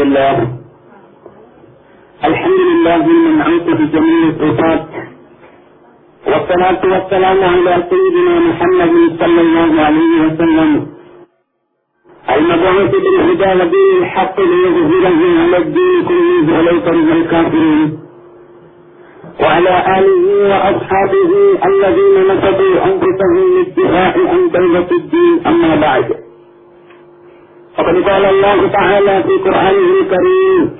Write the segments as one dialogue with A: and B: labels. A: لله الحمد لله المنعوت بجميع الصفات والصلاة والسلام على سيدنا محمد صلى الله عليه وسلم المبعوث بالهدى ودين الحق ليظهره على الدين كله ولو كره الكافرين وعلى آله وأصحابه الذين نصبوا أنفسهم للدفاع عن دولة الدين أما بعد فقد قال الله تعالى في قرآنه الكريم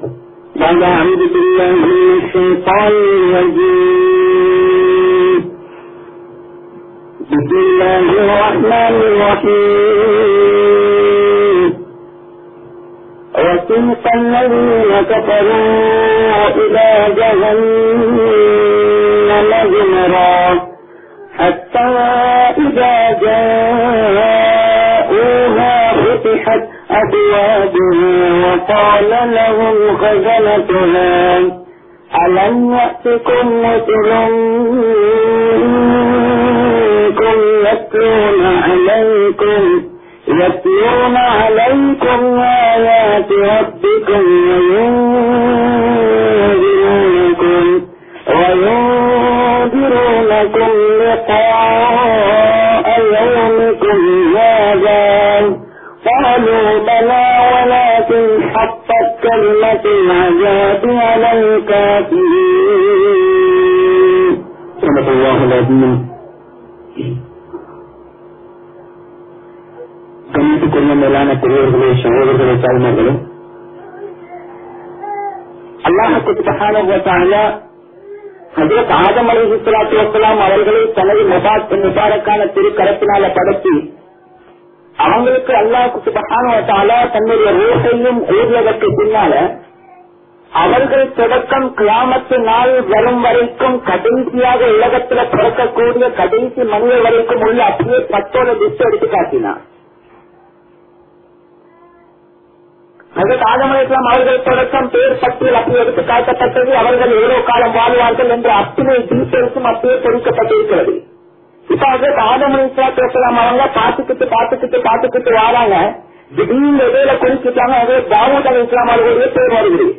A: بعد أعوذ بالله من الشيطان الرجيم بسم الله الرحمن الرحيم وسوق الذين كفروا إلى جهنم زمرا حتى إذا جاءوا أزواجها وقال لهم خزنتها ألم يأتكم مثل منكم يتلون عليكم يتلون عليكم آيات ربكم وينذرونكم وينذرونكم لقاء يومكم العذاب على الكافرين صدق الله العظيم கண்ணுக்குரிய மேலான பெரியவர்களே சகோதரர்களே தாய்மார்களே அல்லாஹுக்கு அவர்களை தனது முபாத் முபாரக்கான திருக்கரத்தினால படைத்து அவங்களுக்கு அல்லாஹுக்கு சுபகான தன்னுடைய ரூஹையும் எழுதுவதற்கு பின்னால அவர்கள் தொடக்கம் கிராமத்து நாள் வரும் வரைக்கும் கடைசியாக உலகத்தில் பிறக்கக்கூடிய கடைசி மனித வரைக்கும் உள்ள அப்படியே பத்தோட லிஸ்ட் எடுத்து காட்டினார் ஆகமலாம் அவர்கள் தொடக்கம் பேர் பட்டியல் அப்படி எடுத்து காட்டப்பட்டது அவர்கள் எவ்வளவு காலம் வாழ்வார்கள் என்ற அத்தனை டீட்டெயில்ஸும் அப்படியே கொடுக்கப்பட்டிருக்கிறது இப்ப அதற்கு ஆதமலாம் அவங்க பார்த்துக்கிட்டு பாத்துக்கிட்டு பாத்துக்கிட்டு வராங்க திடீர்னு இடையில குறிச்சிட்டாங்க அதே தாமோதர இஸ்லாம் அவர்களுடைய பேர் வருகிறது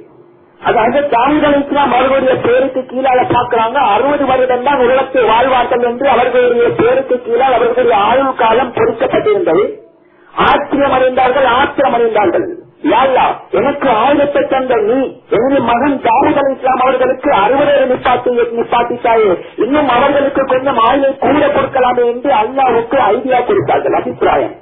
A: அதாவது தாய்களுக்கு அவர்களுடைய பேருக்கு கீழாக பார்க்கிறாங்க அறுபது வருடம் தான் உலகத்தை வாழ்வார்கள் என்று அவர்களுடைய பேருக்கு கீழால் அவர்களுடைய ஆயுள் காலம் பொறிக்கப்பட்டிருந்தது ஆத்திரம் அடைந்தார்கள் ஆத்திரம் அடைந்தார்கள் யாழ்லா எனக்கு ஆயுதத்தை தந்த நீ எனது மகன் தாவூத் இஸ்லாம் அவர்களுக்கு அறுவடையை நிப்பாட்டி நிப்பாட்டித்தாயே இன்னும் அவர்களுக்கு கொஞ்சம் ஆயுதம் கூட கொடுக்கலாமே என்று அல்லாவுக்கு ஐடியா கொடுத்தார்கள் அபிப்பிராயம்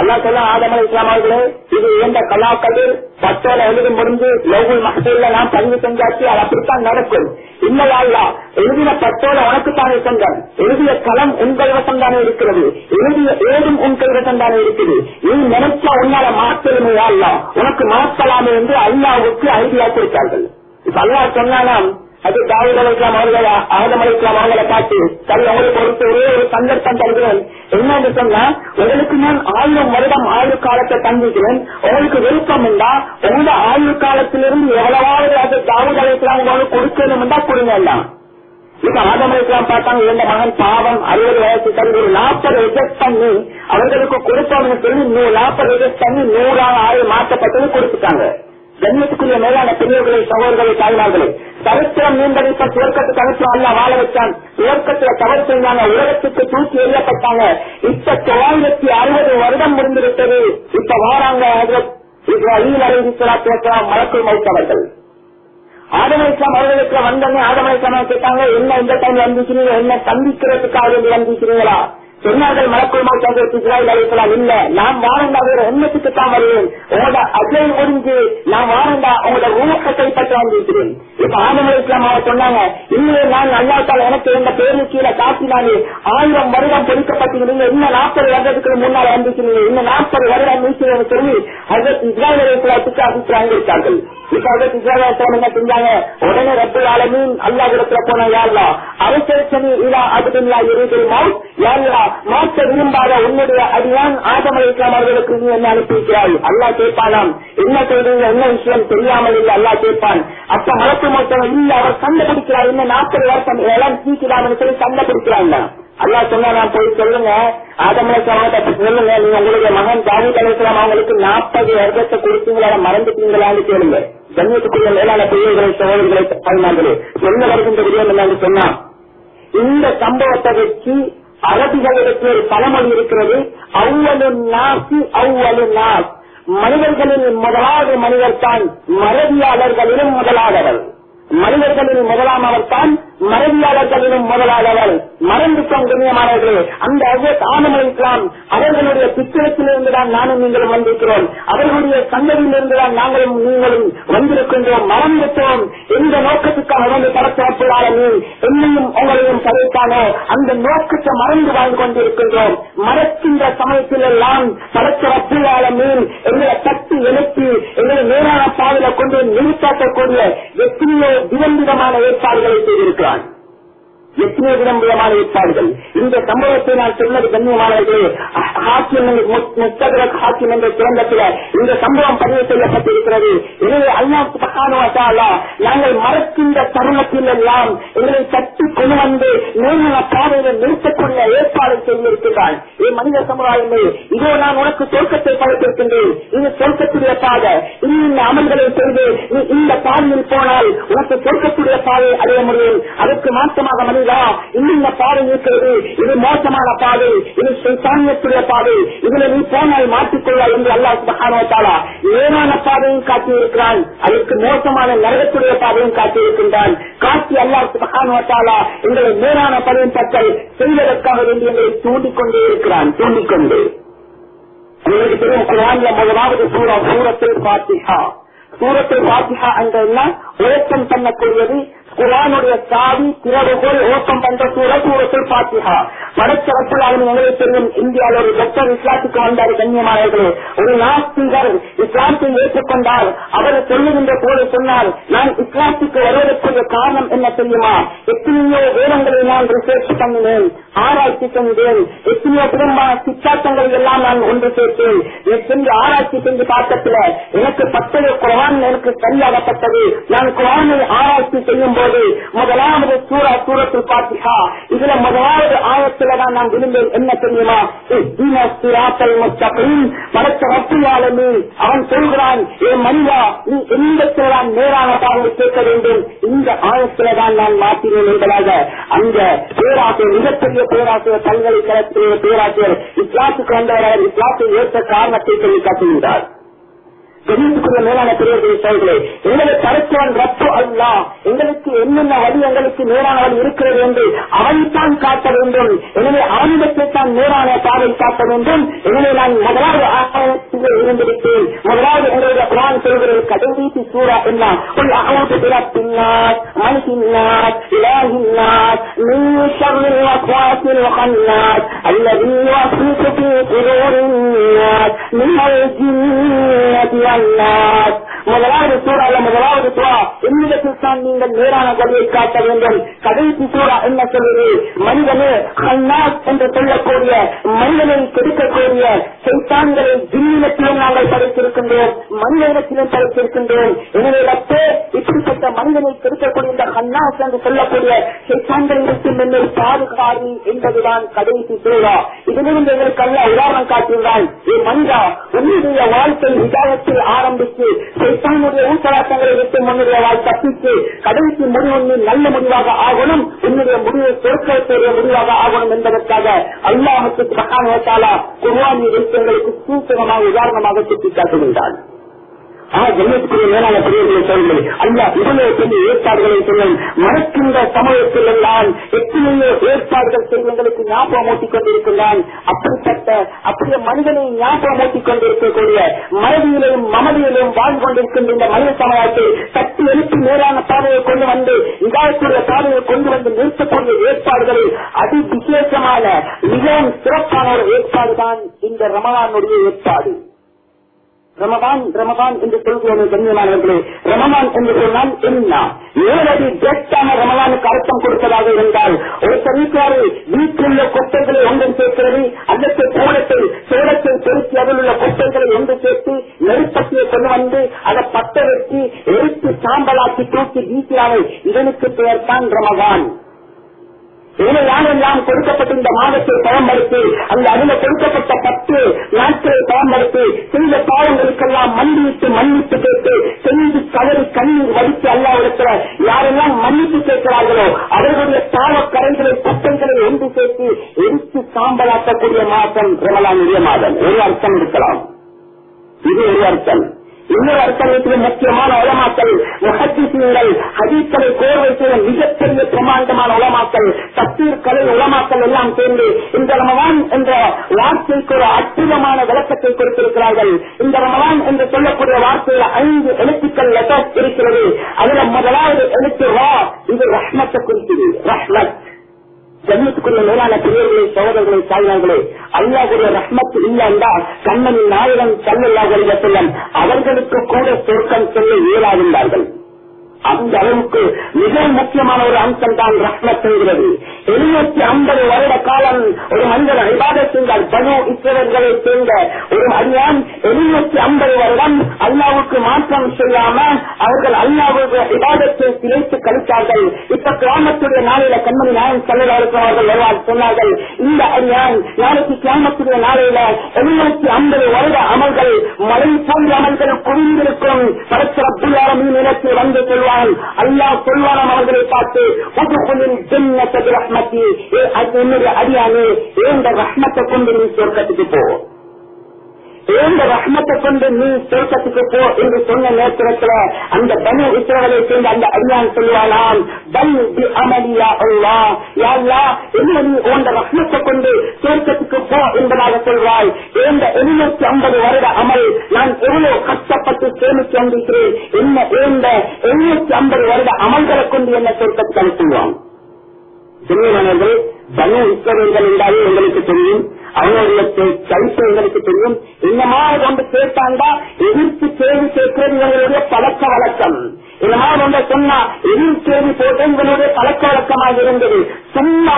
A: அல்லா சொல்ல ஆதமலை இஸ்லாம் அவர்களே இது எந்த கலாக்கதிர் பத்தோட எழுதி முடிந்து லோகல் மகசூல்ல நான் பதிவு செஞ்சாச்சு அது அப்படித்தான் நடக்கும் இல்லையா எழுதின பத்தோட உனக்கு தானே சொந்தம் எழுதிய களம் உங்கள் வசம் தானே இருக்கிறது எழுதிய ஏதும் உங்கள் வசம் தானே இருக்குது நீ நினைச்சா உன்னால மாற்றலுமே அல்ல உனக்கு மாற்றலாமே என்று அல்லாவுக்கு ஐடியா கொடுத்தார்கள் இப்ப அல்லா சொன்னாலும் அது தாவூர் அலைக்கலாம் அவர்கள் ஆதம் அலைக்கலாம் அவர்களை பார்த்து தன் அவரை பொறுத்து ஒரே ஒரு சந்தர்ப்பம் தருகிறேன் என்ன சொன்னா உங்களுக்கு நான் ஆயிரம் வருடம் ஆயுள் காலத்தை தங்கிக்கிறேன் உங்களுக்கு விருப்பம் இருந்தா உங்க ஆயுள் காலத்திலிருந்து எவ்வளவாவது அது தாவூர் அலைக்கலாம் கொடுக்கணும் தான் கொடுங்க இப்ப ஆதம் அலைக்கலாம் பார்த்தாங்க இருந்த மகன் பாவம் அறுபது வயசு தன் ஒரு நாற்பது ரிஜெக்ட் பண்ணி அவர்களுக்கு கொடுத்தவங்க சொல்லி நாற்பது ரிஜெக்ட் பண்ணி நூறாக ஆயுள் மாற்றப்பட்டது கொடுத்துட்டாங்க ஜன்மத்துக்குரிய மேலான பெரியவர்களை சகோதரர்களை தாழ்வார்களே தவிர்த்திரம் நீண்டடித்த துவக்கத்து தவிர்த்து அல்ல வாழ வச்சான் துவக்கத்துல தவறு செய்தாங்க உலகத்துக்கு தூக்கி எறியப்பட்டாங்க இப்ப தொள்ளாயிரத்தி அறுபது வருடம் முடிந்துவிட்டது இப்ப வாராங்க இஸ்ராயில் அறிவிக்கலாம் மலக்குள் மறுத்தவர்கள் ஆதமலைக்கலாம் அவர்களுக்கு வந்தவங்க ஆதமலைக்கலாம் கேட்டாங்க என்ன இந்த டைம் வந்துக்கிறீங்க என்ன சந்திக்கிறதுக்காக வந்துக்கிறீங்களா சொன்னார்கள் மலக்குள் மக்களுக்கு இஸ்ராயல் அலிஸ்லாம் இல்ல நாம் வாரண்டா வேற உண்மைக்கு தான் வருவேன் உங்களோட அஜய் முடிஞ்சு நான் வாரண்டா உங்களோட ஊக்கத்தை பற்றி வந்திருக்கிறேன் இப்ப ஆதம் இஸ்லாம் அவர் சொன்னாங்க இல்லையே நான் நல்லா அல்லாத்தால் எனக்கு எந்த பேரு கீழே காட்டினாலே ஆயிரம் வருடம் பொறிக்கப்பட்டீங்க இன்னும் நாற்பது வருடத்துக்கு முன்னால் வந்துக்கிறீங்க இன்னும் நாற்பது வருடம் நீக்கிறேன்னு சொல்லி அதற்கு இஸ்ராயல் அலிஸ்லாத்துக்கு அபிப்பிராயம் இருக்கார்கள் இப்ப அதற்கு இஸ்ராயில் என்ன செஞ்சாங்க உடனே ரப்பல் ஆலமின் அல்லா இடத்துல போனா யாருலா அரசு இல்லா அதுக்கு இல்லா யாருலா மாற்ற விரும்பாத உன்னுடைய அடியான் ஆதம் அலிஸ்லாம் அவர்களுக்கு நீ என்ன அனுப்பியிருக்கிறாய் அல்லா கேட்பானாம் என்ன செய்றீங்க என்ன விஷயம் தெரியாமல் இல்லை அல்லா கேட்பான் அப்ப மலத்து மொத்தம் இல்ல அவர் கண்டுபிடிக்கிறார் என்ன நாற்பது வருஷம் எல்லாம் தீக்கிடாமல் சொல்லி கண்டுபிடிக்கிறாங்க அல்லா சொன்னா நான் போய் சொல்லுங்க ஆதமலைக்காமத்தை சொல்லுங்க நீங்க உங்களுடைய மகன் ஜாதி அலிஸ்லாம் அவங்களுக்கு நாற்பது வருடத்தை கொடுத்தீங்களா மறந்துட்டீங்களான்னு கேளுங்க கண்ணியத்துக்குரிய மேலான பெரியவர்களை சோழர்களை சொன்னாங்களே சொல்ல வருகின்ற விடயம் என்ன சொன்னா இந்த சம்பவத்தை வச்சு அரபிகளுக்கு ஒரு பழமொழி இருக்கிறது அவ்வளவு நாசி அவ்வளவு நாஸ் மனிதர்களின் முதலாவது மனிதர் தான் மறதியாளர்களிலும் முதலாளர்கள் மனிதர்களின் முதலாம் தான் மறவியாளர்களிடம் முதலாளர்கள் மறந்து கண்ணியமானவர்களே அந்த ஆனமலை இஸ்லாம் அவர்களுடைய பித்தளத்திலிருந்து தான் நானும் நீங்களும் வந்திருக்கிறோம் அவர்களுடைய சந்ததியிலிருந்து தான் நாங்களும் நீங்களும் வந்திருக்கின்றோம் மறந்துட்டோம் எந்த நோக்கத்துக்காக வந்து பரத்தாற்றாளமே என்னையும் உங்களையும் படைத்தானோ அந்த நோக்கத்தை மறந்து வாழ்ந்து கொண்டிருக்கின்றோம் மறக்கின்ற சமயத்தில் எல்லாம் மீன் எங்களை தட்டி எழுப்பி எங்களை நேரான பாதையில கொண்டு நிறுத்தாக்கக்கூடிய எத்தனையோ விதம் விதமான ஏற்பாடுகளை செய்திருக்கிறோம் run. எத்தனை விதமான ஏற்பாடுகள் இந்த சம்பவத்தை நான் சொன்னது கண்ணியமானவர்களே ஹாக்கியம் என்ற திறந்தத்தில் இந்த சம்பவம் பதிவு செய்யப்பட்டிருக்கிறது எனவே பக்கான நாங்கள் மறக்கின்ற தருணத்தில் எல்லாம் எங்களை தட்டி கொண்டு வந்து நேரில் பாதையை நிறுத்தக்கூடிய ஏற்பாடு செய்திருக்கிறான் இது மனித சமுதாயமே இதோ நான் உனக்கு தோக்கத்தை படைத்திருக்கின்றேன் இது தோக்கத்துடைய பாதை இனி இந்த அமல்களை செய்து இந்த பாதையில் போனால் உனக்கு தோக்கத்துடைய பாதை அடைய முடியும் அதற்கு மாற்றமாக மனித செய்யலாம் இன்னும் இந்த இது மோசமான பாதை இது சாமியத்துடைய பாதை இதுல நீ போனால் மாற்றிக்கொள்வாய் என்று அல்லாஹ் மகானவத்தாலா ஏனான பாதையும் காட்டியிருக்கிறான் அதற்கு மோசமான நரகத்துடைய பாதையும் காட்டியிருக்கின்றான் காட்டி அல்லாஹ் மகானவத்தாலா எங்களை நேரான பதையும் பற்றை செய்வதற்காக வேண்டி எங்களை தூண்டிக்கொண்டே இருக்கிறான் தூண்டிக்கொண்டு உங்களுக்கு தெரியும் குரான்ல முதலாவது சூரா சூரத்தில் பாத்திகா சூரத்தில் பாத்திகா என்ற எல்லாம் உயக்கம் பண்ணக்கூடியது குரானுடைய சாதி திறவுகோல் ஓட்டம் பண்ற கூட சூரத்தில் பாத்திகா வடச்சரப்பில் அவன் உங்களுக்கு தெரியும் இந்தியாவில் ஒரு டாக்டர் இஸ்லாத்துக்கு வந்தார் கண்ணியமானவர்களே ஒரு நாஸ்திகர் இஸ்லாத்தை ஏற்றுக்கொண்டால் அவர் சொல்லுகின்ற போது சொன்னால் நான் இஸ்லாத்துக்கு வருவதற்குரிய காரணம் என்ன தெரியுமா எத்தனையோ வேதங்களை நான் ரிசர்ச் பண்ணினேன் ஆராய்ச்சி செய்தேன் எத்தனையோ குடும்ப சித்தாத்தங்களை எல்லாம் நான் ஒன்று சேர்த்தேன் சென்று ஆராய்ச்சி செஞ்சு பார்த்ததுல எனக்கு பட்டது குரான் எனக்கு சரியாகப்பட்டது நான் குரானை ஆராய்ச்சி செய்யும் போது போது முதலாவது சூரா சூரத்து பாத்திகா இதுல முதலாவது ஆயத்துல தான் நான் விரும்புவேன் என்ன தெரியுமா மறைச்ச வற்றியாளனு அவன் சொல்கிறான் ஏ மனிதா நீ எந்தத்தில் தான் நேரான பார்வை கேட்க வேண்டும் இந்த ஆயத்துல தான் நான் மாற்றினேன் என்பதாக அந்த பேராசிரியர் மிகப்பெரிய பேராசிரியர் பல்கலைக்கழகத்திலே பேராசிரியர் இஸ்லாத்துக்கு வந்தவர் அவர் இஸ்லாத்தை ஏற்ற காரணத்தை சொல்லி காட்டுகின்றார் தெரிவித்துக்குள்ள மேலான பெரியவர்களே சோழர்களே எங்களை தரத்தவன் அல்லா எங்களுக்கு என்னென்ன வழி எங்களுக்கு நேரான வழி இருக்கிறது என்று அவனைத்தான் காட்ட வேண்டும் எனவே அவனிடத்தை தான் நேரான பாதை காட்ட வேண்டும் எனவே நான் முதலாவது ஆசிரியத்திலே இருந்திருப்பேன் முதலாவது எங்களுடைய குரான் சொல்கிறது கடைவீசி சூறா என்ன ஒரு அகவுக்கு பிறப்பின்னார் மனுஷின்னார் அல்லது முதலாவது சூறாவில் முதலாவது சூறா எவ்விதத்தில் தான் நீங்கள் நேரான வழியை காட்ட வேண்டும் கடைசி சூறா என்ன சொல்லுது மனிதனே ஹன்னாஸ் என்று சொல்லக்கூடிய மனிதனை கெடுக்கக்கூடிய சைத்தான்களை தில்லினத்திலும் நாங்கள் படைத்திருக்கின்றோம் மனித இனத்திலும் படைத்திருக்கின்றோம் எனவே ரத்தே இப்படிப்பட்ட மனிதனை கெடுக்கக்கூடிய இந்த ஹன்னாஸ் என்று சொல்லக்கூடிய சைத்தான்களிடத்தில் என்னை பாதுகாரி என்பதுதான் கடைசி சூறா இதிலிருந்து எங்களுக்கு அல்ல உதாரணம் காட்டுகிறான் மனிதா உன்னுடைய வாழ்க்கை விதாயத்தில் ஆரம்பித்து சைத்தானுடைய ஊசலாட்டங்களை விட்டு உன்னுடைய தப்பித்து கடைசி முடிவு நல்ல முடிவாக ஆகணும் என்னுடைய முடிவு பொருட்களுடைய முடிவாக ஆகணும் என்பதற்காக அல்லாஹுக்கு குர்வானி வைத்தவர்களுக்கு சூத்திரமாக உதாரணமாக சுட்டிக்காட்டுகின்றான் ஜெயத்துக்குரிய மேலான பெரியவர்களை சொல்லுங்கள் அல்ல இவ்வளவு ஏற்பாடுகளை சொல்லுங்கள் மறக்கின்ற சமயத்தில் எல்லாம் எத்தனையோ ஏற்பாடுகள் செல்வங்களுக்கு ஞாபகம் ஊட்டிக் கொண்டிருக்கின்றான் அப்படிப்பட்ட அப்படிய மனிதனை ஞாபகம் ஊட்டிக் கொண்டிருக்கக்கூடிய மனைவியிலும் மமதியிலும் வாழ்ந்து கொண்டிருக்கின்ற இந்த மனித சமயத்தை சக்தி எழுப்பி நேரான பாதையை கொண்டு வந்து இதாயத்துடைய பாதையை கொண்டு வந்து நிறுத்தக்கூடிய ஏற்பாடுகளில் அதி விசேஷமான மிகவும் சிறப்பான ஒரு ஏற்பாடு தான் இந்த ரமலானுடைய ஏற்பாடு ரமபான் ரமபான் என்று சொல்கிறோம் கண்ணியமானவர்களே ரமபான் என்று சொன்னால் என்ன ஏழடி கேட்டான ரமபானுக்கு அர்த்தம் கொடுப்பதாக இருந்தால் ஒரு வீட்டாரு வீட்டிலுள்ள கொட்டைகளை ஒன்று சேர்க்கிறது அல்லது கோலத்தை சோளத்தை பெருக்கி அதில் உள்ள கொட்டைகளை ஒன்று சேர்த்து நெருப்பட்டியை கொண்டு வந்து அதை பட்ட வெட்டி எரித்து சாம்பலாக்கி தூக்கி வீசினாலே இதனுக்கு பெயர்தான் ரமபான் இவைதான் கொடுக்கப்பட்ட இந்த மாதத்தை பயன்படுத்தி அந்த அதில் கொடுக்கப்பட்ட பத்து நாட்களை பயன்படுத்தி செய்த பாவங்களுக்கெல்லாம் மன்னித்து மன்னித்து கேட்டு செஞ்சு கதறி கண்ணீர் வடித்து அல்லாவிடத்தில் யாரெல்லாம் மன்னித்து கேட்கிறார்களோ அவர்களுடைய பாவ கரைகளை பட்டங்களை ஒன்று சேர்த்து எரித்து சாம்பலாக்கக்கூடிய மாதம் ரமலானுடைய மாதம் ஒரு அர்த்தம் இருக்கலாம் இது ஒரு அர்த்தம் இன்னொரு அர்த்தத்தில் முக்கியமான உலமாக்கல் முகத்திசீங்கள் ஹதீக்களை கோர் வைத்துள்ள மிகப்பெரிய பிரமாண்டமான உலமாக்கல் சத்தீர் உலமாக்கல் எல்லாம் சேர்ந்து இந்த ரமவான் என்ற வார்த்தைக்கு ஒரு அற்புதமான விளக்கத்தை கொடுத்திருக்கிறார்கள் இந்த ரமவான் என்று சொல்லக்கூடிய வார்த்தையில ஐந்து எழுத்துக்கள் லெட்டர் இருக்கிறது அதுல முதலாவது எழுத்து வா இது ரஷ்மத்தை குறித்தது ரஷ்மத் ஜன்னத்துக்குள்ள மேலான பெரியவர்களே சோதரர்களே சாய்வார்களே அல்லாஹுடைய ரஹ்மத் இல்லை என்றால் கண்ணன் நாயகன் சல்லல்லாஹுடைய செல்லம் அவர்களுக்கு கூட சொர்க்கம் செல்ல இயலாதிருந்தார்கள் அந்த அளவுக்கு மிக முக்கியமான ஒரு அம்சம் தான் ரஹ்மத் செய்கிறது எழுநூத்தி ஐம்பது வருட காலம் ஒரு மனிதன் அறிவாக செய்தால் பனு இஸ்ரவர்களை சேர்ந்த ஒரு மனிதன் எழுநூத்தி ஐம்பது வருடம் அல்லாவுக்கு மாற்றம் செய்யாம அவர்கள் அல்லாவுக்கு அறிவாதத்தை திளைத்து கழித்தார்கள் இப்ப கிராமத்துடைய நாளையில கண்மணி நாயன் செல்லவர்கள் அவர்கள் வருவார் சொன்னார்கள் இந்த அறியான் நாளைக்கு கிராமத்துடைய நாளையில எழுநூத்தி ஐம்பது வருட அமல்கள் மலை போன்ற அமல்கள் குவிந்திருக்கும் பரஸ்பர புள்ளாரம் இடத்தில் வந்து செல்வார் சொல்கிறான் அல்லாஹ் சொல்வானாம் அவர்களை பார்த்து புதுகுலின் ஜென்னத்தை ரஹ்மத்தி உன்னுடைய அடியானே ஏன் ரஹ்மத்தை கொண்டு நீ சொர்க்கத்துக்கு போ ஏந்த ரத்னத்தை கொண்டு நீ தோட்டத்துக்கு போ என்று சொன்ன நேரத்தில் அந்த பனு இஸ்ரவலை சேர்ந்து அந்த அடியான் சொல்லுவானாம் பல் அமலியா அல்லா யாழ்லா என்ன நீ உந்த ரத்னத்தை கொண்டு தோட்டத்துக்கு போ என்பதாக சொல்வாய் ஏந்த எழுநூத்தி ஐம்பது வருட அமல் நான் எவ்வளவு கஷ்டப்பட்டு சேமித்து வந்திருக்கிறேன் என்ன ஏந்த எழுநூத்தி ஐம்பது வருட அமல்களை கொண்டு என்ன தோட்டத்துக்கு அனுப்புவான் சிறுவர்கள் தனி உத்தரவுகள் என்றாலே எங்களுக்கு தெரியும் அவனுடைய கழிப்பு எங்களுக்கு தெரியும் இந்த மாதிரி கொண்டு கேட்டாண்டா எதிர்த்து கேள்வி கேட்கிறது எங்களுடைய பழக்க வழக்கம் இமாம் என்ன சொன்னா எதிர்கேள்வி போட்டங்களுடைய பழக்க வழக்கமாக இருந்தது சும்மா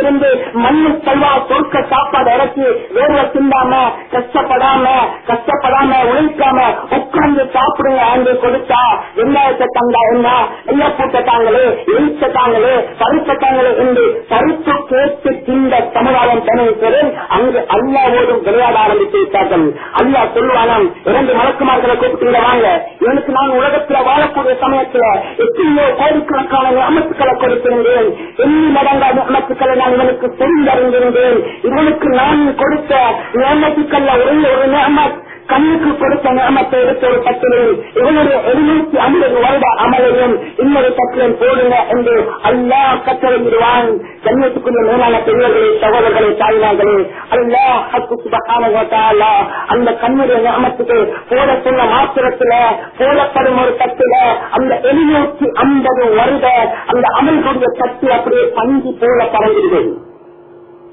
A: இருந்து மண்ணு கல்வா சொற்க சாப்பாடு இறக்கி வேர்வை சிந்தாம கஷ்டப்படாம கஷ்டப்படாம உழைக்காம உட்கார்ந்து சாப்பிடுங்க ஆண்டு கொடுத்தா வெங்காயத்தை தந்தா என்ன எல்லை போட்டட்டாங்களே எரிச்சட்டாங்களே பருத்தட்டாங்களே என்று பருத்து கேட்டு திண்ட சமுதாயம் தனிப்பது அங்கு அல்லா ஓடும் விளையாட ஆரம்பித்து விட்டார்கள் அல்லா சொல்லுவானம் இரண்டு மலக்குமார்களை கூப்பிட்டு வாங்க எனக்கு நான் உலகத்தில் வாழக்கூடிய சமயத்துல எத்தனையோ கோடிக்கணக்கான அமைப்புகளை கொடுத்திருந்தேன் எண்ணி நடந்த அமைப்புகளை நான் இவனுக்கு தெரிந்தறிந்திருந்தேன் இவனுக்கு நான் கொடுத்த நேமத்துக்கல்ல ஒரே ஒரு நேமத்து கண்ணுக்கு கொடுத்த நியமத்தை எடுத்த ஒரு பத்திரையும் இவனுடைய எழுநூத்தி ஐம்பது வருட அமலையும் இன்னொரு பத்திரம் போடுங்க என்று அல்லா கட்டளையிடுவான் கண்ணியத்துக்குரிய மேலான பெரியவர்களே சகோதரர்களே தாய்மார்களே அல்லா ஹக்கு சுபகானகோட்டாலா அந்த கண்ணுடைய நியமத்துக்கு போட சொன்ன மாத்திரத்துல போடப்படும் ஒரு பத்துல அந்த எழுநூத்தி ஐம்பது வருட அந்த அமல் கொண்ட சக்தி அப்படியே பங்கி போல பரவிடுவேன்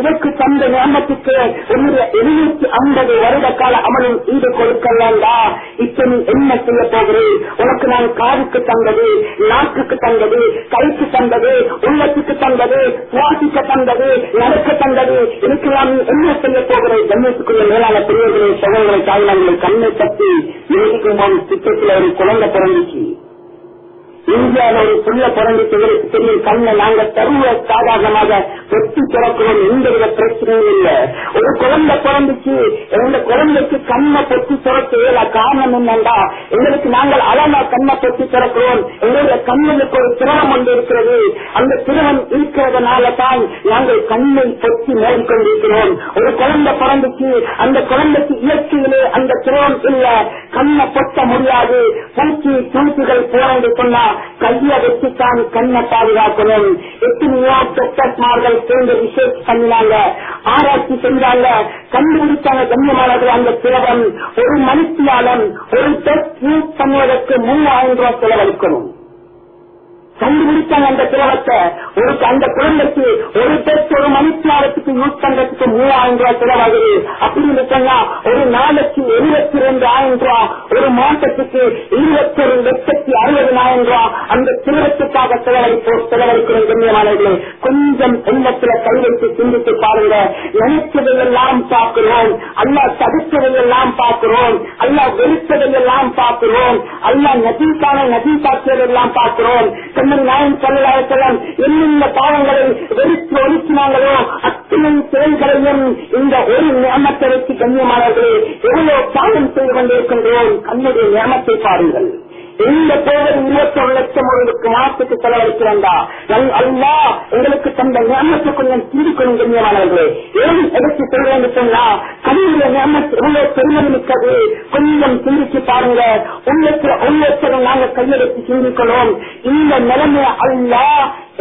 A: எனக்கு தந்த நியமத்துக்கு என்னுடைய எழுநூத்தி ஐம்பது வருட கால அமலும் ஈடு கொடுக்கலாம்டா இப்ப நீ என்ன செய்ய போகிறேன் உனக்கு நான் காதுக்கு தந்தது நாக்குக்கு தந்தது கைக்கு தந்தது உள்ளத்துக்கு தந்தது சுவாசிக்க தந்தது நடக்க தந்தது எனக்கு நான் என்ன செய்ய போகிறேன் தண்ணீருக்குள்ள மேலான பெரியவர்களை சகோதரரை தாய்மார்களை கண்ணை பற்றி எழுதிக்கும் திட்டத்தில் ஒரு குழந்தை பிறந்துச்சு இந்தியாவில் ஒரு புள்ள பிறந்துட்டதற்கு தெரியும் கண்ணை நாங்க தருவ சாதாரணமாக வெட்டி திறக்கிறோம் எந்தவித பிரச்சனையும் இல்லை ஒரு குழந்தை பிறந்துச்சு எந்த குழந்தைக்கு கண்ணை பொத்தி திறக்க இயலா காரணம் என்னண்டா எங்களுக்கு நாங்கள் அழகா கண்ணை பொத்தி திறக்கிறோம் எங்களுடைய கண்ணுக்கு ஒரு திரவம் வந்து இருக்கிறது அந்த திரவம் இருக்கிறதுனால தான் நாங்கள் கண்ணை பொத்தி மேற்கொண்டிருக்கிறோம் ஒரு குழந்தை பிறந்துச்சு அந்த குழந்தைக்கு இயற்கையிலே அந்த திரவம் இல்ல கண்ணை பொத்த முடியாது பூச்சி தூக்கிகள் போராண்டு சொன்னா கையை வச்சுத்தான் கண்ணை பாதுகாக்கணும் எத்தனையோ டாக்டர்மார்கள் சேர்ந்து ரிசர்ச் பண்ணினாங்க ஆராய்ச்சி செஞ்சாங்க கண்டுபிடிச்சாங்க கண்ணியமானது அந்த சிலவன் ஒரு மணித்தியாலம் ஒரு டெஸ்ட் யூஸ் பண்ணுவதற்கு மூவாயிரம் ரூபாய் செலவழிக்கணும் கண்டுபிடித்தாங்க அந்த திலகத்தை ஒரு அந்த குழந்தைக்கு ஒரு பேச்சு ஒரு மணித்தியாரத்துக்கு யூஸ் பண்றதுக்கு மூவாயிரம் ரூபாய் செலவாகுது அப்படின்னு சொன்னா ஒரு நாளைக்கு எழுபத்தி ரெண்டு ஆயிரம் ரூபாய் ஒரு மாசத்துக்கு இருபத்தி ஒரு லட்சத்தி அறுபது ஆயிரம் ரூபாய் அந்த திலகத்துக்காக செலவழிப்போ செலவழிக்கிறோம் கண்ணியமானவர்களே கொஞ்சம் எண்ணத்துல கை வைத்து சிந்தித்து பாருங்க நினைச்சதையெல்லாம் பார்க்கிறோம் அல்ல சதிச்சதையெல்லாம் பார்க்கிறோம் அல்ல வெறுத்ததையெல்லாம் பார்க்கிறோம் அல்ல நதிக்கான நதி பார்க்கிறதெல்லாம் பார்க்கிறோம் திருமணி நாயம் சொல்லலாம் என்னென்ன பாவங்களை வெறுத்து ஒழுக்கினாங்களோ அத்தனை செயல்களையும் இந்த ஒரு நியமத்தை வச்சு கண்ணியமானவர்களே எவ்வளவு பாவம் செய்து கொண்டிருக்கின்றோம் கண்ணுடைய நியமத்தை பாருங்கள் இந்த பேரில் ஒரு லட்சம் உங்களுக்கு மாசத்துக்கு செலவழித்து என் அல்லா எங்களுக்கு தந்த நியமத்தை கொஞ்சம் சிந்திக்கணும் கண்ணியமானவர்களே ஏன் எடுத்து சொல்றேன் சொன்னா கல்வியுடைய ஞாபகம் எவ்வளவு பெருமை கொஞ்சம் சிந்திச்சு பாருங்க உள்ளத்துல உள்ளத்துல நாங்க கையெழுத்து சிந்திக்கணும் இந்த நிலைமை அல்லா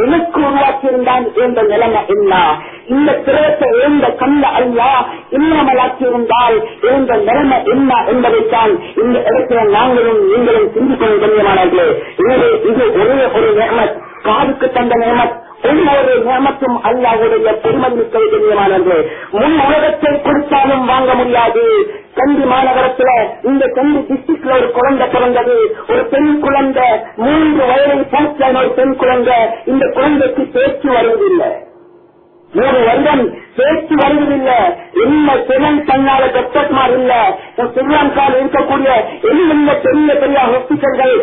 A: எனக்கு உருவாக்கியிருந்தான் என்ற நிலைமை என்ன இந்த திரையத்தை எழுந்த கண்ட அல்லா இல்லாமலாக்கியிருந்தால் எழுந்த நிலைமை என்ன என்பதைத்தான் இந்த இடத்தில நாங்களும் நீங்களும் சிந்திக்கணும் கண்ணியமானார்களே எனவே இது ஒரே ஒரு நியமத் காதுக்கு தந்த நியமத் ஒவ்வொரு நேமத்தும் அல்லாவுடைய பெருமதிக்க கண்ணியமானது முன் உலகத்தை கொடுத்தாலும் வாங்க முடியாது கண்டி மாநகரத்துல இந்த கண்டி டிஸ்டிக்ல ஒரு குழந்தை பிறந்தது ஒரு பெண் குழந்தை மூன்று வயதை பூச்சான ஒரு பெண் குழந்தை இந்த குழந்தைக்கு பேச்சு வருவதில்லை ಮೂರು வருடம் பேச்சு வருவதில்லை என்ன திறன் தன்னால டாக்டர்மார் இல்ல திருவான்கால் இருக்கக்கூடிய எந்தெந்த பெரிய பெரிய ஹாஸ்பிட்டல்கள்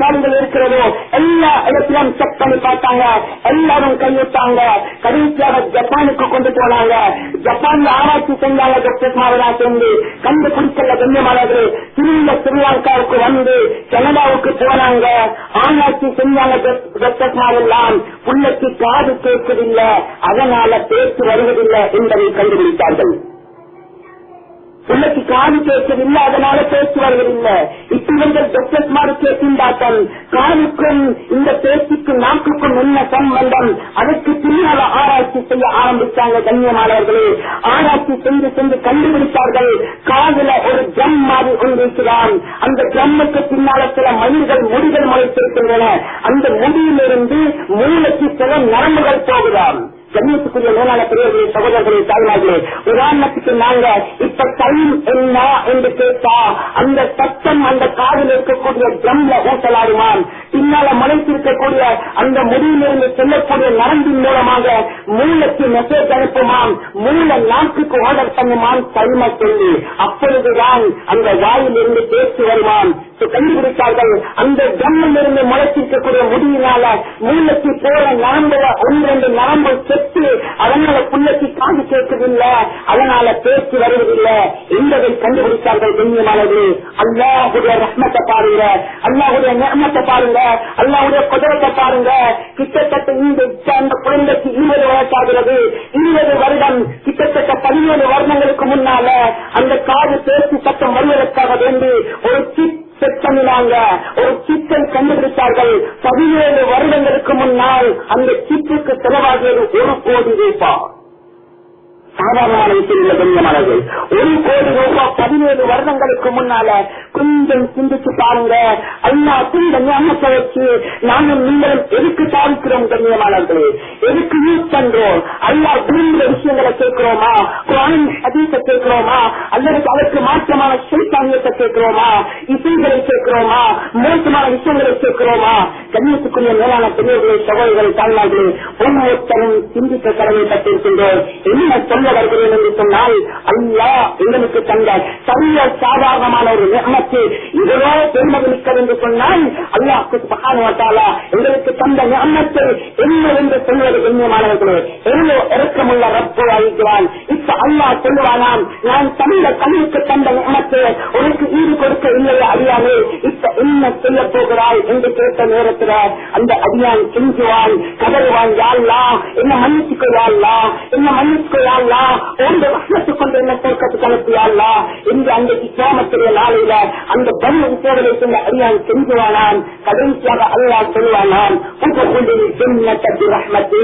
A: சாலைகள் இருக்கிறதோ எல்லா இடத்திலும் செக் பண்ணி பார்த்தாங்க எல்லாரும் கையிட்டாங்க கடைசியாக ஜப்பானுக்கு கொண்டு போனாங்க ஜப்பான்ல ஆராய்ச்சி செஞ்சாங்க டாக்டர்மாரெல்லாம் சேர்ந்து கண்டுபிடிச்சல தன்யமானது திரும்ப ஸ்ரீலங்காவுக்கு வந்து கனடாவுக்கு போனாங்க ஆராய்ச்சி செஞ்சாங்க டாக்டர்மாரெல்லாம் புள்ளக்கு காது கேட்கவில்லை அதன் அதனால பேச்சு வருவதில்லை என்பதை கண்டுபிடித்தார்கள் உள்ளக்கு காது கேட்கவில்லை அதனால பேச்சு வருவதில்லை இத்திவர்கள் மாதிரி கேட்கின்றார்கள் காதுக்கும் இந்த பேச்சுக்கும் நாக்குக்கும் என்ன சம்பந்தம் அதற்கு பின்னால் ஆராய்ச்சி செய்ய ஆரம்பித்தாங்க கண்ணியமானவர்களே ஆராய்ச்சி செய்து சென்று கண்டுபிடித்தார்கள் காதுல ஒரு ஜம் மாறி ஒன்றிருக்கிறான் அந்த ஜம்முக்கு பின்னால சில மயிர்கள் மொழிகள் மறைத்திருக்கின்றன அந்த மொழியிலிருந்து மூளைக்கு சில நரம்புகள் போகிறான் கண்ணியத்துக்குரிய மேலான பெரியவர்களே சகோதரர்களே தாய்மார்களே உதாரணத்துக்கு நாங்க இப்ப டைம் என்ன என்று கேட்டா அந்த சத்தம் அந்த காதில் இருக்கக்கூடிய ட்ரம்ல ஊசலாடுவான் பின்னால மலைத்திருக்கக்கூடிய அந்த முடியிலிருந்து செல்லக்கூடிய நரம்பின் மூலமாக மூளைக்கு மெசேஜ் அனுப்புமான் மூல நாட்டுக்கு ஆர்டர் பண்ணுமான் டைமை சொல்லி அப்பொழுதுதான் அந்த வாயிலிருந்து பேசி வருவான் கண்டுபிடித்தார்கள் அந்த ஜம்மில் இருந்து முளைச்சிருக்கக்கூடிய முடியினால மூளைக்கு போற நரம்புல ஒன்று நரம்பு செட் பேச்சு அதனால புள்ளக்கு காந்தி கேட்கவில்லை அதனால பேச்சு வருவதில்லை என்பதை கண்டுபிடித்தார்கள் கண்ணியமானது அல்லாஹுடைய ரஹ்மத்தை பாருங்க அல்லாவுடைய நிர்மத்தை பாருங்க அல்லாவுடைய குதிரத்தை பாருங்க கிட்டத்தட்ட இந்த குழந்தைக்கு இருபது வழக்காகிறது இருபது வருடம் கிட்டத்தட்ட பதினேழு வருடங்களுக்கு முன்னால அந்த காது பேச்சு சட்டம் வருவதற்காக வேண்டி ஒரு சிப் செத்தமிழாங்க ஒரு சீட்டை கண்டுபிடித்தார்கள் பதினேழு வருடங்களுக்கு முன்னால் அந்த சீட்டுக்கு செலவாகியது ஒரு கோடி ரூபாய் சாதாரணத்தில் உள்ள கண்ணியமானது ஒரு கோடி ரூபாய் பதினேழு வருடங்களுக்கு முன்னால கொஞ்சம் சிந்திச்சு பாருங்க அல்லா இந்த ஞாபகத்தை வச்சு நானும் நீங்களும் எதுக்கு சாதிக்கிறோம் கண்ணியமானவர்களே எதுக்கு யூஸ் பண்றோம் அல்லா புரிந்த விஷயங்களை கேட்கிறோமா குரான் அதீத்தை கேட்கிறோமா அல்லது அதற்கு மாற்றமான சைத்தானியத்தை கேட்கிறோமா இசைகளை கேட்கிறோமா மோசமான விஷயங்களை கேட்கிறோமா கண்ணியத்துக்குரிய மேலான பெரியவர்களே சகோதரர்கள் தாய்மார்களே ஒவ்வொருத்தரும் சிந்திக்க கடமைப்பட்டிருக்கின்றோம் என்ன நல்லவர்கள் என்று சொன்னால் அல்லா எங்களுக்கு தந்த சரிய சாதாரணமான ஒரு நிகமத்து இதுவோ பெருமதிக்க என்று சொன்னால் அல்லாக்கு சகானுவத்தாலா எங்களுக்கு தந்த நிகமத்தை என்ன என்று சொல்வது என்னமானவர்களே எவ்வளோ இறக்கமுள்ள ரப்பு அழிக்கிறான் இப்ப அல்லா சொல்லுவானாம் நான் தமிழ தமிழுக்கு தந்த நிகமத்தை உனக்கு ஈடு கொடுக்க இல்லையா அறியாமே இப்ப என்ன சொல்ல போகிறாய் என்று கேட்ட நேரத்தில் அந்த அடியான் செஞ்சுவான் கதறுவான் யாழ்லா என்ன மன்னிச்சுக்கோ யாழ்லா என்ன மன்னிச்சுக்கோ யாழ்லா அல்லா ஒன்று வருஷத்துக்கு கொண்டு என்ன தோக்கத்துக்கு அனுப்பியா அல்லா இந்த அன்றைக்கு சோமத்திரிய நாளையில அந்த பருவம் போவதற்கு அறியான் செஞ்சுவானான் கடைசியாக அல்லா சொல்வானான் உங்கொண்டு ரஹ்மத்து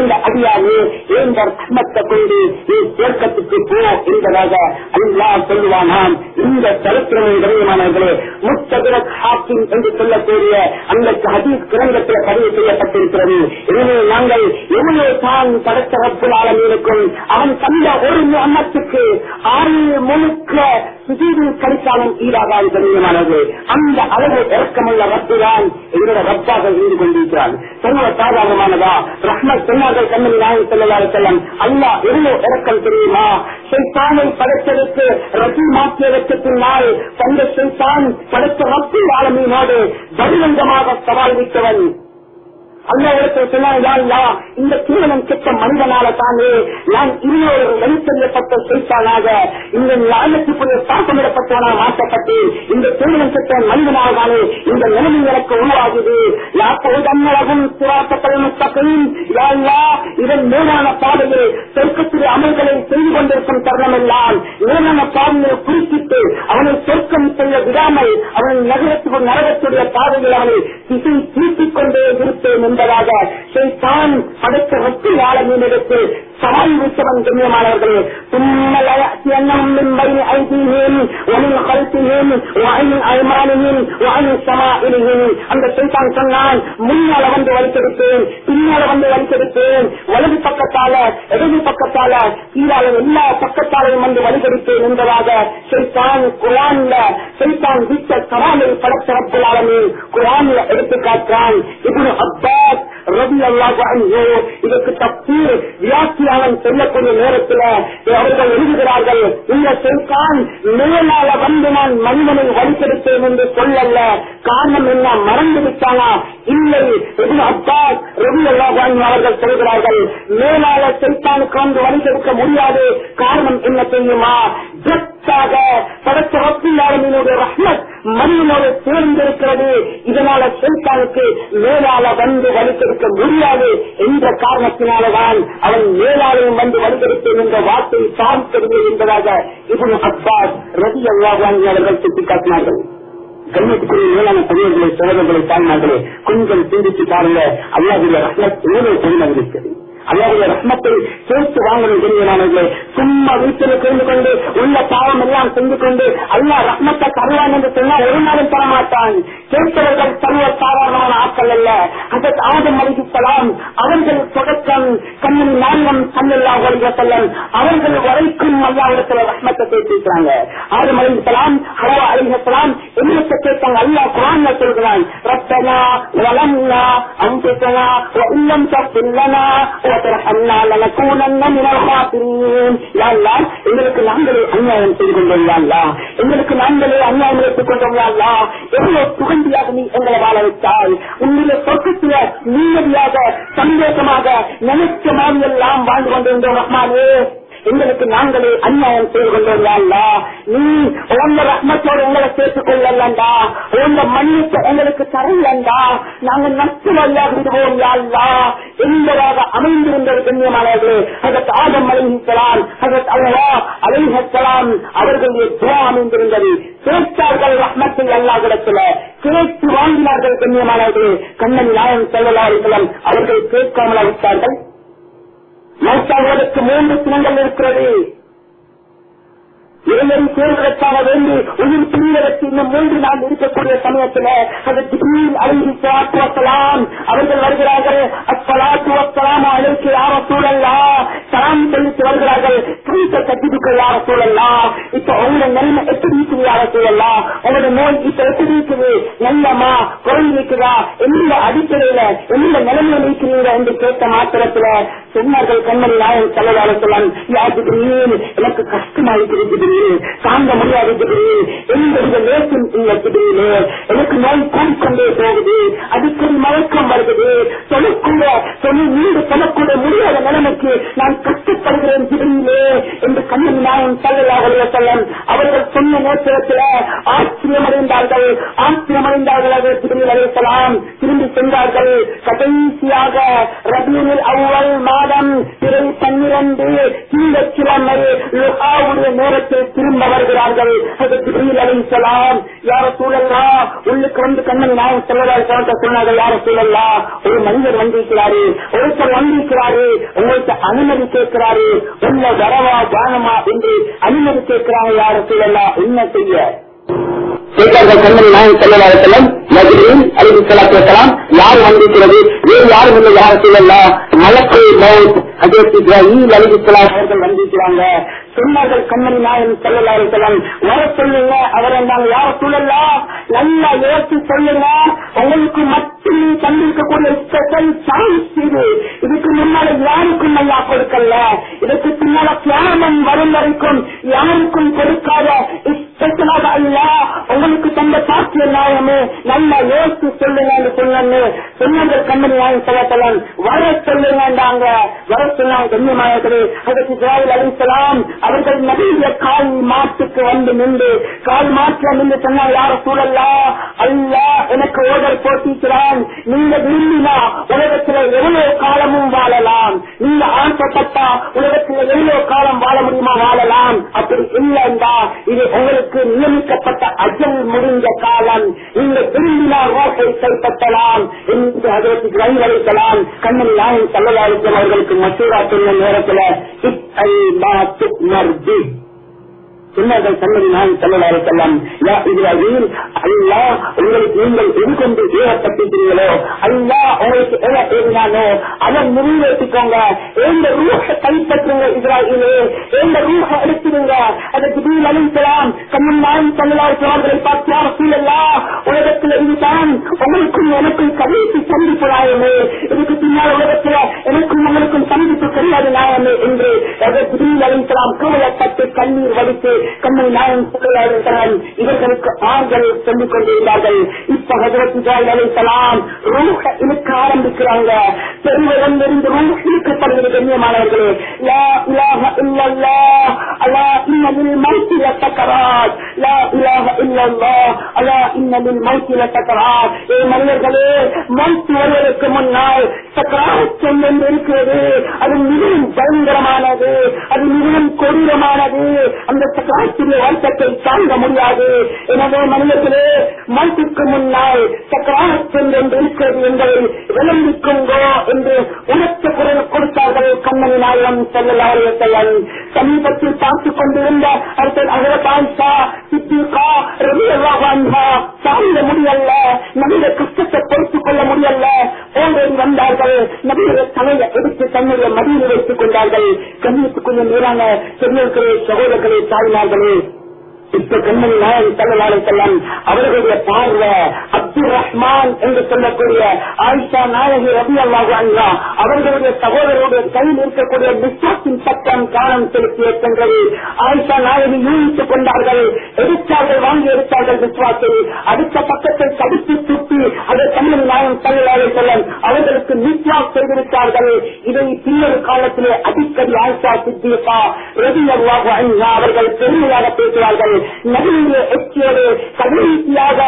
A: இந்த அறியாமே இந்த ரஹ்மத்தை கொண்டு நீ தோக்கத்துக்கு போ என்பதாக அல்லா சொல்லுவானான் இந்த சரித்திரமும் கவனமானவர்களே முத்தகிர ஹாக்கிங் என்று சொல்லக்கூடிய அந்த ஹதீஸ் கிரந்தத்தில் பதிவு செய்யப்பட்டிருக்கிறது எனவே நாங்கள் எவ்வளவு தான் படைத்த ரப்புலாளர்களுக்கும் அவன் தந்த ஒரு அன்னத்துக்கு ஆறு முழுக்க சுசீது கடித்தாலும் ஈடாகாது தெரியுமானது அந்த அளவு இறக்கமுள்ள ரத்துதான் எங்களோட ரத்தாக இருந்து கொண்டிருக்கிறான் தன்னோட சாதாரணமானதா ரஹ்மத் சொன்னார்கள் கண்ணன் நாயகம் செல்லலாறு செல்லம் அல்லா எவ்வளோ இறக்கம் தெரியுமா சைத்தானை படைத்ததற்கு ரசி மாற்றியதற்கு நாள் தந்த சைத்தான் படைத்த மக்கள் ஆளுமையினோடு பகிரங்கமாக சவால் விட்டவன் இந்த திருமணம் கெட்ட மனிதனால தானே நான் இன்னொரு வெளிச்செல்லப்பட்ட செய்தானாக இந்த நியாயத்துக்குரிய தாக்கமிடப்பட்டவனா மாற்றப்பட்டு இந்த திருமணம் கெட்ட மனிதனால இந்த நிலைமை எனக்கு உருவாகுது யாப்போதன்னழகும் துராத்தப்படும் தக்கையும் யாழ்லா இதன் மேலான பாதையில் சொர்க்கத்திலே அமல்களை செய்து கொண்டிருக்கும் தருணமெல்லாம் மேலான பாதையை குறிப்பிட்டு அவனை சொர்க்கம் செய்ய விடாமல் அவன் நகரத்துக்கு நரகத்துடைய பாதையில் அவனை திசை தீட்டிக் கொண்டே இருப்பேன் بلا جائے شیطان سڑک سے ہستی والے میرے سے فانبسطوا جميع مالكم ثم لا يأتينهم من بين أيديهم ومن خلفهم وعن أيمانهم وعن شمائلهم அந்த சைத்தான் சொன்னான் முன்னால வந்து வலிக்கெடுத்தேன் பின்னால வந்து வலிக்கெடுத்தேன் வலது பக்கத்தால இடது பக்கத்தால கீழால எல்லா பக்கத்தாலையும் வந்து வலிக்கெடுத்தேன் என்பதாக சைத்தான் குரான்ல சைத்தான் வீட்ட கரானை படத்த ரப்பலாலுமே குரான்ல எடுத்து காட்டான் இப்னு அப்பாஸ் ரவி அல்லாஹ் இதற்கு தப்பு வியாக்கி ஆட்சியாளன் சொல்லக்கூடிய நேரத்தில் அவர்கள் எழுதுகிறார்கள் இந்த சொல்கான் மேலால வந்து நான் மனிதனை வழிபடுத்தேன் என்று சொல்லல்ல காரணம் என்ன மறந்து விட்டானா இல்லை அப்பா ரவி அல்லாஹான் அவர்கள் சொல்கிறார்கள் மேலால செல்தானுக்கு வந்து வழிபடுத்த முடியாது காரணம் என்ன தெரியுமா ஜப்தாக படத்த ரஹ்மத் மண்ணினோடு சூழ்ந்திருக்கிறது இதனால சுல்தானுக்கு மேலால வந்து வலுத்திருக்க முடியாது என்ற காரணத்தினாலதான் அவன் மேலாளையும் வந்து வழிகெடுத்தேன் என்ற வார்த்தை சார்ந்தது என்பதாக இவன் அப்பாஸ் ரவி அல்லாஹாங்கி அவர்கள் சுட்டிக்காட்டினார்கள் கண்ணுக்குரிய மேலான தமிழர்களை சோழர்களை தாய்மார்களே கொஞ்சம் சிந்தித்து பாருங்க அல்லாஹுடைய ரஹ்மத் மேலே பெருமை அல்லாவுடைய ரத்னத்தை சேர்த்து வாங்கணும் தெரியுமானே சும்மா வீட்டில் சேர்ந்து கொண்டு உள்ள பாவம் எல்லாம் செஞ்சு கொண்டு அல்லா ரத்னத்தை தருவான் என்று சொன்னால் ஒரு நாளும் தரமாட்டான் கேட்பவர்கள் தருவ சாதாரணமான ஆட்கள் அல்ல அந்த ஆதம் அறிவிக்கலாம் அவர்கள் தொடக்கம் கண்ணில் மாநிலம் கண்ணெல்லாம் வருக செல்லம் அவர்கள் வரைக்கும் இடத்துல ரத்னத்தை கேட்டிருக்கிறாங்க ஆதம் அறிவிக்கலாம் ஹலவா அறிவிக்கலாம் என்னத்தை கேட்டாங்க அல்லா குரான் சொல்கிறான் ரத்தனா வளம்னா அம்புத்தனா உள்ளம் தப்பில்லனா எங்களுக்கு நாங்களே அநியாயம் செய்து கொண்டோம் எங்களுக்கு நாங்களே அநியாயம் வைத்துக் கொண்டோம் யா எவ்வளவு புகழ்ந்தியாக நீ எங்களை வாழ வைத்தாய் உன்னுடைய சொர்க்கத்தில நிம்மதியாக சந்தோஷமாக நினைச்ச மாதிரி எல்லாம் வாழ்ந்து கொண்டிருந்தோம் அம்மாவே எங்களுக்கு நாங்களே அநியாயம் செய்து கொண்டோம்டா நீ உங்க ரத்மத்தோடு எங்களை சேர்த்துக் கொள்ளலண்டா உங்க மன்னிப்பு எங்களுக்கு தரலண்டா நாங்கள் நஷ்டமல்லா விடுவோம் யாழ்லா எங்களாக அமைந்திருந்தது கண்ணியமானவர்களே அதற்கு ஆதம் அலைகலாம் அதற்கு அல்லவா அலைகலாம் அவர்களுடைய துறை அமைந்திருந்தது கேட்டார்கள் ரத்மத்தில் அல்லா கிடத்துல கேட்டு வாங்கினார்கள் கண்ணியமானவர்களே கண்ணன் நியாயம் செல்லலாம் அவர்கள் கேட்காமலா விட்டார்கள் மௌத்தாளர்களுக்கு மூன்று துணிகள் இருக்கிறது இறைவன் சூழ்நிலைக்காக வேண்டி உயிர் பிரிவதற்கு இன்னும் மூன்று நாள் இருக்கக்கூடிய சமயத்தில் அதற்கு திடீர் அவர்கள் வருகிறார்கள் அச்சலாத்து வசலாம் அழைக்க யார சூழல்லா சலாம் தெளித்து வருகிறார்கள் கிரீத்தை கட்டிவிக்க யார சூழல்லா இப்ப உங்களோட நன்மை எப்படி இருக்குது யார சூழல்லா உங்களோட நோய் இப்ப எப்படி இருக்குது நல்லமா குறை இருக்குதா எந்த அடிப்படையில எந்த நிலைமை நீக்கிறீங்க என்று கேட்ட மாத்திரத்தில் சொன்னார்கள் கண்மணி நாயன் செல்லவாழ சொல்லான் எனக்கு கஷ்டமாய் இருக்கிறேன் தாங்க முடியாது என்னுடைய நேற்றும் இருக்கிறேன் எனக்கு நோய் கூடிக்கொண்டே போகுது அதுக்கு மயக்கம் வருகிறது சொல்லக்கூட சொல்லி நீண்டு சொல்லக்கூட முடியாத நிலைமைக்கு நான் கஷ்டப்படுகிறேன் திடீரே என்று கண்மணி நாயன் செல்லவாக சொல்லன் அவர்கள் சொன்ன நேற்றத்தில் ஆச்சரியமடைந்தார்கள் ஆச்சரியமடைந்தார்கள் அவர்கள் திரும்பி அழைக்கலாம் திரும்பி சென்றார்கள் கடைசியாக ரபியில் அவ்வளவு மாதம் பிறை பன்னிரண்டு திங்கட்கிழமை லுகாவுடைய நேரத்தில் திரும்ப வருகிறார்கள் அலிசலாம் யார சூழல்லா உள்ளுக்கு வந்து கண்ணன் நாம் சொல்லலாம் சொன்னார்கள் யார சூழல்லா ஒரு மனிதர் வந்திருக்கிறாரு ஒருத்தர் வந்திருக்கிறாரு உங்களுக்கு அனுமதி கேட்கிறாரு உள்ள வரவா தானமா என்று அனுமதி கேட்கிறாங்க யார சூழல்லா என்ன செய்ய கேட்டார்கள் சந்தன நாயன் செல்லவாறு செல்லம் நஜிரின் யார் வந்திருக்கிறது வேறு யாரும் இல்லை யாரும் சொல்லல மலக்கை மவுத் அஜய் வந்திருக்கிறாங்க சொன்னார்கள் கண்மணி நாயன் செல்லலாரு செல்லம் வர சொல்லுங்க அவரை நாங்கள் யார சொல்லலாம் நல்லா யோசிச்சு சொல்லுங்க உங்களுக்கு மட்டும் தந்திருக்கக்கூடிய ஸ்பெஷல் சான்ஸ் இது இதுக்கு முன்னால யாருக்கும் நல்லா கொடுக்கல இதுக்கு பின்னால தியானம் வரும் வரைக்கும் யாருக்கும் கொடுக்காத ஸ்பெஷலாக அல்ல உங்களுக்கு தந்த சாத்திய நாயமே நல்லா யோசிச்சு சொல்லுங்க சொன்னு சொன்னார்கள் கண்மணி நாயன் செல்லத்தலன் வர சொல்லுங்க வர சொன்னாங்க கண்ணியமாயத்திலே அதற்கு ஜாவில் அலிசலாம் அவர்கள் நபிய கால் மாற்றுக்கு வந்து நின்று கால் மாற்ற நின்று சொன்னால் யார சூழல்லா அல்ல எனக்கு ஓடர் போட்டிக்கிறான் நீங்க விரும்பினா உலகத்துல எவ்வளவு காலமும் வாழலாம் நீங்க ஆசைப்பட்டா உலகத்துல எவ்வளவு காலம் வாழ முடியுமா வாழலாம் அப்படி இல்லைண்டா இது உங்களுக்கு நியமிக்கப்பட்ட அஜல் முடிந்த காலம் நீங்க விரும்பினா ரோசை செயல்பட்டலாம் என்று அதற்கு கைவழிக்கலாம் கண்ணன் யாரும் செல்லவாளிக்கும் அவர்களுக்கு மசூரா சொன்ன நேரத்துல مردے சொன்னார்கள் சன்னதி நான் சொல்லலாம் யா இப்ராஹிம் அல்லா உங்களுக்கு நீங்கள் எதுக்கொண்டு ஏவப்பட்டிருக்கிறீங்களோ அல்லா உங்களுக்கு எதை ஏறினானோ அதை நிறைவேற்றிக்கோங்க எந்த ரூஹ கைப்பற்றுங்க இப்ராஹிமே எந்த ரூஹ எடுத்துடுங்க அதற்கு நீங்கள் அழிக்கலாம் கண்ணுமான் சொல்லலாளர்களை பார்த்தார் சூழல்லா உலகத்தில் இதுதான் உங்களுக்கும் எனக்கும் கடைசி சந்திப்பு நாயமே இதுக்கு பின்னால் உலகத்தில் எனக்கும் உங்களுக்கும் சந்திப்பு கிடையாது நாயமே என்று அதற்கு நீங்கள் அழிக்கலாம் கவலைப்பட்டு கண்ணீர் வடித்து கம்மை நாயம் சொல்லுகிறார்கள் இவர்களுக்கு ஆண்கள் சொல்லிக் கொண்டிருந்தார்கள் இப்ப ஹசரத் முஜாஹித் அலி ரூஹ இழுக்க ஆரம்பிக்கிறாங்க பெருவரம் இருந்து ரூஹ் இழுக்கப்படுவது கண்ணியமானவர்களே மனிதர்களே மைத்து வருவதற்கு அது கொடூரமானது அந்த சக்கர வாழ்க்கையை வாழ்க்கை தாங்க முடியாது எனவே மனிதர்களே மனத்திற்கு முன்னால் சக்கராலத்தில் என்று இருக்கிறது என்பதை விளம்பிக்குங்கோ என்று உணர்த்த குரல் கொடுத்தார்கள் கண்ணனி நாயகம் செல்லலாரியத்தையன் சமீபத்தில் பார்த்துக் கொண்டிருந்த அடுத்த அகரபான்சா சித்திகா ரவியல்லாஹான்ஹா தாங்க முடியல நவீன கஷ்டத்தை பொறுத்துக் கொள்ள முடியல போன்றேன் வந்தார்கள் நவீன தலையை எடுத்து தன்னுடைய மடியில் வைத்துக் கொண்டார்கள் கண்ணியத்துக்குள்ள நேரான சொன்னர்களே சகோதரர்களே தாய்மார் کر இப்ப கண்மணி அவர்களுடைய பார்வை அப்துல் ரஹ்மான் என்று சொல்லக்கூடிய ஆயிஷா நாயகி ரவி அல்லாஹா அவர்களுடைய சகோதரோடு கை நிற்கக்கூடிய மிஸ்வாசின் சட்டம் காலம் செலுத்திய பெண்கள் ஆயிஷா நாயகி யூகித்துக் கொண்டார்கள் எடுத்தார்கள் வாங்கி எடுத்தார்கள் விஸ்வாசை அடுத்த பக்கத்தை தடுத்து சுட்டி அதை கண்ணன் நாயன் தலைவாரை செல்லம் அவர்களுக்கு மிஸ்வாஸ் செய்திருக்கார்கள் இதை பின்னர் காலத்திலே அடிக்கடி ஆயிஷா சித்திகா ரவி அல்லாஹா அவர்கள் பெருமையாக பேசுவார்கள் நவீன எச்சியோடு கடைசியாக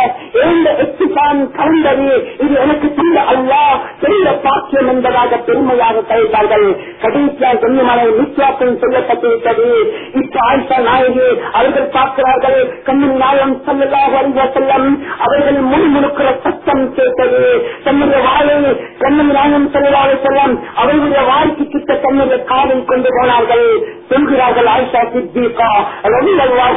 A: ஏந்த எச்சுதான் கலந்தது இது எனக்கு தந்த அல்லா பெரிய பாக்கியம் என்பதாக பெருமையாக கழித்தார்கள் கடைசியாக கண்ணியமான நிச்சயாக்கம் சொல்லப்பட்டிருக்கிறது இப்ப ஆயிஷா நாயகி அவர்கள் பார்க்கிறார்கள் கண்ணின் நாயம் சொல்லலாக அறிந்த செல்லம் அவர்கள் முன்முழுக்கிற சத்தம் கேட்டது தன்னுடைய வாயை கண்ணின் நாயம் சொல்லலாக செல்லம் அவர்களுடைய வாய்க்கு கிட்ட தன்னுடைய காலில் கொண்டு போனார்கள் சொல்கிறார்கள் ஆயிஷா சித்திகா ரவி அல்லாஹ்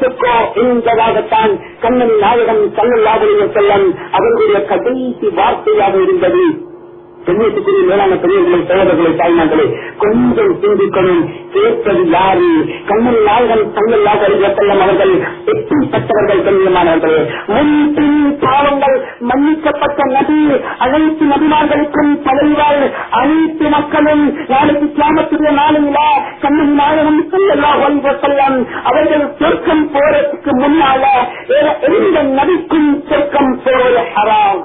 A: உம்மத்துக்கோ என்பதாகத்தான் கண்ணன் நாயகம் சல்லல்லாவுடைய செல்லம் அவர்களுடைய கடைசி வார்த்தையாக இருந்தது சென்னைக்குரிய மேலான பெரியவர்களை சோதர்களை தாய்மார்களே கொஞ்சம் சிந்திக்கணும் கேட்பது யாரு கண்ணல் நாள்கள் தங்கள் நாகரிகம் அவர்கள் எப்படிப்பட்டவர்கள் கண்ணியமானவர்களே முன்பின் பாவங்கள் மன்னிக்கப்பட்ட நபி அனைத்து நபிமார்களுக்கும் தலைவர் அனைத்து மக்களும் நாளைக்கு கிராமத்துடைய நாளுங்களா கண்ணன் நாயகன் கல்லல்லா வழிபட்டலாம் அவர்கள் சொர்க்கம் போறதுக்கு முன்னால எந்த நபிக்கும் சொர்க்கம் போற ஹராம்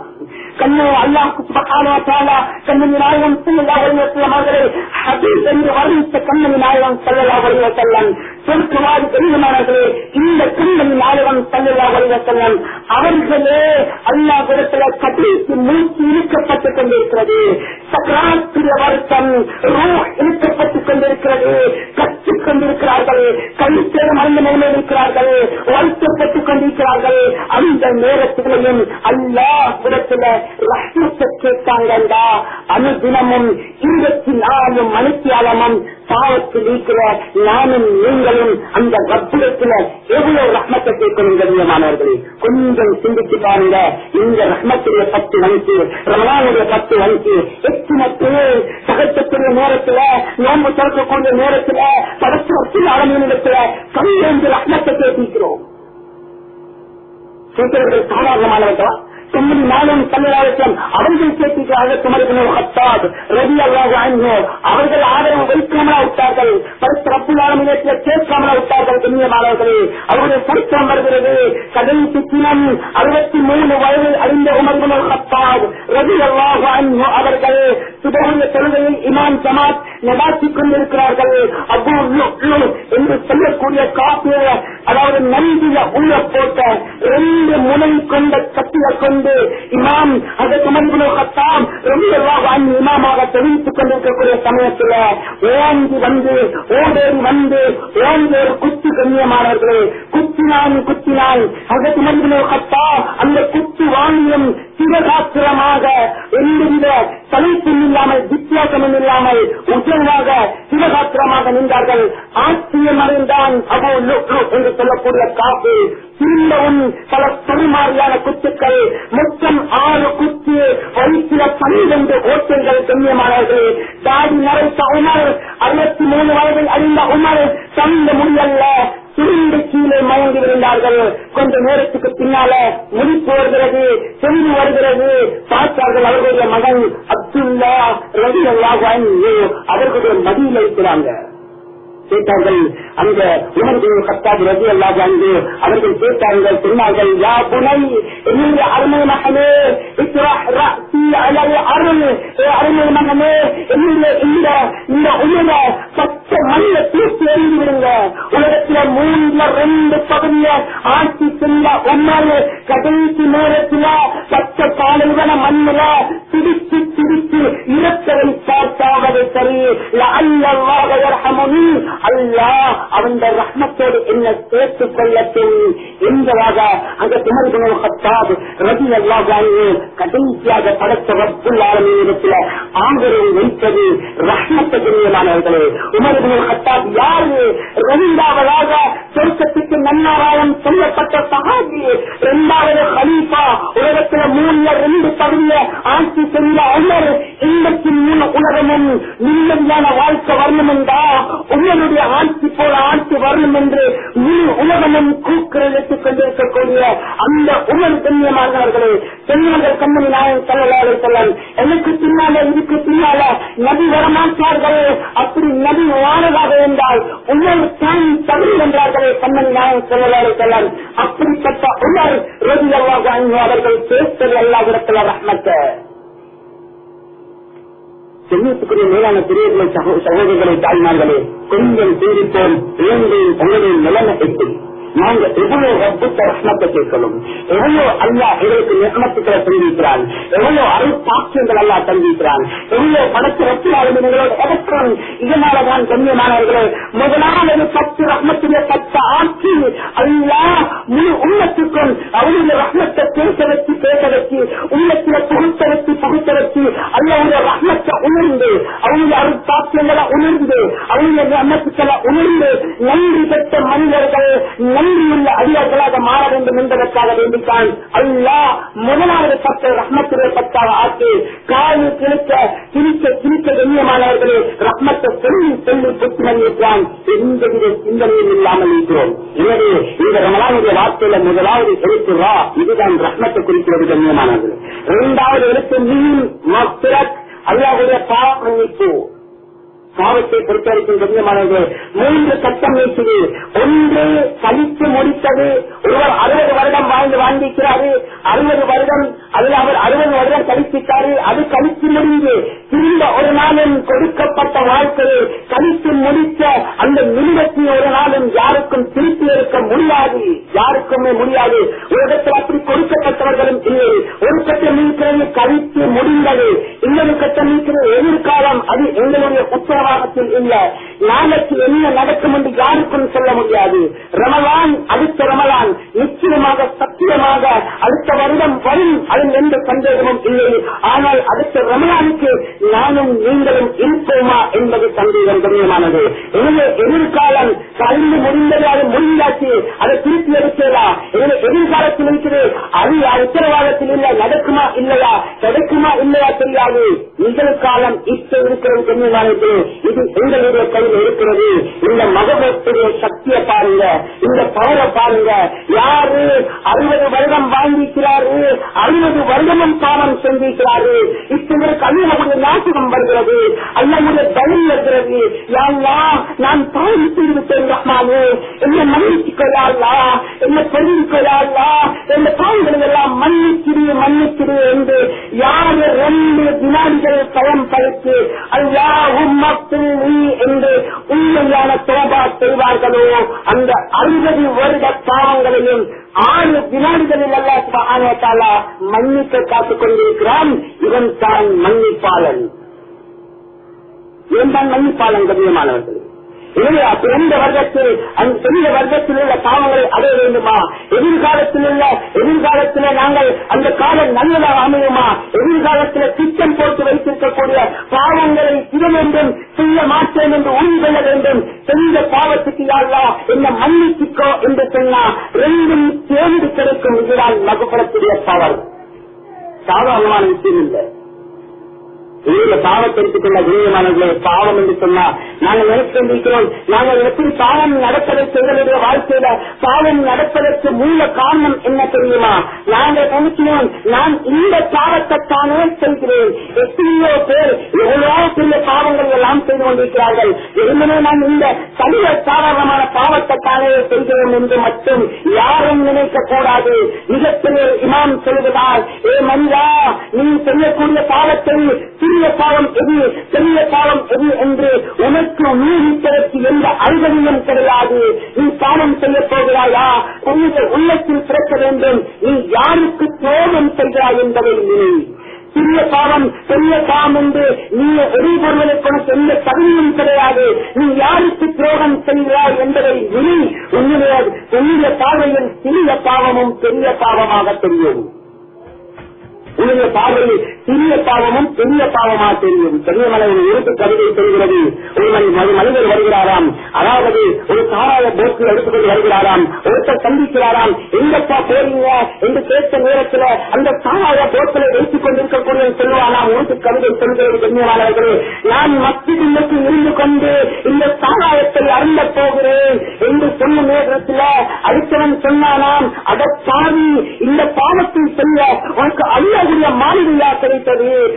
A: கண்ணு அல்லாஹு சுபகானா தாலா கண்ணு நாயகம் சுல்லா வலிவசல்லமாகவே ஹபீஸ் என்று வர்ணித்த கண்ணு நாயகம் சல்லல்லா வலிவசல்லம் சொற்குமாறு பெரியமானவர்களே இந்த கண்ணு நாயகம் சல்லல்லா வலிவசல்லம் அவர்களே அல்லா குரத்துல கபீருக்கு மூச்சு இழுக்கப்பட்டுக் கொண்டிருக்கிறது சக்கராத்திரிய வருத்தம் ரூ இழுக்கப்பட்டுக் கொண்டிருக்கிறது கற்றுக் கொண்டிருக்கிறார்கள் கழிச்சேரம் அந்த நிலையில் இருக்கிறார்கள் வருத்தப்பட்டுக் கொண்டிருக்கிறார்கள் அந்த நேரத்திலையும் அல்லா குரத்துல ரஷ்மத்தை கேட்டாங்கண்டா அனுதினமும் இருபத்தி நாலு மணித்தியாலமும் பாவத்தில் இருக்கிற நானும் நீங்களும் அந்த வர்த்தகத்துல எவ்வளவு ரஹ்மத்தை கேட்கணும் கண்ணியமானவர்களே கொஞ்சம் சிந்திச்சு பாருங்க இந்த ரஹ்மத்துடைய பத்து வணிக்கு ரமலானுடைய பத்து வணிக்கு எத்தனை பேர் சகத்தக்கூடிய நேரத்துல நோன்பு திறக்கக்கூடிய நேரத்துல படத்தின் அரங்கிடத்துல பன்னிரண்டு ரஹ்மத்தை கேட்டிருக்கிறோம் சீக்கிரங்கள் சாதாரணமானவர்களா செம்மதி மாலும் சல்லாலயம் அவர்கள் கேட்கிறார்கள் துமரிபுல் ஹத்தாப் ரவி அல்லாஹ் அவர்கள் ஆதரவு வைக்காமலா விட்டார்கள் பரிசு ரப்புல்லாலும் கேட்காமலா விட்டார்கள் கண்ணியமானவர்களே அவருடைய சரித்திரம் வருகிறது கடைசி தினம் அறுபத்தி மூணு வயது அறிந்த உமர்புல் ஹத்தாப் ரவி அல்லாஹ் அவர்கள் சுபகுரிய தொழுகையை இமாம் ஜமாத் நடாத்திக் கொண்டிருக்கிறார்கள் அபு என்று சொல்லக்கூடிய காப்பிய அதாவது நன்றிய உள்ள போட்ட ரெண்டு முனை கொண்ட கட்டிய கொண்டு இமாம் அதற்கு மனிதனோகத்தாம் ரொம்ப இமாமாக தெரிவித்துக் கொண்டிருக்கக்கூடிய சமயத்தில் ஓங்கி வந்து ஓடேறி வந்து ஓந்தேறு குத்து கண்ணியமானவர்களே குத்தினான் குத்தினான் அதற்கு கத்தா அந்த குத்து வாங்கியும் சிவகாத்திரமாக எந்தெந்த தலைப்பும் இல்லாமல் வித்தியாசமும் இல்லாமல் உச்சமாக சிவகாத்திரமாக நின்றார்கள் ஆச்சரியம் அறிந்தான் அவோ என்று சொல்லக்கூடிய காப்பு திரும்பவும் பல பெருமாறியான குத்துக்கள் மொத்தம் ஆறு குத்து வயிற்றுல பன்னிரண்டு ஓட்டங்கள் கண்ணியமானவர்களே தாடி மறைத்த உமர் அறுபத்தி மூணு வயதில் அறிந்த உமர் தந்த முடியல்ல சுருண்டு கீழே மயங்கி விழுந்தார்கள் கொஞ்ச நேரத்துக்கு பின்னால முடிப்பு வருகிறது சென்று வருகிறது பார்த்தார்கள் அவர்களுடைய மகன் அப்துல்லா ரவி அல்லாஹ் அவர்களுடைய மதியில் இருக்கிறாங்க கேட்டார்கள் அந்த உமர்பின் கத்தாப் ரஜி அல்லாது அங்கு அவர்கள் கேட்டார்கள் சொன்னார்கள் யா புனை நீங்க அருமை மகனே அருள் அருமை மகனே நீங்க இந்த இந்த உலக சச்ச மல்ல தீர்த்து எறிந்துவிடுங்க உலகத்துல மூணுல ரெண்டு பகுதிய ஆட்சி செல்ல உமர் கடைசி நேரத்துல சச்ச காலைவன மண்ணுல சிரிச்சு சிரிச்சு இறப்பதை பார்த்தாவது சரி அல்லவாக அல்லாஹ் அவன் ரஹ்மத்தோடு என்ன சேர்த்துக் கொள்ளத்தில் என்பதாக அந்த துமர்குணம் கத்தாது ரஜி அல்லாஹாவே கடைசியாக படைத்த வப்புள்ளாரத்தில் ஆங்கரை வைத்தது ரத்னத்தமானவர்களே உமர்குணம் கத்தாத் யாரு ரவிந்தாவதாக சொர்க்கத்துக்கு நன்னாராயம் சொல்லப்பட்ட சகாஜி இரண்டாவது ஹலீஃபா உலகத்தில் மூணுல ரெண்டு பகுதிய ஆட்சி செய்த அவர் இன்னைக்கு மூணு உலகமும் நிம்மதியான வாழ்க்கை வரணும் என்றா உண்மை அவருடைய ஆட்சி போல ஆட்சி வரும் என்று முழு உலகமும் கூக்கிறெடுத்துக் கொண்டிருக்கக்கூடிய அந்த உமர் கண்ணியமானவர்களே பெண்ணாளர் கண்மணி நாயன் சொல்லலாறு சொல்லலாம் எனக்கு பின்னால இதுக்கு பின்னால நதி வரமாட்டார்களே அப்படி நதி வாழலாக இருந்தால் உமர் தான் தமிழ் என்றார்களே கண்மணி நாயன் சொல்லலாறு சொல்லலாம் அப்படிப்பட்ட உமர் ரவி அவர்கள் பேசுவது அல்லாஹ் இடத்துல ரஹ்மத்தை செல்வத்துக்குரிய மேலான பெரியவர்களை சகோதரர்களை தாய்மார்களே பெண்கள் தேடித்தோம் இலங்கையின் தங்களின் நிலைமை எப்படி நாங்க எவ்வளவு ரப்பு பிரச்சனத்தை கேட்கணும் எவ்வளவு அல்லா எங்களுக்கு நிர்ணத்துக்களை தெரிவிக்கிறான் எவ்வளவு அருட்பாக்கியங்கள் அல்லா தெரிவிக்கிறான் எவ்வளவு படத்து வச்சினாலும் எங்களோட பதற்றம் இதனாலதான் கண்ணியமானவர்களே முதலாவது பத்து ரத்னத்துடைய பத்து ஆட்சி அல்லா முழு உள்ளத்துக்கும் அவருடைய ரத்னத்தை பேச வச்சு பேச வச்சு உள்ளத்துல புகுத்த வச்சு புகுத்த வச்சு அல்லாவுடைய ரத்னத்தை உணர்ந்து அவருடைய அருட்பாக்கியங்களை உணர்ந்து அவருடைய ரத்னத்துக்களை உணர்ந்து நன்றி பெற்ற மனிதர்கள் அன்பியுள்ள அடியார்களாக மாற வேண்டும் என்பதற்காக வேண்டித்தான் அல்லா முதலாவது பத்த ரஹ்மத்துடைய பத்தாக ஆக்கி காலை கிழிக்க கிழிக்க கிழிக்க கண்ணியமானவர்களே ரஹ்மத்தை சொல்லி சொல்லி புத்திமன்றான் எந்தவித சிந்தனையும் இல்லாமல் இருக்கிறோம் எனவே இந்த ரமலானுடைய வார்த்தையில முதலாவது எழுத்து ரா இதுதான் ரஹ்மத்தை குறிக்கிறது கண்ணியமானவர்கள் இரண்டாவது எழுத்து மீன் அல்லாவுடைய பாவ மன்னிப்பு பாவத்தை பொறுத்தவரைக்கும் கண்ணியமானது மூன்று சட்டம் நீக்குது ஒன்று கழித்து முடித்தது ஒருவர் அறுபது வருடம் வாழ்ந்து வாழ்ந்திருக்கிறாரு அறுபது வருடம் அதில் அவர் அறுபது வருடம் கழிச்சிட்டாரு அது கழித்து முடிந்து திரும்ப ஒரு நாளும் கொடுக்கப்பட்ட வாழ்க்கையை கழித்து முடித்த அந்த நிமிடத்தை ஒரு நாளும் யாருக்கும் திருப்பி இருக்க முடியாது யாருக்குமே முடியாது உலகத்தில் அப்படி கொடுக்கப்பட்டவர்களும் இல்லை ஒரு கட்ட நீக்கிறது கழித்து முடிந்தது இன்னொரு கட்ட நீக்கிறது எதிர்காலம் அது எங்களுடைய உத்தரவு الا நாளைக்கு என்ன நடக்கும் என்று யாருக்கும் சொல்ல முடியாது ரமலான் அடுத்த ரமலான் நிச்சயமாக சத்தியமாக அடுத்த வருடம் வரும் அதில் எந்த சந்தேகமும் இல்லை ஆனால் அடுத்த ரமலானுக்கு நானும் நீங்களும் இருப்போமா என்பது சந்தேகம் கண்ணியமானது எனவே எதிர்காலம் கல்வி முடிந்தது அது முடிந்தாச்சு அதை திருப்பி எடுக்கலாம் எனவே எதிர்காலத்தில் இருக்கிறது அது உத்தரவாதத்தில் இல்ல நடக்குமா இல்லையா கிடைக்குமா இல்லையா தெரியாது நிகழ்காலம் இப்ப இருக்கிறது கண்ணியமானது இது எங்களுடைய மதத்தில் இருக்கிறது இந்த மதத்துடைய சக்தியை பாருங்க இந்த பவரை பாருங்க யாரு அறுபது வருடம் வாங்கிக்கிறாரு அறுபது வருடமும் பாவம் செஞ்சிருக்கிறாரு இத்தனை கல்வியுடைய நாசகம் வருகிறது அல்லமுடைய தயம் வருகிறது நான் தாய் இருக்கேன் ரஹ்மானு என்ன மன்னிச்சுக்கொள்ளா என்ன தெரிவிக்கொள்ளா என்ன பாவங்களை எல்லாம் மன்னிச்சிடு மன்னிச்சிடு என்று யாரு ரெண்டு வினாடிகள் பயன்படுத்தி அல்லா உம்மத்தில் நீ என்று உண்மையான தோபா செய்வார்களோ அந்த அறுபது வருட பாவங்களையும் ஆறு வினாடிகளில் அல்ல மன்னிக்க காத்துக் கொண்டிருக்கிறான் இவன் தான் மன்னிப்பாளன் இவன் தான் மன்னிப்பாளன் கண்ணியமானவர்கள் எனவே பிறந்த வர்க்கத்தில் பெரிய வர்க்கத்தில் உள்ள பாவங்களை அடைய வேண்டுமா எதிர்காலத்தில் உள்ள எதிர்காலத்தில் நாங்கள் அந்த காலம் நல்லதாக அமையுமா எதிர்காலத்தில் திட்டம் போட்டு வைத்திருக்கக்கூடிய பாவங்களை இட வேண்டும் செய்ய மாட்டேன் என்று உறுதி கொள்ள வேண்டும் செய்த பாவத்துக்கு யாரா என்ன மன்னிச்சிக்கோ என்று சொன்னா ரெண்டும் தேர்ந்து கிடைக்கும் இதுதான் மகப்படக்கூடிய பவர் சாதாரணமான விஷயம் இல்லை நீங்க பாவத்தை எடுத்துக்கொள்ள விநியமானவர்களே பாவம் என்று சொன்னா நாங்கள் நினைத்திருக்கிறோம் நாங்கள் எப்படி பாவம் நடப்பதற்கு எங்களுடைய வாழ்க்கையில பாவம் நடப்பதற்கு மூல காரணம் என்ன தெரியுமா நாங்கள் நினைக்கிறோம் நான் இந்த பாவத்தை தானே எத்தனையோ பேர் எவ்வளோ பெரிய பாவங்கள் எல்லாம் செய்து கொண்டிருக்கிறார்கள் எதுமே நான் இந்த சமீப சாதாரணமான பாவத்தை தானே என்று மட்டும் யாரும் நினைக்க கூடாது மிகப்பெரிய இமாம் சொல்வதால் ஏ மனிதா நீ செய்யக்கூடிய பாவத்தை சிறிய பாலம் எது பெரிய பாலம் எது என்று உனக்கு நீதிப்பதற்கு எந்த அறிவதியும் கிடையாது நீ பானம் செய்ய போகிறாயா உன்னுடைய உள்ளத்தில் பிறக்க வேண்டும் நீ யாருக்கு துரோகம் செய்கிறாய் என்பதை நீ சிறிய பாவம் பெரிய பாவம் என்று நீ எதிர்கொள்வதற்கு உனக்கு எந்த தகுதியும் கிடையாது நீ யாருக்கு துரோகம் செய்கிறாய் என்பதை இனி உன்னுடைய பெரிய பார்வையில் சிறிய பாவமும் பெரிய பாவமாக தெரியும் உடைய பார்வையில் சிறிய பாவமும் பெரிய பாவமா தெரியும் பெரிய மலையில் இருந்து கருதை தெரிகிறது ஒரு மணி மனிதர் வருகிறாராம் அதாவது ஒரு சாராய போக்கு எடுத்துக்கொண்டு வருகிறாராம் ஒருத்தர் சந்திக்கிறாராம் எங்கப்பா போறீங்க என்று கேட்ட நேரத்தில் அந்த சாராய போக்கில் வைத்துக் கொண்டிருக்கக்கூடிய சொல்லுவாராம் ஒரு கவிதை சொல்கிறது பெண்ணியமானவர்களே நான் மத்தியிலுக்கு இருந்து கொண்டு இந்த சாராயத்தை அருந்த போகிறேன் என்று சொன்ன நேரத்தில் அடித்தவன் சொன்னானாம் அதற்கான سمیر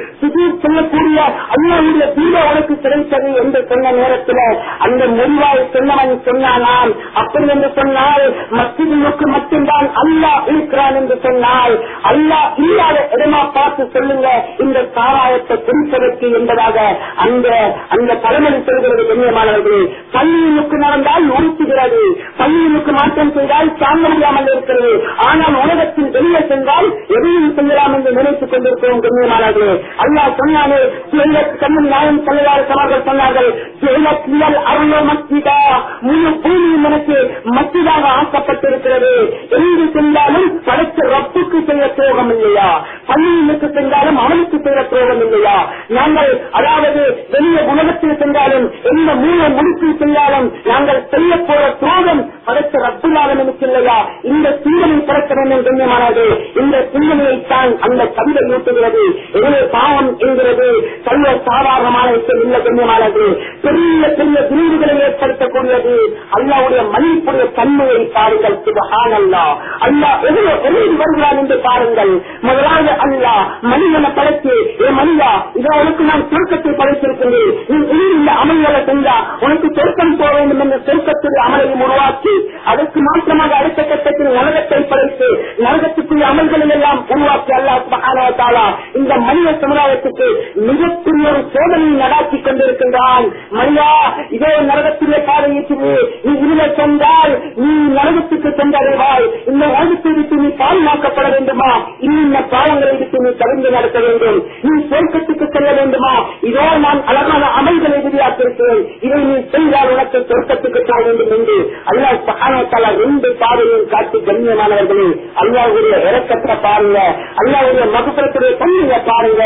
A: அல்லாவுடைய தீமை கிடைத்தது என்று சொன்ன நேரத்தில் அந்த முடிவாய் சொன்னவன் சொன்னானாம் அப்படி என்று சொன்னால் மத்திகளுக்கு மட்டும்தான் அல்லா இருக்கிறான் என்று சொன்னால் அல்லா இல்லாத இடமா பார்த்து சொல்லுங்க இந்த சாராயத்தை குறிப்பதற்கு என்பதாக அந்த அந்த தலைமுறை சொல்கிறது கண்ணியமானவர்களே பள்ளியினுக்கு நடந்தால் உறுத்துகிறது பள்ளியினுக்கு மாற்றம் செய்தால் தாங்க முடியாமல் இருக்கிறது ஆனால் உலகத்தின் வெளியே சென்றால் எதையும் செய்யலாம் என்று நினைத்துக் கொண்டிருக்கிறோம் கண்ணியமானவர்களே அல்லா சொன்னாலே கண்ணு நியாயம் செல்லார்கள் சொன்னார்கள் சொன்னார்கள் அருள் மத்திதா முழு பூமியும் எனக்கு மத்திதாக ஆக்கப்பட்டிருக்கிறது எங்கு சென்றாலும் படைத்த ரப்புக்கு செய்ய துரோகம் இல்லையா பள்ளியிலுக்கு சென்றாலும் அவனுக்கு செய்ய துரோகம் இல்லையா நாங்கள் அதாவது பெரிய உலகத்தில் சென்றாலும் எந்த மூல முடிக்கில் சென்றாலும் நாங்கள் செய்ய போற துரோகம் படைத்த ரத்துலாக நமக்கு இல்லையா இந்த சிந்தனை படைக்க என்று கண்ணியமானது இந்த சிந்தனையைத்தான் அந்த கவிதை ஊட்டுகிறது எனவே பாவம் என்கிறது கல்வ சாதாரணமான விஷயம் இல்ல கண்ணியமானது பெரிய பெரிய பிரிவுகளை ஏற்படுத்தக்கூடியது அல்லாவுடைய மன்னிப்புடைய தன்மையை பாருங்கள் சுபகானல்லா அல்லா எவ்வளவு வெளியில் வருகிறார் என்று பாருங்கள் முதலாவது அல்லா மனிதனை படைத்து ஏ மனிதா இதோ உனக்கு நான் சுருக்கத்தை படைத்திருக்கிறேன் நீ இந்த அமல்களை சென்றா உனக்கு சொருக்கம் போக வேண்டும் என்ற சொருக்கத்துடைய அமலையும் உருவாக்கி அதற்கு மாற்றமாக அடுத்த கட்டத்தில் உலகத்தை படைத்து நரகத்துக்குரிய அமல்களை எல்லாம் உருவாக்கி அல்லா சுபகானா இந்த மனித சமுதாயத்துக்கு மிகப்பெரிய ஒரு சோதனை நடாத்தி கொண்டிருக்கின்றான் மனிதா இதே நரகத்திலே பாதையிட்டு நீ இதுல சென்றால் நீ நரகத்துக்கு சென்றடைவாய் இந்த உலகத்தை விட்டு நீ பாதுகாக்கப்பட வேண்டுமா இன்னும் பாவங்களை விட்டு நீ தகுந்து நடத்த வேண்டும் நீ சொர்க்கத்துக்கு செல்ல வேண்டுமா இதோ நான் அழகான அமைதலை விதியாத்திருக்கிறேன் இதை நீ செய்தால் உனக்கு சொர்க்கத்துக்கு செல்ல வேண்டும் என்று அல்லா சகானத்தால ரெண்டு பாதையும் காட்டி கண்ணியமானவர்களே அல்லாவுடைய இறக்கத்தை பாருங்க அல்லாவுடைய மகுபுரத்துடைய பண்ணுங்க பாருங்க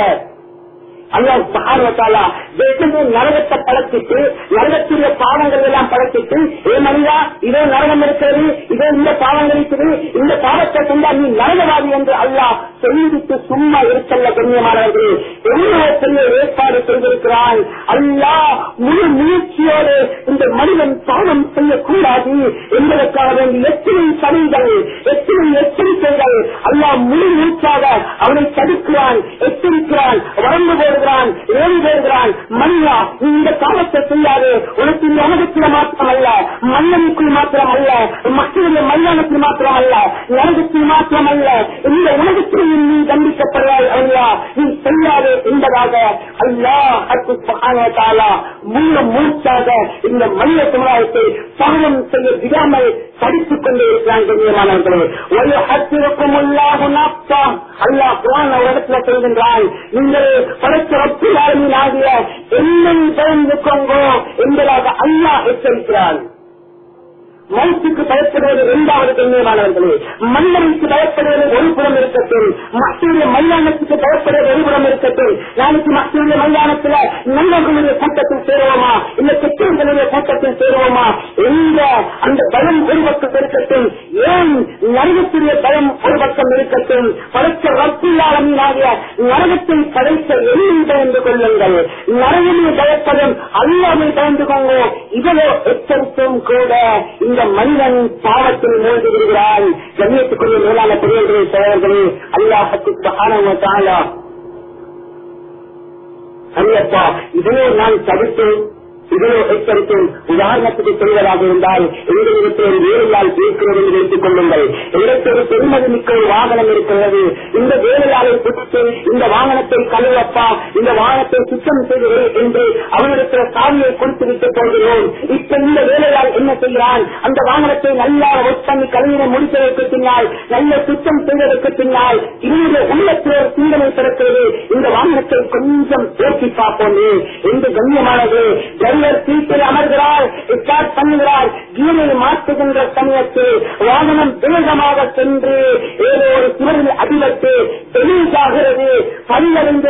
A: அல்லா சகாரத்தாலா வெட்டமும் நரகத்தை பழக்கிட்டு நரகத்துடைய பாவங்கள் எல்லாம் பழக்கிட்டு ஏ மனிதா இதோ நரகம் இருக்கிறது இதோ இந்த பாவங்கள் இருக்குது இந்த பாவத்தை கொண்டா நீ நரகவாதி என்று அல்லா சொல்லிவிட்டு சும்மா இருக்கல்ல கண்ணியமானவர்களே எவ்வளவு பெரிய ஏற்பாடு செய்திருக்கிறான் அல்லா முழு முயற்சியோடு இந்த மனிதன் பாவம் செய்யக்கூடாது என்பதற்காக வேண்டி எத்தனை சதிகள் எத்தனை எச்சரிக்கைகள் அல்லா முழு முயற்சியாக அவனை தடுக்கிறான் எச்சரிக்கிறான் வழங்குபவர் பேருகிறான் ஏழு பேருகிறான் மண்ணா இந்த காலத்தை செய்யாது உனக்கு இந்த உலகத்தில் மாத்திரம் அல்ல மன்னனுக்குள் மாத்திரம் அல்ல மக்களுடைய மைதானத்தில் மாத்திரம் அல்ல உலகத்தில் மாத்திரம் அல்ல இந்த உலகத்திலையும் நீ கண்டிக்கப்படுவாய் அல்லா நீ செய்யாது என்பதாக அல்லா முழு முழுச்சாக இந்த மனித சமுதாயத்தை சமயம் செய்ய விடாமல் படித்துக் கொண்டே இருக்கிறான் கண்ணியமானவர்களே ஒரு ஹத்திற்கும் உள்ளாக அல்லா குரான் ஒரு இடத்துல சொல்கின்றான் நீங்கள் படைத்த ஒப்பிலாளர்கள் ஆகிய என்னை பயந்து கொங்கோ என்பதாக அல்லா எச்சரிக்கிறான் மௌத்துக்கு பயப்படுவது இரண்டாவது கண்ணியமானவர்களே மன்னனுக்கு பயப்படுவது ஒரு புறம் இருக்கட்டும் மக்களுடைய மைதானத்துக்கு பயப்படுவது ஒரு புறம் இருக்கட்டும் நாளைக்கு மக்களுடைய மைதானத்தில் நல்லவர்களுடைய கூட்டத்தில் சேருவோமா இல்ல பெற்றோர்களுடைய கூட்டத்தில் சேருவோமா எந்த அந்த பயம் ஒரு பக்கம் இருக்கட்டும் ஏன் நரகத்துடைய பயம் ஒரு பக்கம் இருக்கட்டும் படைத்த வற்புள்ளாளனாகிய நரகத்தை படைத்த எண்ணி பயந்து கொள்ளுங்கள் நரகமே பயப்படும் அல்லாமல் பயந்து கொண்டோ இவ்வளோ எச்சரித்தும் கூட இந்த மனிதன் பாவத்தில் மூழ்கி விடுகிறான் கண்ணியத்துக்குரிய மேலான பெரியவர்களை சோழர்களே அல்லாஹத்துக்கு அரியப்பா இதையே நான் தவிர்த்தேன் இதனை எச்சரிக்கும் உதாரணத்துக்கு சொல்வதாக இருந்தால் எங்களிடத்தில் ஒரு வேலையால் இருக்கிறது என்று வைத்துக் கொள்ளுங்கள் எங்களுக்கு ஒரு பெருமதி மிக்க ஒரு வாகனம் இருக்கிறது இந்த வேலையாளை பிடித்து இந்த வாகனத்தை கழுவப்பா இந்த வாகனத்தை சுத்தம் செய்வது என்று அவனிடத்தில் சாமியை கொடுத்து விட்டுக் கொள்கிறோம் இப்ப இந்த வேலையால் என்ன செய்கிறான் அந்த வாகனத்தை நல்லா ஒர்க் பண்ணி முடித்ததற்கு பின்னால் நல்ல சுத்தம் செய்வதற்கு பின்னால் இந்த உள்ளத்தில் ஒரு சிந்தனை பிறக்கிறது இந்த வாகனத்தை கொஞ்சம் பேசி பார்ப்போம் என்று கண்ணியமானது அவர் சீட்டில் அமர்கிறார் ஸ்டார்ட் பண்ணுகிறார் கீரை மாற்றுகின்ற சமயத்தில் வாகனம் வேகமாக சென்று ஏதோ ஒரு சுவரில் அடிபட்டு தெளிவாகிறது பல்லறிந்து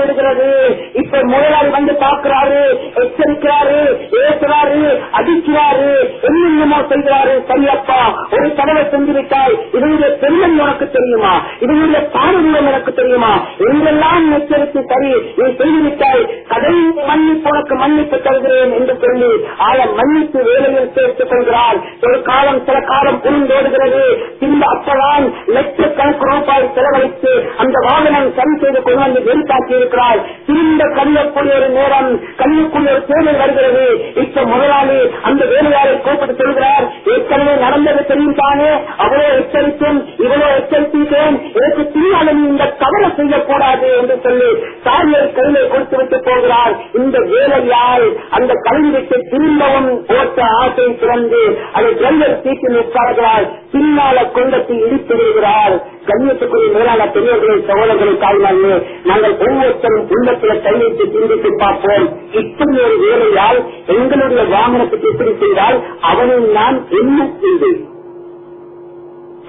A: இப்ப முதலாளி வந்து பார்க்கிறாரு எச்சரிக்கிறாரு ஏசுறாரு அடிக்கிறாரு என்னென்னமோ செய்கிறாரு சரியப்பா ஒரு தடவை செஞ்சுவிட்டால் இதனுடைய பெருமை உனக்கு தெரியுமா இதனுடைய பாரம்பரியம் எனக்கு தெரியுமா எங்கெல்லாம் எச்சரித்து சரி நீ செய்துவிட்டால் கதை மன்னிப்பு உனக்கு மன்னிப்பு தருகிறேன் என்று கேட்டுக் கொண்டு ஆய மன்னித்து வேலையில் சேர்த்துக் கொள்கிறார் ஒரு காலம் சில காலம் புரிந்தோடுகிறது பின்பு அப்பதான் லட்சக்கணக்கு ரூபாய் செலவழித்து அந்த வாகனம் சரி செய்து கொண்டு வந்து வெளித்தாக்கி இருக்கிறார் திரும்ப கல்லக்கூடிய ஒரு நேரம் கல்லக்கூடிய ஒரு தேவை வருகிறது இப்ப முதலாளி அந்த வேலையாளர் கூப்பிட்டு சொல்கிறார் ஏற்கனவே நடந்தது தெரியும் தானே அவரோ எச்சரித்தேன் இவரோ எச்சரித்தேன் எனக்கு பின்னாலும் இந்த தவறு செய்யக்கூடாது என்று சொல்லி சாரியர் கையிலே கொடுத்து விட்டு போகிறார் இந்த வேலையால் அந்த கல்வி வந்துவிட்டு திரும்பவும் ஓட்ட ஆசை திறந்து அதை ஜல்வர் சீட்டில் உட்கார்கிறார் பின்னால கொண்டத்தை இடித்து வருகிறார் கண்ணியத்துக்குரிய மேலான பெரியவர்களை சகோதரர்களை தாய்மார்களே நாங்கள் ஒவ்வொருத்தரும் உள்ளத்தில் கைவிட்டு சிந்தித்து பார்ப்போம் இத்தனை ஒரு வேலையால் எங்களுடைய வாகனத்துக்கு எப்படி செய்தால் அவனும் நான் என்ன செய்தேன்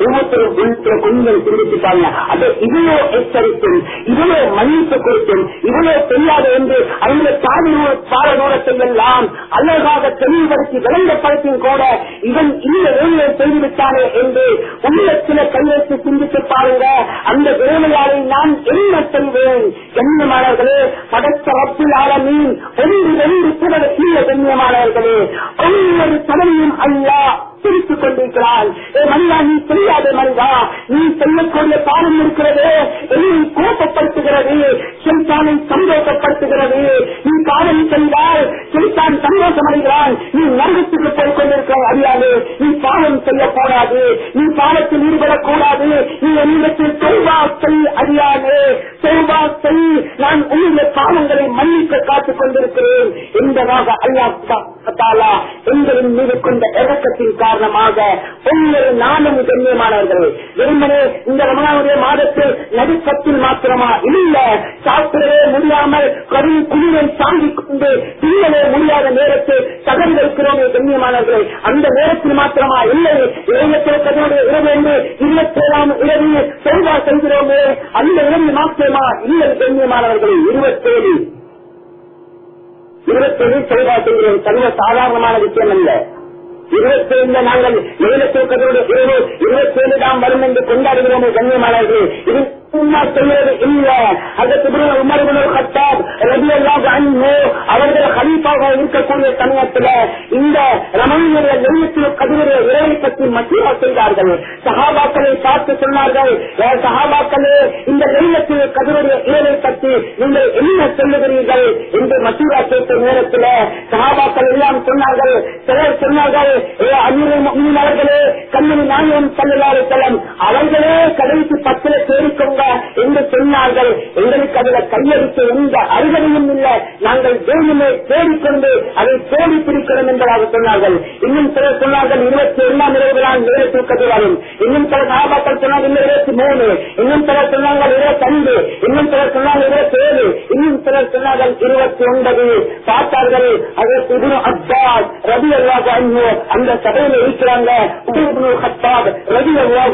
A: ஒவ்வொருத்தரும் உள்ள கொஞ்சம் சிந்திச்சுட்டாங்க அந்த இவ்வளோ எச்சரிக்கும் இவ்வளவு மன்னிப்பு கொடுக்கும் இவ்வளவு தெரியாது என்று அந்த தாழ்வு நூலத்தை எல்லாம் அழகாக தெளிவுபடுத்தி விளங்கப்படுத்தும் கூட இவன் இந்த வேலையை செய்துவிட்டானே என்று உள்ள சில கையெழுத்து சிந்தித்து பாருங்க அந்த வேலையாளை நான் என்ன செல்வேன் என்ன மாணவர்களே படத்த வப்பில் ஆளமீன் ஒன்று ரெண்டு சில கண்ணியமானவர்களே ஒவ்வொரு தலையும் அல்ல ஏ நீ நீ சந்தோஷப்படுத்துகிறது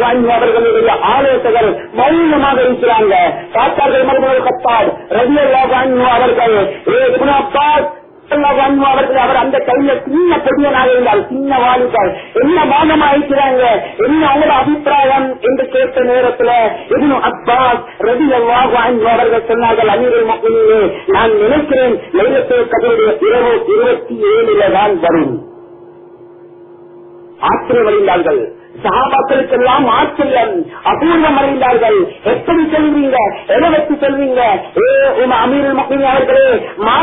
A: அல்லாஹு அவர்களுடைய ஆலோசகர் மௌனமாக இருக்கிறாங்க பார்த்தார்கள் மருமகள் கத்தார் ரவி அல்லாஹு அவர்கள் அவர் அந்த கையில சின்ன பெரியனாக இருந்தால் சின்ன வாலிபர் என்ன வாதமா என்ன அவங்களோட அபிப்பிராயம் என்று கேட்ட நேரத்துல இன்னும் அப்பாஸ் ரவி அவர்கள் சொன்னார்கள் அமீரல் நான் நினைக்கிறேன் லைலத்தே கதையுடைய இரவு இருபத்தி ஏழுல தான் வரும் ஆச்சரியமடைந்தார்கள் மக்களுக்கெல்லாம் ஆச்சரியம் அபூர்வம் அடைந்தார்கள் எப்படி சொல்வீங்க எதை வச்சு செல்வீங்க ஏ உன் அமீர் மக்கள் அவர்களே மா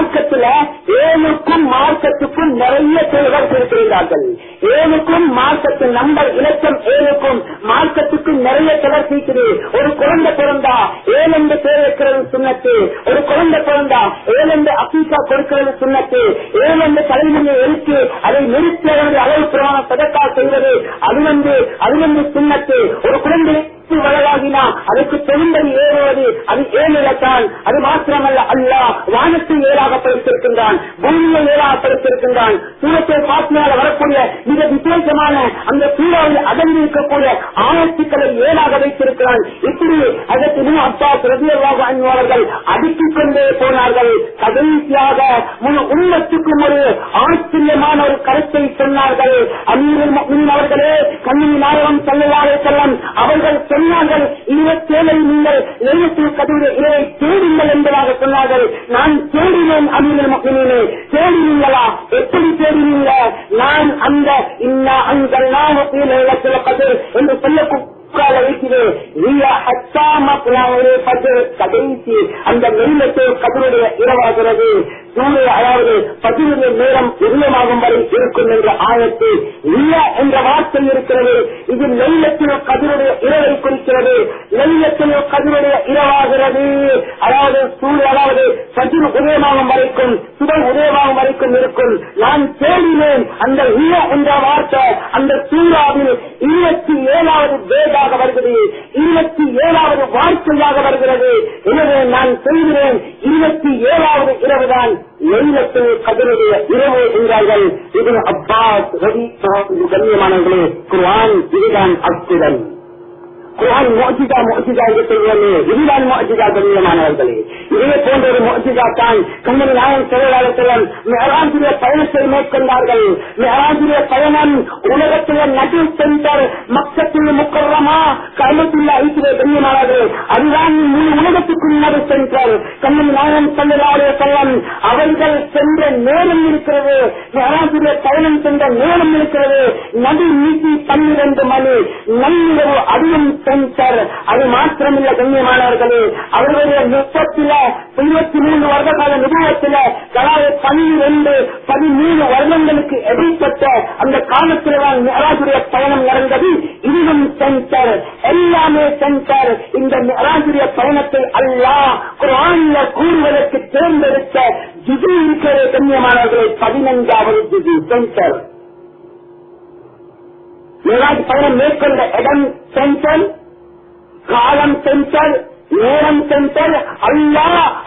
A: அது ஏழிலத்தான் அது மாத்திரமல்ல அல்லாஹ் வானத்தை ஏழாக படித்திருக்கின்றான் பூமியை ஏழாக படித்திருக்கின்றான் சூரத்தை பாத்தினால வரக்கூடிய மிக விசேஷமான அந்த சூறாவில் இருக்கக்கூடிய ஆராய்ச்சிகளை ஏழாக வைத்திருக்கிறான் இப்படி அதற்கு அப்பா பிரதியாக அணிவார்கள் அடித்துக் கொண்டே போனார்கள் கடைசியாக முன் உள்ளத்துக்கும் ஒரு ஆச்சரியமான ஒரு கருத்தை சொன்னார்கள் அமீரின் அவர்களே கண்ணின் நாயகம் செல்லலாக செல்லம் அவர்கள் சொன்னார்கள் இருபத்தேழை நீங்கள் நேரத்தில் கதிர இதை தேடுங்கள் என்பதாக சொன்னார்கள் நான் தேடினேன் அமீரின் மக்களே தேடினீங்களா எப்படி தேடினீங்க நான் அந்த இன்ன அங்கள் நாமத்தில் இடத்துல قدر پہ முக்கால வயசிலே கடைசி அந்த நெல்லத்தோ கதிருடைய இரவாகிறது சூழல் அதாவது பதிவு நேரம் உரியமாகும் வரை இருக்கும் என்ற ஆயத்து இல்ல என்ற வார்த்தை இருக்கிறது இது நெல்லத்திலோ கதிருடைய இரவை குறிக்கிறது நெல்லத்திலோ கதிருடைய இரவாகிறது அதாவது சூழல் அதாவது பதிவு உதயமாகும் வரைக்கும் சுடல் உதயமாகும் வரைக்கும் இருக்கும் நான் தேடினேன் அந்த இல்ல என்ற வார்த்தை அந்த சூழாவில் இருபத்தி ஏழாவது வேதா வார்த்தையாக வருகிறது இருபத்தி ஏழாவது வார்த்தையாக வருகிறது எனவே நான் சொல்கிறேன் இருபத்தி ஏழாவது இரவுதான் எண்ணத்தில் கதிருடைய இரவு என்றார்கள் இது அப்பா ரவி கண்ணியமானவர்களே குர்வான் இதுதான் அத்துடன் குரான் மோசிதா மோசிதா என்று சொல்வது இதுதான் மோசிதா கண்ணியமானவர்களே இதே போன்ற ஒரு மோசிதா தான் கண்ணன் நாயன் செயலாளர்கள் மேராஜுடைய பயணத்தை மேற்கொண்டார்கள் மேராஜுடைய பயணம் உலகத்திலே நடு சென்டர் மக்கத்தில் முக்கரமா கருமத்தில் ஐக்கிய கண்ணியமானவர்கள் அதுதான் முழு உலகத்துக்கும் நகர் சென்டர் கண்ணன் நாயன் செயலாளர் பயணம் அவர்கள் சென்ற நேரம் இருக்கிறது மேராஜுடைய பயணம் சென்ற நேரம் இருக்கிறது நடு நீட்டி பன்னிரண்டு மணி நள்ளிரவு அதிகம் சென்டர் அது மாத்திரமில்ல கண்ணியமானவர்களே அவர்களுடைய நுட்பத்தில இருபத்தி மூணு வருட கால நிறுவனத்தில தலாவை பன்னிரண்டு பதிமூணு வருடங்களுக்கு எதிர்ப்பட்ட அந்த காலத்தில் தான் மிகராஜுடைய பயணம் நடந்தது இதுவும் சென்டர் எல்லாமே சென்டர் இந்த மிகராஜுடைய பயணத்தை அல்ல குரான்ல கூறுவதற்கு தேர்ந்தெடுத்த திதி இருக்கிற கண்ணியமானவர்களை பதினைஞ்சாவது திதி சென்டர் ஏதாவது பயணம் மேற்கொண்ட இடம் சென்சல் காலம் சென்சல் நேரம் சென்றால் அல்ல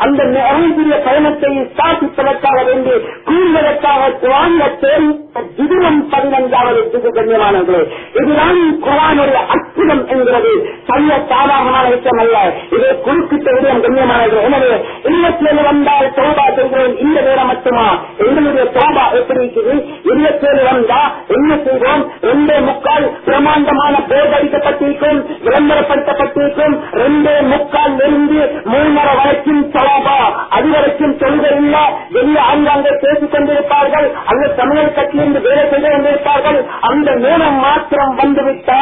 A: அந்த நிறைய பயணத்தை சாதிப்பதற்காக வேண்டி கூறுவதற்காக குரான தேர்ந்த தினம் பதினைந்தாவது திரு கண்ணியமானது இதுதான் குரானுடைய அற்புதம் என்கிறது சரிய சாதாரணமான விஷயம் அல்ல இது குறிப்பிட்ட விடயம் கண்ணியமானது எனவே இருபத்தேழு வந்தால் தோபா செய்கிறேன் இந்த நேரம் மட்டுமா எங்களுடைய தோபா எப்படி இருக்குது ஏழு வந்தா என்ன செய்வோம் ரெண்டே முக்கால் பிரமாண்டமான போர் விளம்பரப்படுத்தப்பட்டிருக்கும் ரெண்டே முக்கால் நெருங்கி மூணரை வரைக்கும் தோபா அது வரைக்கும் தொழுகை இல்லை வெளியே ஆங்காங்கே பேசிக் கொண்டிருப்பார்கள் அந்த தமிழர் கட்சியிலிருந்து வேலை செய்து கொண்டிருப்பார்கள் அந்த நேரம் மாத்திரம் வந்துவிட்டால்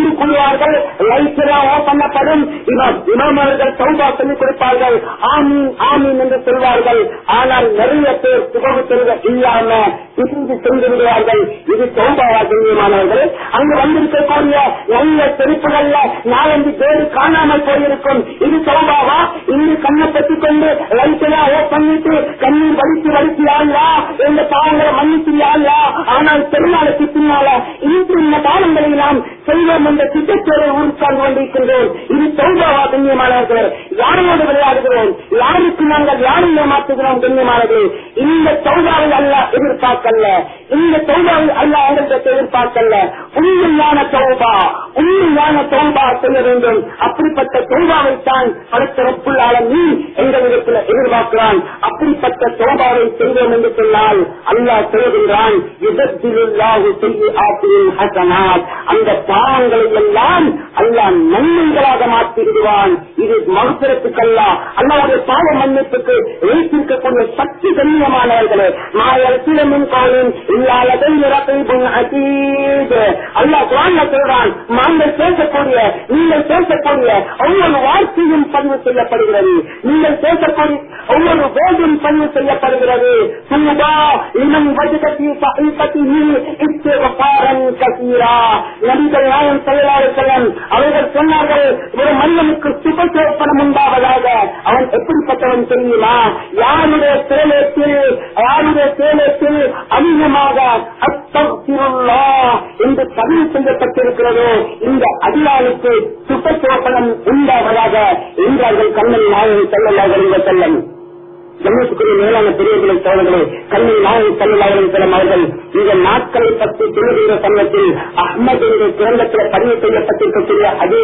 A: சொல்லிக் கொள்வார்கள் லைட் எல்லாம் பண்ணப்படும் இமாமர்கள் சௌபா சொல்லிக் கொடுப்பார்கள் ஆமீன் ஆமீன் என்று சொல்வார்கள் ஆனால் நிறைய பேர் சுகவு செல்வ இல்லாம இருந்து சென்று விடுவார்கள் இது சௌபாவா கண்ணியமானவர்கள் அங்கு வந்திருக்கக்கூடிய நல்ல செழிப்புகள்ல நாலஞ்சு பேர் காணாமல் போயிருக்கும் இது சௌபாவா இன்னும் கண்ணை பற்றி கொண்டு லைட் ஓ பண்ணிட்டு கண்ணீர் வலித்து வலிக்கிறாங்களா எந்த பாவங்களை மன்னிக்கிறாங்களா ஆனால் பெருநாளுக்கு சித்தினால இன்று இந்த பாவங்களை நாம் செய்வோம் என்ற திட்டத்தோடு உருத்தாந்து கொண்டிருக்கின்றோம் இது தௌபாவா கண்ணியமானவர்கள் யாரையோடு விளையாடுகிறோம் யாருக்கு நாங்கள் யாரை ஏமாற்றுகிறோம் கண்ணியமானது இந்த சௌபாவை அல்ல எதிர்பார்க்கல்ல இந்த சௌபாவை அல்ல என்ற எதிர்பார்க்கல்ல உண்மையான தௌபா உண்மையான தௌபா செய்ய வேண்டும் அப்படிப்பட்ட தௌபாவை தான் படத்தரப்புள்ள நீ விதத்தில் எதிர்பார்க்கிறான் அப்படிப்பட்ட தௌபாவை செய்வோம் என்று சொன்னால் அல்லா செய்கின்றான் அந்த பாவங்கள் எல்லாம் அல்லா நன்மைகளாக மாற்றிடுவான் இது மகத்திரத்துக்கல்ல அல்லாவுடைய பாவ மன்னிப்புக்கு வைத்திருக்கக்கூடிய சக்தி கண்ணியமானவர்களே மாயத்திலும் காலம் இல்லாததை அல்லா குழந்தை சொல்றான் நாங்கள் பேசக்கூடிய நீங்கள் பேசக்கூடிய ஒவ்வொரு வார்த்தையும் பதிவு செய்யப்படுகிறது நீங்கள் பேசக்கூடிய ஒவ்வொரு போதும் பதிவு செய்யப்படுகிறது தூபா இன்னும் வஜகத்தி சகிபத்தி இஸ்திரபாரன் கசீரா நபிகள் நாயம் செல்லாதவர்கள் அவர்கள் சொன்னார்கள் ஒரு மனிதனுக்கு சுப சேர்ப்பனம் உண்டாவதாக அவன் எப்படிப்பட்டவன் தெரியுமா யாருடைய சேலத்தில் யாருடைய சேலத்தில் அதிகமாக அத்தருள்ளா என்று பதிவு செய்யப்பட்டிருக்கிறது இந்த அதிகாரிக்கு சுப சேர்ப்பனம் உண்டாவதாக என்றார்கள் கண்ணன் நாயகன் செல்லலாக செல்லன் எண்ணத்துக்குரிய மேலான பெரியவர்களை சோழர்களே கல்வி நாயகம் தமிழ் செல்லும் அவர்கள் இந்த நாட்களை பற்றி சொல்லுகிற சமயத்தில் அஹ்மது குழந்தத்தில் பதிவு செய்யப்பட்டிருக்கக்கூடிய அது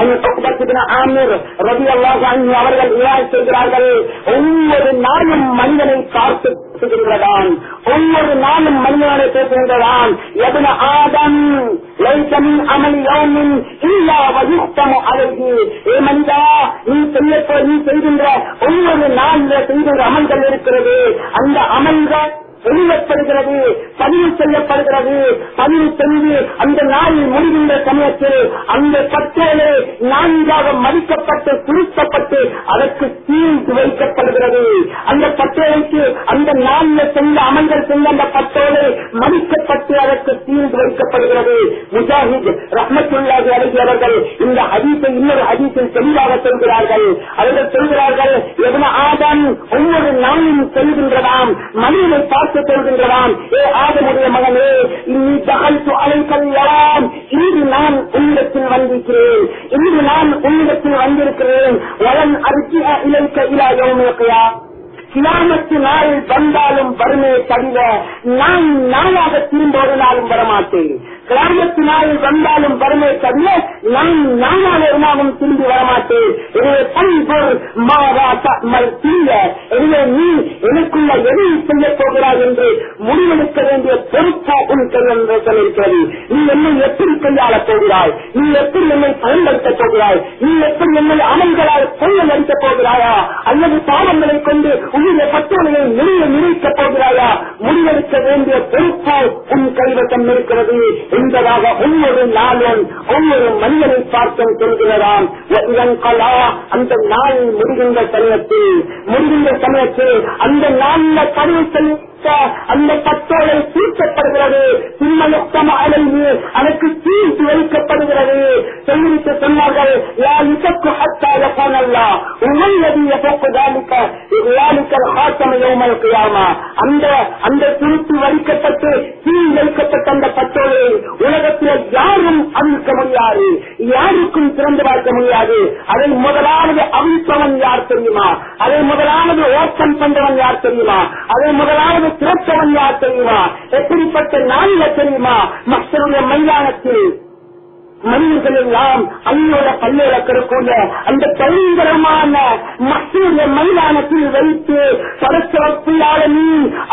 A: ஆமீர் ரவி அல்லாஹ் அவர்கள் செய்கிறார்கள் ஒவ்வொரு நாளும் மனிதனை பார்த்து பேசுகின்றதான் ஒவ்வொரு நாளும் மனிதனை பேசுகின்றதான் எதுல ஆதம் லைசமின் அமல் யோமின் இல்லா வகிஷ்டம் அழகு ஏ மனிதா நீ செய்ய நீ செய்கின்ற ஒவ்வொரு நாளில் செய்கின்ற அமல்கள் இருக்கிறது அந்த அமல்கள் வெளியிடப்படுகிறது பதிவு செய்யப்படுகிறது பதிவு செய்து அந்த நாளில் முடிகின்ற சமயத்தில் அந்த சட்டேலே நான்காக மதிக்கப்பட்டு திருத்தப்பட்டு அதற்கு தீர்த்து வைக்கப்படுகிறது அந்த பட்டேலுக்கு அந்த நாளில் செல்ல அமல்கள் செல்ல அந்த பட்டோலை மதிக்கப்பட்டு அதற்கு தீர்ந்து வைக்கப்படுகிறது முஜாஹித் ரஹமத்துல்லாஹி அழகி அவர்கள் இந்த அதிசை இன்னொரு அதிசை தெளிவாக சொல்கிறார்கள் அவர்கள் சொல்கிறார்கள் எதன ஆதான் ஒவ்வொரு நாளிலும் செல்கின்றதாம் மனிதனை பார்த்து சொல்கின்றான் ஏ ஆதமுடைய மகனே நீ தகழ்த்து அழைக்கலாம் இன்று நான் உன்னிடத்தில் வந்திருக்கிறேன் இன்று நான் உன்னிடத்தில் வந்திருக்கிறேன் வளன் அருகே இழைக்க இலா யோமியா கிராமத்து நாளில் வந்தாலும் வறுமையை தவிர நான் நாளாக திரும்ப ஒரு வரமாட்டேன் காரியத்தினால் வந்தாலும் வறுமை தவிர நான் நானால் இருந்தாலும் திரும்பி வரமாட்டேன் எனவே தன் பொருள் மாறா தீங்க எனவே நீ எனக்குள்ள எதை செய்யப் போகிறாய் என்று முடிவெடுக்க வேண்டிய பொறுப்பா உன் கையில் இருக்கிறது நீ என்னை எப்படி கையாளப் போகிறாய் நீ எப்படி என்னை பயன்படுத்தப் போகிறாய் நீ எப்படி என்னை அமல்களால் கொள்ளல் நடிக்கப் போகிறாயா அல்லது பாவங்களை கொண்டு உன்னுடைய பட்டுவலையை நிறைய நினைக்கப் போகிறாயா முடிவெடுக்க வேண்டிய பொறுப்பால் உன் கைவசம் இருக்கிறது என்பதாக ஒவ்வொரு நாளும் ஒவ்வொரு மனிதனை பார்த்தும் சொல்கிறதாம் கலா அந்த நாள் முடிகின்ற சமயத்தில் முடிகின்ற சமயத்தில் அந்த நாளில் செல்லும் அந்த கட்டளை தீர்க்கப்படுகிறது இன்னும் அலைவு அதற்கு தீர்த்து வைக்கப்படுகிறது தெரிவித்து சொன்னார்கள் அந்த திருப்பி வலிக்கப்பட்டு தீ வைக்கப்பட்ட அந்த பட்டோலை உலகத்தில் யாரும் அவிழ்க்க முடியாது யாருக்கும் திறந்து பார்க்க முடியாது அதை முதலானது அவிழ்ப்பவன் யார் தெரியுமா அதை முதலானது ஓட்டம் பண்ணவன் யார் தெரியுமா அதை முதலானது مطلب میزان کے மனிதர்கள் எல்லாம் அல்லோட பல்லிழக்கிறக்கூடிய அந்த பயங்கரமான மசூரிய மைதானத்தில் வைத்து சரஸ்வத்தியால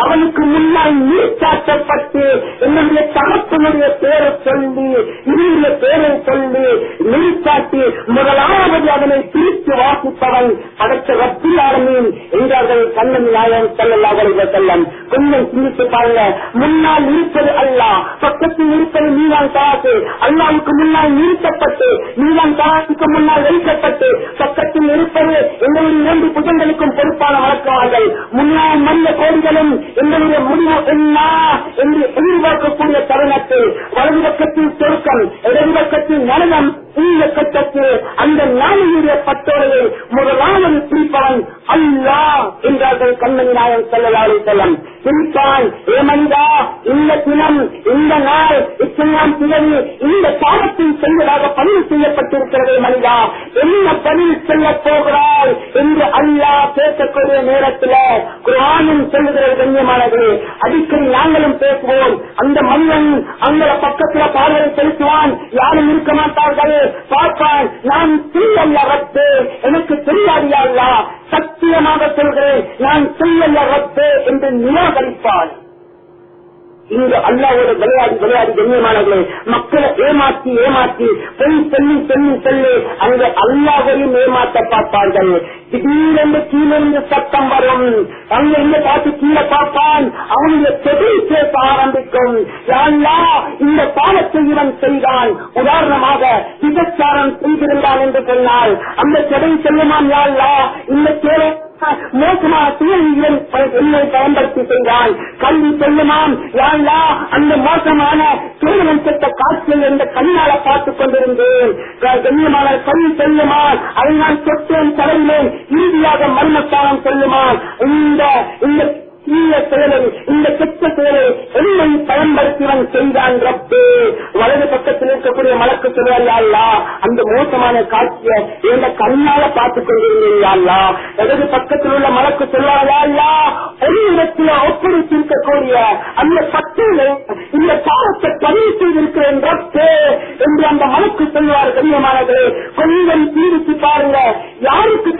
A: அவனுக்கு முன்னால் நீர்த்தாட்டப்பட்டு என்னுடைய தகப்பனுடைய பேரை சொல்லி இவருடைய பேரை சொல்லி நீச்சாட்டி முதலாவது அதனை பிரித்து வாசிப்பவன் படைத்த வத்தியாளனின் என்றார்கள் கண்ணன் நாயகம் செல்லலாம் செல்லம் கொஞ்சம் சிந்தித்து பாருங்க முன்னால் இருப்பது அல்ல பக்கத்தில் இருப்பது நீதான் காசு அல்லாவுக்கு முன்னால் முன்னால் நிறுத்தப்பட்டு நீளம் தாக்கு முன்னால் வைக்கப்பட்டு சக்கத்தில் இருப்பது எங்களுடைய இரண்டு புஜங்களுக்கும் பொறுப்பான வழக்கவார்கள் முன்னால் மல்ல கோடிகளும் எங்களுடைய முடிவு என்ன என்று எதிர்பார்க்கக்கூடிய தருணத்தில் வலது பக்கத்தில் பெருக்கம் இடது பக்கத்தில் நடனம் இந்த கட்டத்தில் அந்த நாளையுடைய பட்டோரையை முதலாவது பிரிப்பான் அல்லா என்றார்கள் கண்ணன் நாயன் செல்லலாறு செல்லம் பிரிப்பான் ஏமந்தா இந்த தினம் இந்த நாள் இச்செல்லாம் திகழ் இந்த காலத்தில் பணியில் செய்வதாக பணி செய்யப்பட்டிருக்கிறது மனிதா என்ன பணியில் செல்ல போகிறாள் என்று அல்லா பேசக்கூடிய நேரத்தில் குரானும் செல்கிறது கண்ணியமானது அடிக்கடி நாங்களும் பேசுவோம் அந்த மனிதன் அந்த பக்கத்தில் பார்வை செலுத்துவான் யாரும் இருக்க மாட்டார்கள் பார்ப்பான் நான் திருவல்ல ரத்து எனக்கு தெரியாதியா சத்தியமாக சொல்கிறேன் நான் திருவல்ல ரத்து என்று நிராகரிப்பான் இங்க அல்லாவோட விளையாடி விளையாடி கண்ணியமானவர்களே மக்களை ஏமாற்றி ஏமாற்றி பெண் சொல்லி சொல்லி சொல்லி அங்க அல்லாவையும் ஏமாற்ற பார்ப்பார்கள் திடீரென்று கீழிருந்து சத்தம் வரும் அங்க இங்க பார்த்து கீழே பார்ப்பான் அவனுடைய தொழில் பேச ஆரம்பிக்கும் இந்த பாலத்தை இவன் செய்தான் உதாரணமாக விபச்சாரம் செய்திருந்தான் என்று சொன்னால் அந்த செடை செல்லுமான் யாழ்லா இந்த கேள்வி மோசமான தீர்வுகளை என்னை பயன்படுத்தி செய்தால் கல்வி சொல்லுமாம் யாழ்லா அந்த மோசமான தீர்வுகள் கெட்ட காட்சியை என்ற கண்ணால பார்த்துக் கொண்டிருந்தேன் கண்ணியமான கல்வி சொல்லுமா அதை நான் சொத்தேன் தலையிலேன் இறுதியாக மர்மஸ்தானம் சொல்லுமான் இந்த தீய செயலை இந்த கெட்ட செயலை என்னை பயன்படுத்தியவன் செய்தான் ரப்பு வலது பக்கத்தில் இருக்கக்கூடிய மலக்கு சொல்லுவாங்க அந்த மோசமான காட்சியை எந்த கண்ணால பார்த்துக் கொண்டிருந்தீங்களா வலது பக்கத்தில் உள்ள மலக்கு சொல்லுவாங்களா ஒரு இடத்துல ஒப்படைத்திருக்கக்கூடிய அந்த சக்தியை இந்த காலத்தை பதிவு செய்திருக்கிறேன் ரப்பு என்று அந்த மலக்கு செல்வார் கண்ணியமானது கொஞ்சம் தீவித்து பாருங்க யாருக்கு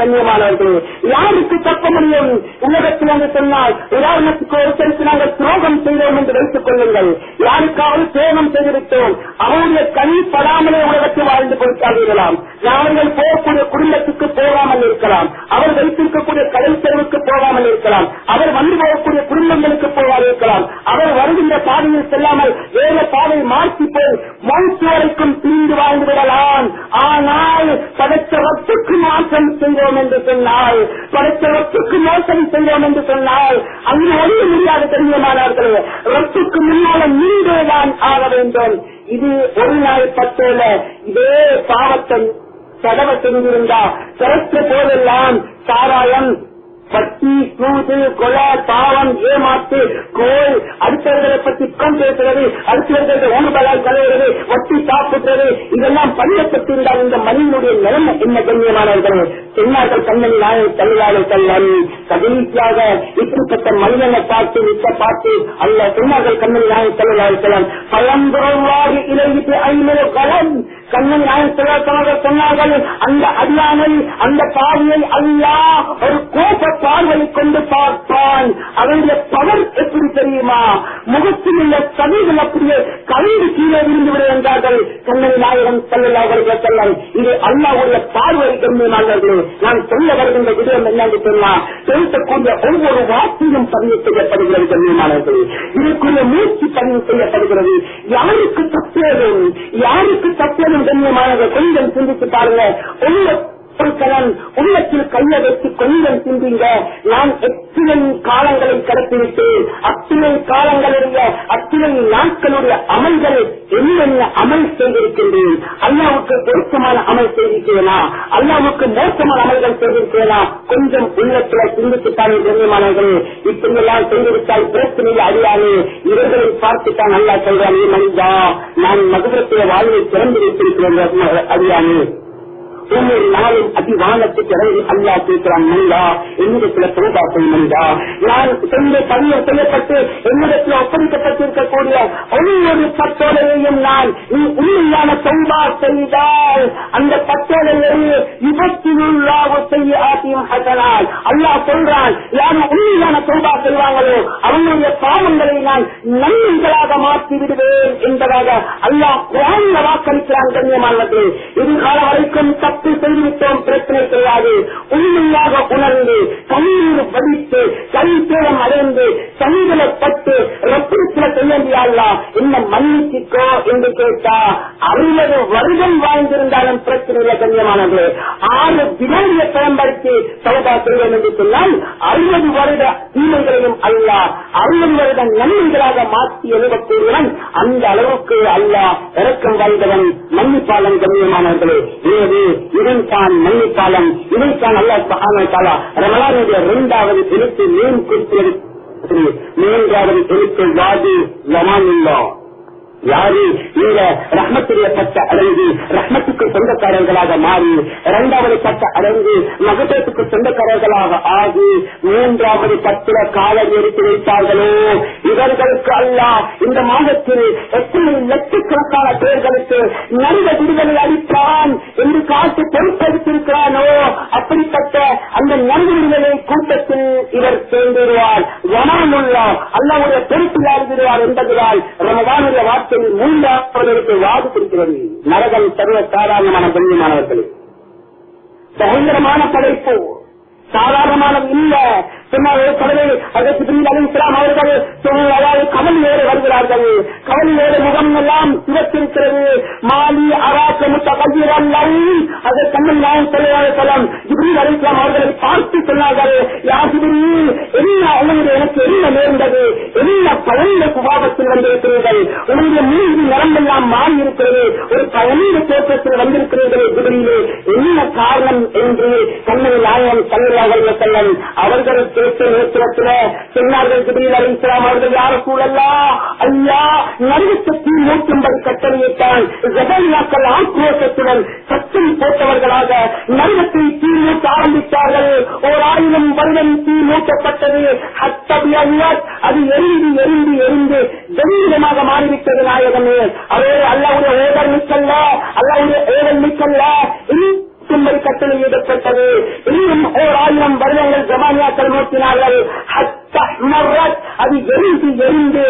A: கண்ணியமானவர்களே யாருக்கு தப்ப முடியும் உலகத்தில் என்று சொன்னால் உதாரணத்துக்கு ஒரு செலுத்து நாங்கள் துரோகம் செய்தோம் என்று வைத்துக் கொள்ளுங்கள் யாருக்காவது துரோகம் செய்திருக்கோம் அவருடைய கண் படாமலே உலகத்தில் வாழ்ந்து கொடுத்தார்கள் நாங்கள் போகக்கூடிய குடும்பத்துக்கு போகாமல் இருக்கலாம் அவர் வைத்திருக்கக்கூடிய கடல் செலவுக்கு போகாமல் இருக்கலாம் அவர் வந்து போகக்கூடிய குடும்பங்களுக்கு போகாமல் இருக்கலாம் அவர் வருகின்ற பாதையில் செல்லாமல் வேறு பாதை மாற்றி போய் மௌத்து வரைக்கும் தீண்டு வாழ்ந்து விடலாம் ஆனால் படைத்த வத்துக்கு மாற்றம் செய்வோம் என்று சொன்னால் படைத்தவற்றுக்கு மோசடி செய்வோம் என்று சொன்னால் அங்கு அறிய முடியாத தெரியுமானார்களே ரத்துக்கு முன்னால நீண்டே தான் ஆக வேண்டும் இது ஒரு நாள் பத்தோல இதே பாவத்தை தடவை செஞ்சிருந்தா சரத்து போதெல்லாம் சாராயம் பட்டி கூது கொலா பாவம் ஏமாத்து கோல் அடுத்தவர்களை பற்றி கம் பேசுறது அடுத்தவர்களை ஊர்வலால் கலையிறது வட்டி சாப்பிடுறது இதெல்லாம் பள்ளியப்பட்டிருந்தால் இந்த மனிதனுடைய நிலைமை என்ன கண்ணியமானவர்கள் பெண்ணார்கள் கண்மணி நாயை தமிழாளர் கல்லன் கடைசியாக இப்படிப்பட்ட மனிதனை பார்த்து நிற்க பார்த்து அல்ல பெண்ணார்கள் கண்மணி நாயை தமிழாளர் கல்லன் பழம்புறவாக இறங்கிட்டு ஐநூறு கலன் கண்ணன் நாயன் சொன்னார்கள் அந்த அல்லாமல் அந்த பாவியை அல்லா ஒரு கோப பார்வை கொண்டு பார்ப்பான் அவருடைய பவர் எப்படி தெரியுமா முகத்தில் உள்ள சதிகள் அப்படியே கவிதை கீழே விழுந்து விட என்றார்கள் கண்ணன் நாயகம் செல்லல்லா அவர்கள் செல்லம் இது அல்லாவுடைய பார்வை தெரிஞ்சினார்களே நான் சொல்ல வருகின்ற விடயம் என்னன்னு சொன்னா செலுத்தக்கூடிய ஒவ்வொரு வார்த்தையும் பதிவு செய்யப்படுகிறது கண்ணியமானவர்களே இதற்குரிய மூச்சு பதிவு செய்யப்படுகிறது யாருக்கு தப்பேதும் யாருக்கு தப்பேதும் கண்ணியமானதை கொஞ்சம் சிந்தித்து பாருங்க உங்க இருக்கிறேன் உள்ளத்தில் கையை வைத்து கொஞ்சம் சிந்திங்க நான் எத்தனை காலங்களை கடத்திவிட்டேன் அத்தனை காலங்களுடைய அத்தனை நாட்களுடைய அமல்கள் என்னென்ன அமல் செய்திருக்கின்றேன் அல்லாவுக்கு பொருத்தமான அமல் செய்திருக்கிறேனா அல்லாவுக்கு மோசமான அமல்கள் செய்திருக்கிறேனா கொஞ்சம் உள்ளத்தில் சிந்தித்துத்தானே கண்ணியமானவர்களே இப்படி எல்லாம் செய்திருத்தால் பிரச்சனையில் அறியாமே இவர்களை பார்த்துத்தான் நல்லா சொல்றானே மனிதா நான் மதுரத்தில வாழ்வை திறந்து வைத்திருக்கிறேன் அறியாமே ஒவ்வொரு நாளும் அதிவானத்துக்கு பிறகு அல்லா கேட்கிறான் மனிதா என்னிடத்தில் சோபா செய் மனிதா நான் செய்த பதிவு செய்யப்பட்டு என்னிடத்துல ஒப்படைக்கப்பட்டிருக்கக்கூடிய ஒவ்வொரு பத்தோலையையும் நான் நீ உண்மையான சோபா செய்தால் அந்த பத்தோலையிலேயே விபத்தினுள்ளாக செய்ய ஆசியும் ஹசனால் அல்லா சொல்றான் யார் உண்மையான சோபா செய்வாங்களோ அவனுடைய பாவங்களை நான் நன்மைகளாக மாற்றி விடுவேன் என்பதாக அல்லாஹ் வாக்களிக்கிறான் கண்ணியமானது இது கால வரைக்கும் தப்பு செய்துவிட்டோம் பிரச்சனை கிடையாது உண்மையாக உணர்ந்து தண்ணீர் படித்து சரித்திரம் அடைந்து சமீபப்பட்டு ரத்தத்தில் செய்யண்டியாளா என்ன மன்னிச்சிக்கோ என்று கேட்டா அறுபது வருடம் வாழ்ந்திருந்தாலும் பிரச்சனையில கண்ணியமானது ஆறு தினங்களை பயன்படுத்தி சௌதா செய்வோம் என்று சொன்னால் அறுபது வருட தீமைகளையும் அல்ல அறுபது வருட நன்மைகளாக மாற்றி எழுதக்கூடியவன் அந்த அளவுக்கு அல்ல இறக்கம் வாய்ந்தவன் மன்னிப்பாளன் கண்ணியமானவர்களே எனவே இதைத்தான் மன்னிப்பாளன் இதைத்தான் அல்லா சகாமத்தாலா ரமலானுடைய இரண்டாவது எழுத்து மீன் குறிப்பிடுவது மூன்றாவது எழுத்து வாதி ஜமான் உள்ளோம் யாரு நீங்க பட்ட அடைந்து ரஹ்மத்துக்கு சொந்தக்காரர்களாக மாறி இரண்டாவது பட்ட அடைந்து மகத்துவத்துக்கு சொந்தக்காரர்களாக ஆகி மூன்றாவது பத்துல காலம் எடுத்து வைத்தார்களோ இவர்களுக்கு அல்ல இந்த மாதத்தில் எத்தனை லட்சக்கணக்கான பேர்களுக்கு நல்ல விடுதலை அளித்தான் என்று காட்டு பொறுப்படுத்திருக்கிறானோ அப்படிப்பட்ட அந்த நல்ல விடுதலை கூட்டத்தில் இவர் சேர்ந்துடுவார் வனமுள்ள அல்லாவுடைய பொறுப்பில் ஆறுகிறார் என்பதால் ரமதானுடைய வார்த்தை நரகத்தை மூன்றாவதற்கு வாது கொடுக்கிறது நரகம் சர்வ சாதாரணமான கண்ணியமானவர்களே
B: பயங்கரமான படைப்பு
A: சாதாரணமானது இல்ல பின்னால் எல்லாம் நேர்ந்தது என்ன பழைய குபாபத்தில் வந்திருக்கிறீர்கள் உங்களுடைய மீது நரம்பெல்லாம் மாறி இருக்கிறது ஒரு பழைய தோற்றத்தில் வந்திருக்கிறீர்கள் ஜிப்ரீலே என்ன காரணம் என்று கண்ணன் நாயகம் சல்லாஹ் செல்லம் அவர்களுக்கு பேச்சை நேரத்துல சொன்னார்கள் திடீர் அலிஸ்லாம் அவர்கள் யாருக்கும் அல்லா அல்லா நடுவத்தில் நூற்றம்பது கட்டளையிட்டால் ஜகலியாக்கள் ஆக்ரோஷத்துடன் சத்தம் போட்டவர்களாக நடுவத்தை தீர்மூட்ட ஆரம்பித்தார்கள் ஓர் ஆயிரம் வருடம் தீர்மூட்டப்பட்டது அது எரிந்து எரிந்து எரிந்து தெய்வமாக மாறிவிட்டது நாயகமே அவே அல்லாவுடைய ஏதல் மிக்கல்ல அல்லாவுடைய ஏதல் மிக்கல்ல பின்னர் கட்டளை ஈடுபட்டது இன்னும் ஓர் ஆயிரம் வருடங்கள் ஜமானியாக்கள் நோக்கினார்கள் அது எரிந்து எரிந்து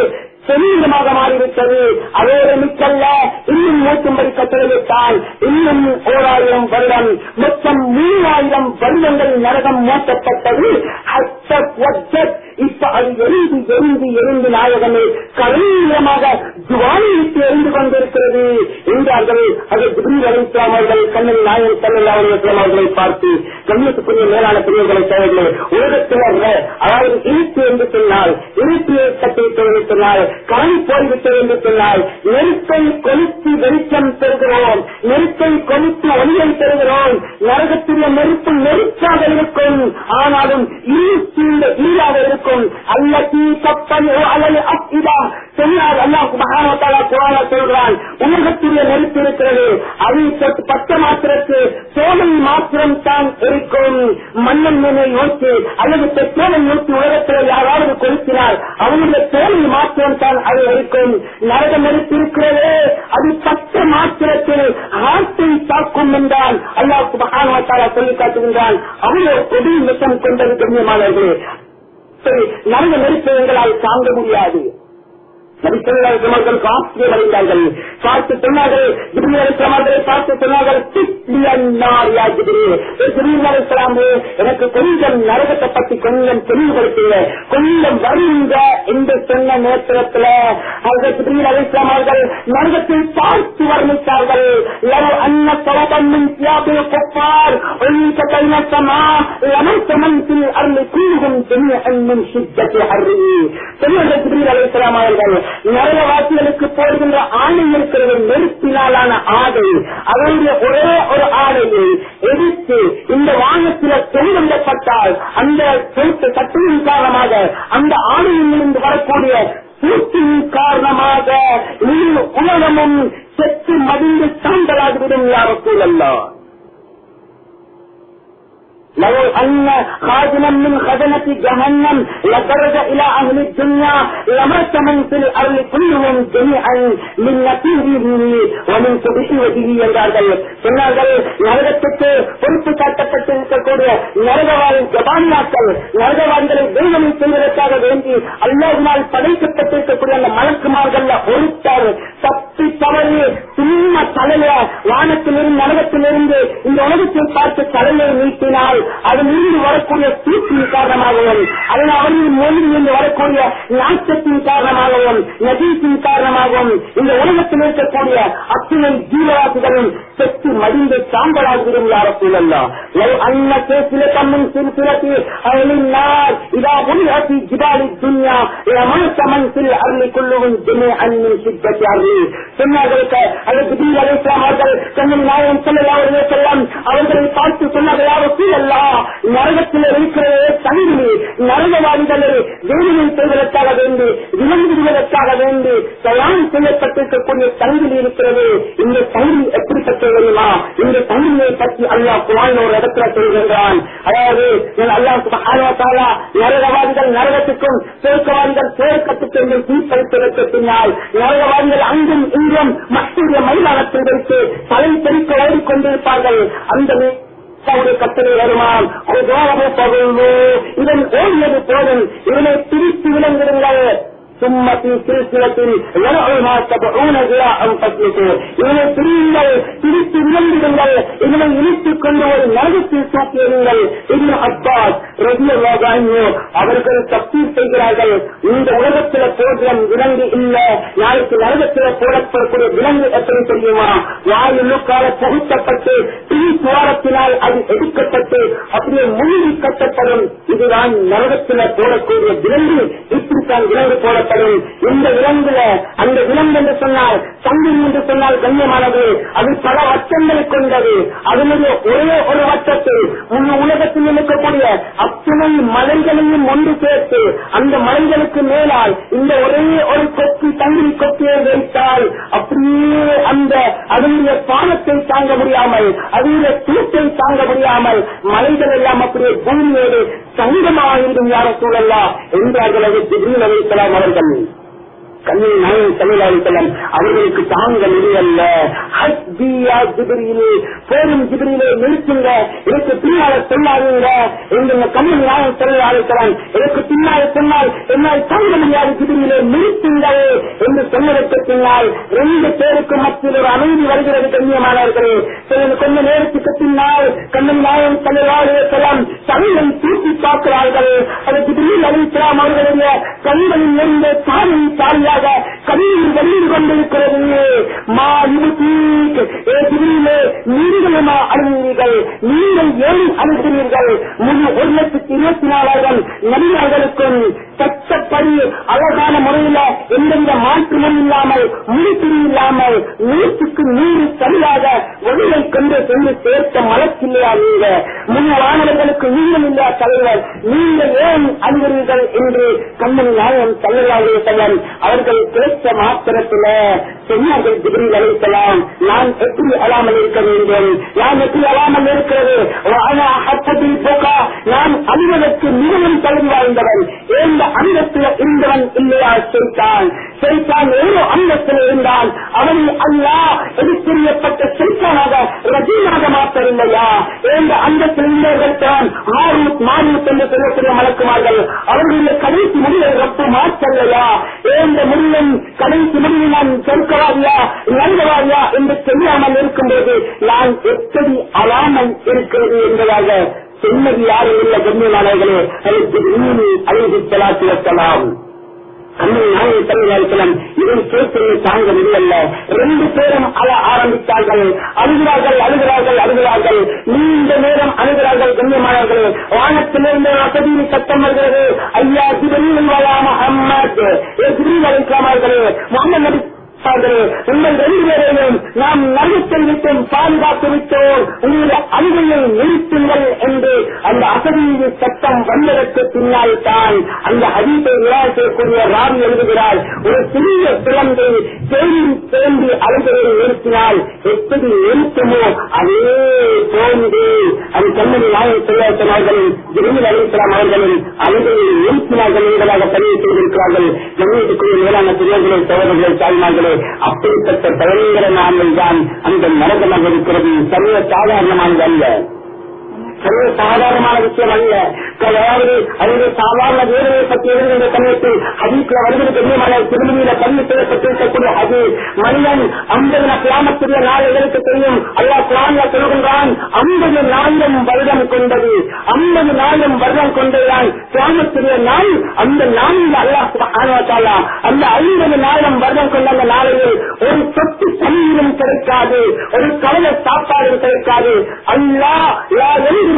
A: செலீனமாக மாறிவிட்டது அதோடு மிக்கல்ல இன்னும் நூற்றும்படி கட்டளையிட்டால் இன்னும் ஓராயிரம் வருடம் மொத்தம் மூவாயிரம் வருடங்கள் நரகம் மூட்டப்பட்டது இப்ப அது எரிந்து எரிந்து எரிந்து நாயகமே கரீரமாக துவானிக்கு எரிந்து கொண்டிருக்கிறது வருகிறார்கள் அது திடீர் அலிஸ்லாம் அவர்கள் கண்ணில் நாயன் சல்லா அலிஸ்லாம் அவர்களை பார்த்து கண்ணியத்துக்குரிய மேலான பிரிவுகளை தேவைகளை உலகத்தினர் அதாவது இருப்பு என்று சொன்னால் இருப்பு சட்டத்தை என்று சொன்னால் காணி போய்விட்டது என்று சொன்னால் நெருப்பை கொளுத்தி வெளிச்சம் பெறுகிறோம் நெருப்பை கொளுத்தி ஒளியை பெறுகிறோம் நரகத்திலே நெருப்பு நெருப்பாக இருக்கும் ஆனாலும் இருப்பு ஈராக இருக்கும் அல்லத்தி தப்பன் அல்லது அப்பிதா சொன்னால் அல்லாஹ் மகாணத்தால குரான சொல்கிறான் உலகத்திலே வைத்திருக்கிறது அது பத்த மாத்திரத்து சோழன் மாத்திரம் தான் இருக்கும் மன்னன் நோக்கி அல்லது பெற்றோரை நோக்கி உலகத்தில் யாராவது கொடுக்கிறார் அவனுடைய தோலை மாத்திரம் தான் அது இருக்கும் நரகம் எடுத்திருக்கிறது அது பத்த மாத்திரத்தில் ஆட்டை தாக்கும் என்றால் அல்லாவுக்கு மகாநாட்டாரா சொல்லி காட்டுகின்றான் அவ்வளோ பொது மிஷம் கொண்டது கண்ணியமானது நரக நெருப்பு எங்களால் தாங்க முடியாது நபிசல்லாசமார்கள் பார்த்து வருகிறார்கள் பார்த்து சொன்னார்கள் ஜிபிரிசமார்களை பார்த்து சொன்னார்கள் எனக்கு கொஞ்சம் நரகத்தை பற்றி கொஞ்சம் தெளிவுபடுத்துங்க கொஞ்சம் வருங்க என்று சொன்ன நேரத்தில் அவர்கள் ஜிபிரியில் அலிஸ்லாமார்கள் நரகத்தை பார்த்து வர்ணித்தார்கள் அன்ன தொடர்பின் தியாபிய கொப்பார் ஒழித்த கைநத்தமா அருள் கூறுகும் பெரிய அன்பின் சித்தத்தை அருள் பெரிய ஜிபிரியில் நரகவாசிகளுக்கு போடுகின்ற ஆணை இருக்கிறது நெருப்பினாலான ஆடை அவருடைய ஒரே ஒரு ஆடையை எதிர்த்து இந்த வானத்தில தொழிலப்பட்டால் அந்த தொழிற்ச சட்டத்தின் காரணமாக அந்த ஆணையிலிருந்து வரக்கூடிய பூச்சின் காரணமாக உலகமும் செத்து மதிந்து சாண்டலாகிவிடும் யாருக்கும் அல்ல لو أن خادما من خزنة جهنم لخرج إلى أهل الدنيا لمات من في الأرض كلهم جميعا من نتيجه ومن وجهه என்றார்கள் சொன்னார்கள் நரகத்துக்கு பொறுப்பு காட்டப்பட்டிருக்கக்கூடிய நரகவாதி ஜபானியாக்கள் நரகவாதிகளை தெய்வம் செய்வதற்காக வேண்டி அல்லாவினால் படைக்கப்பட்டிருக்கக்கூடிய அந்த மலக்குமார்கள் ஒருத்தர் தப்பி தவறு சின்ன தலையில வானத்திலிருந்து நரகத்திலிருந்து இந்த உலகத்தை பார்த்து தலையை நீட்டினால் அதிலிருந்து வரக்கூடிய தீர்ப்பின் காரணமாகவும் அதன் அவர்களின் மொழியிலிருந்து வரக்கூடிய நாட்டத்தின் காரணமாகவும் நதீசின் காரணமாகவும் இந்த உலகத்தில் இருக்கக்கூடிய அத்துணை ஜீவராசிகளும் செத்து மடிந்த சாம்பலாகிறோம் யாரத்தில் அவர்கள் அவர்களை பார்த்து சொன்னார்களாக அல்லா நரகத்தில் இருக்கிறதே தங்கி நரகவாதிகளே வேலையை செய்வதற்காக வேண்டி விளங்குவதற்காக வேண்டி தயார் செய்யப்பட்டிருக்கக்கூடிய தங்கிலி இருக்கிறது இந்த தங்கி எப்படிப்பட்டது தெரியுமா இந்த தங்கிலியை பற்றி அல்லா குவான் ஒரு இடத்துல சொல்கின்றான் அதாவது அல்லா நரகவாதிகள் நரகத்துக்கும் சேர்க்கவாதிகள் சேர்க்கத்துக்கும் தீர்ப்பளித்ததற்கு பின்னால் நரகவாதிகள் அங்கும் இங்கும் மத்திய மைதானத்தில் வைத்து தலை பெருக்க ஓடிக்கொண்டிருப்பார்கள் அந்த ஒரு வருமான் இதன் ஓடியது போதும் இதனை பிரித்து விளங்குங்கள் ثم في سلسلة يرعها سبعون ذراعا فاسلكوا இதனை பிரியுங்கள் பிரித்து விளங்குங்கள் இதனை இழுத்துக் கொண்டு ஒரு நரகத்தில் தூக்கியுங்கள் இன்னும் அப்பாஸ் ரஜிய ரோகான்யோ அவர்கள் தப்பி செய்கிறார்கள் இந்த உலகத்தில் போடுற விலங்கு இல்ல யாருக்கு நரகத்தில் போடப்படக்கூடிய விலங்கு எத்தனை தெரியுமா வாயுக்கால புகுத்தப்பட்டு பிரி துவாரத்தினால் அது எடுக்கப்பட்டு அப்படியே முழுகி கட்டப்படும் இதுதான் நரகத்தில் போடக்கூடிய விலங்கு இப்படித்தான் விலங்கு போட சகோதரர்கள் இந்த விலங்குல அந்த விலங்கு என்று சொன்னால் சங்கிலி என்று சொன்னால் கண்ணியமானது அது பல வச்சங்களை கொண்டது அதனுடைய ஒரே ஒரு வட்டத்தில் முழு உலகத்தில் இருக்கக்கூடிய அத்தனை மலைகளையும் ஒன்று சேர்த்து அந்த மலைகளுக்கு மேலால் இந்த ஒரே ஒரு கொத்தி தங்கி கொத்தியை வைத்தால் அப்படியே அந்த அதனுடைய பானத்தை தாங்க முடியாமல் அதனுடைய தூக்கை தாங்க முடியாமல் மலைகள் எல்லாம் அப்படியே பூமியோடு சங்கமாக இருந்தும் யாரும் சூழல்லா என்றார்கள் அவர் திடீர் அவர்கள் กัน கண்ணில் நாயன் தமிழாளித்தலம் அவர்களுக்கு தாங்கள் இது அல்ல ஜிபிரியிலே போரும் ஜிபிரியிலே நிறுத்துங்க எனக்கு பின்னால் சொல்லாதீங்க எங்கள் கண்ணில் நாயன் தமிழாளித்தலம் எனக்கு பின்னால் சொன்னால் என்னால் தாங்க முடியாது ஜிபிரியிலே நிறுத்துங்கள் என்று சொன்னதற்கு பின்னால் ரெண்டு பேருக்கு மத்தியில் ஒரு அமைதி வருகிறது கண்ணியமானவர்களே கொஞ்ச நேரத்துக்கு பின்னால் கண்ணில் நாயன் தமிழாளித்தலம் தமிழன் தூக்கி பார்க்கிறார்கள் அதை ஜிபிரியில் அறிவிக்கலாம் அவர்களுடைய கண்களில் இருந்து தானும் தாரியா வழியாக கவிழ் வெளியில் கொண்டிருக்கிறது மா இமுத்தீக் ஏ நீங்களுமா அழுகிறீர்கள் நீங்கள் ஏன் அழுகிறீர்கள் முழு ஒரு லட்சத்தி இருபத்தி நாலாயிரம் நடிகர்களுக்கும் சட்டப்படி அழகான முறையில் எந்தெந்த மாற்றமும் இல்லாமல் முடித்திரி இல்லாமல் நூற்றுக்கு நூறு சரியாக ஒளியை கொண்டு சென்று சேர்த்த மலக்கில்லையா நீங்க முன் மாணவர்களுக்கு நீங்கள் இல்லா தலைவர் நீங்கள் ஏன் அழுகிறீர்கள் என்று கண்ணன் நாயகம் தலைவராக செல்லம் அவர் அவர்கள் கிடைத்த மாத்திரத்தில் சொன்னார்கள் திகிரி அழைக்கலாம் நான் எப்படி அழாமல் இருக்க வேண்டும் நான் எப்படி அழாமல் இருக்கிறது நான் அலுவலுக்கு மிகவும் தகுதி வாய்ந்தவன் எந்த அந்தத்தில் இருந்தவன் இல்லையா சொல்தான் சொல்தான் ஒரு அந்தத்தில் இருந்தான் அவன் அல்லா எதிர்ப்பட்ட சொல்தானாக ரஜீனாக மாற்ற இல்லையா எந்த அந்தத்தில் இருந்தவர்கள் தான் மாரூத் மாரூத் என்று சொல்லக்கூடிய மலக்குமார்கள் அவர்களுடைய கடைசி முடிவை ரத்து மாற்றல்லையா எந்த முடியும் கடைசி முடிவில் நான் சொர்க்கவாதியா இறந்தவாதியா என்று தெரியாமல் இருக்கும்போது நான் எப்படி அழாமல் இருக்கிறது என்பதாக சொன்னது யாரும் இல்லை அதற்கு அழைத்து அழைத்து செலாத்திருக்கலாம் அண்ணன் நாயை தமிழகம் இதை சேர்த்து ரெண்டு பேரும் அழ ஆரம்பித்தார்கள் அழுகிறார்கள் அழுகிறார்கள் அழுகிறார்கள் நீண்ட நேரம் அழுகிறார்கள் கண்ணியமானவர்களே வானத்திலிருந்து அசதியின் சத்தம் வருகிறது ஐயா சிவனின் வாயா முகம்மது அவர்களே முகமது நபி உங்கள் ரெண்டு பேரையும் நாம் நம்பிக்கை விட்டோம் பாதுகாத்து விட்டோம் உங்களுடைய அன்பையை நிறுத்துங்கள் என்று அந்த அசதியின் சட்டம் வந்ததற்கு பின்னால் தான் அந்த அதிபை நிராசக்கூடிய ராவி எழுதுகிறார் ஒரு சிறிய குழந்தை தேடி தேம்பி அழுதலை நிறுத்தினால் எப்படி நிறுத்துமோ அதே தோன்றி அது கண்மணி நாயகம் சொல்லாசனார்கள் ஜெமில் அலிஸ்லாம் அவர்களும் அழுதையை நிறுத்தினார்கள் என்பதாக பதிவு செய்திருக்கிறார்கள் ஜமீனுக்குரிய மேலான பெரியவர்களே சோதரர்களே தாய்மார்களே அப்படிப்பட்ட நாமல் தான் அந்த நரகமாக இருக்கிறது சர்வ சாதாரணமானது அல்ல அது சாதாரணமான விஷயம் அல்ல அதாவது அவருடைய சாதாரண வேலையை பற்றி எழுதுகின்ற சமயத்தில் ஹதீஸ்ல வருவது பெரியமான திருமணியில பதிவு செய்யப்பட்டிருக்கக்கூடிய அது மனிதன் ஐம்பது கிராமத்துடைய எதற்கு தெரியும் அல்லா குரான்ல சொல்கின்றான் ஐம்பது நாயிரம் வருடம் கொண்டது ஐம்பது நாயிரம் வருடம் கொண்டதுதான் கிராமத்துடைய நாள் அந்த நாளில் அல்லாஹால அந்த ஐம்பது நாயிரம் வருடம் கொண்ட அந்த நாளையில் ஒரு சொத்து தண்ணீரும் கிடைக்காது ஒரு கவலை சாப்பாடும் கிடைக்காது அல்லா என்று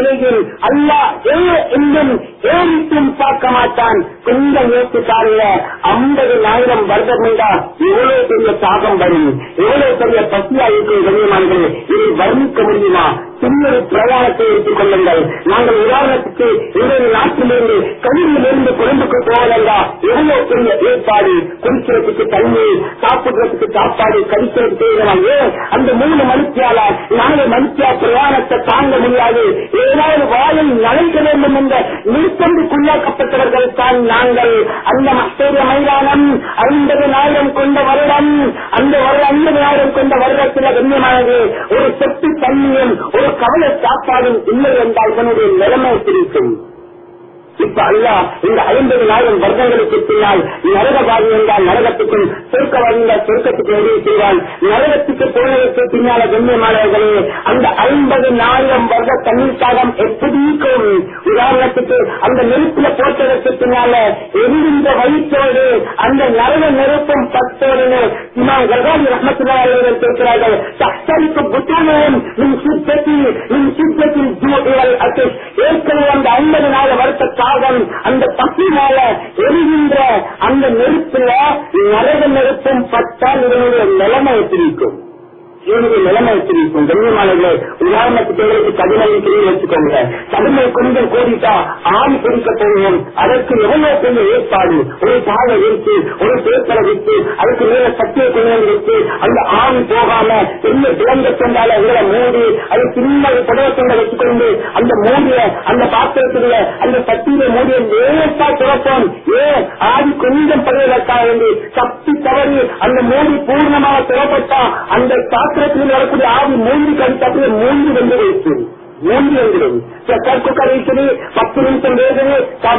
A: இளைஞர் அல்ல எங்கும் ஏறித்தும் பார்க்க மாட்டான் இந்த நேற்றுக்காரில ஐம்பது ஆயிரம் வருடம் எவ்வளவு பெரிய தாகம் வரும் எவ்வளவு பெரிய பசியா இருக்கிற கண்ணியமானது இதை வர்ணிக்க முடியுமா சிறிய பிரயாணத்தை எடுத்துக் கொள்ளுங்கள் நாங்கள் உதாரணத்துக்கு இன்றைய நாட்டிலிருந்து கல்வியிலிருந்து கொழும்புக்கு போவதென்றா எவ்வளவு பெரிய ஏற்பாடு குடிக்கிறதுக்கு தண்ணீர் சாப்பிடுறதுக்கு சாப்பாடு கழிக்கிறதுக்கு அந்த மூணு மணித்தியால நாங்கள் மனுஷியா பிரயாணத்தை தாங்க முடியாது ஏதாவது வாயில் நனைக்க வேண்டும் என்ற நிறுத்தந்துக்குள்ளாக்கப்பட்டவர்கள் தான் நாங்கள் அந்த மஸ்தேரிய மைதானம் ஐம்பது நாயிரம் கொண்ட வருடம் அந்த ஐம்பது நாயிரம் கொண்ட வருடத்தில் கண்ணியமானது ஒரு சொத்து தண்ணியும் ஒரு கவலை சாப்பாடும் இல்லை என்றால் இதனுடைய நிலைமை பிடிக்கும் இப்ப அல்லா இந்த ஐம்பது ஐம்பதனாயிரம் வருடங்களுக்கு பின்னால் நரகவாதி என்றால் நரகத்துக்கும் சொர்க்கவாதி என்றால் சொர்க்கத்துக்கு உதவி செய்வான் நரகத்துக்கு போனதற்கு பின்னால கண்ணிய மாணவர்களே அந்த ஐம்பது நாயிரம் வருட தண்ணீர் சாதம் எப்படிக்கும் உதாரணத்துக்கு அந்த நெருப்புல போட்டதற்கு பின்னால எரிந்த வயிற்றோடு அந்த நரக நெருப்பும் பத்தோடு இமாம் கர்வாதி கேட்கிறார்கள் சக்தரிக்கு புத்தகம் மின் சுத்தத்தில் மின் சுத்தத்தில் ஏற்கனவே அந்த ஐம்பது நாள் வருஷ பாகம் அந்த மேல எரிகின்ற அந்த நெருப்புல நரக நெருப்பும் பட்டால் இதனுடைய நிலைமை எத்திரிக்கும் நிலைமை உதாரணத்துக்கு அதற்கு ஏற்பாடு ஒரு அதுக்கு மேல அந்த ஆண் போகாம மூடி அது அந்த மூடிய அந்த மாத்திரத்துடைய அந்த சக்தியை மூடிய நேரத்தா திறப்போம் ஏன் ஆதி கொஞ்சம் படுவதற்கா வேண்டி சக்தி தவறி அந்த மூடி பூர்ணமாக திறப்பட்டா அந்த சாத்திரத்தில் வரக்கூடிய ஆதி மூன்று கழித்தாப்பிலே மூன்று வந்து வைத்து மூன்று பத்து நிமிஷம் வேதனை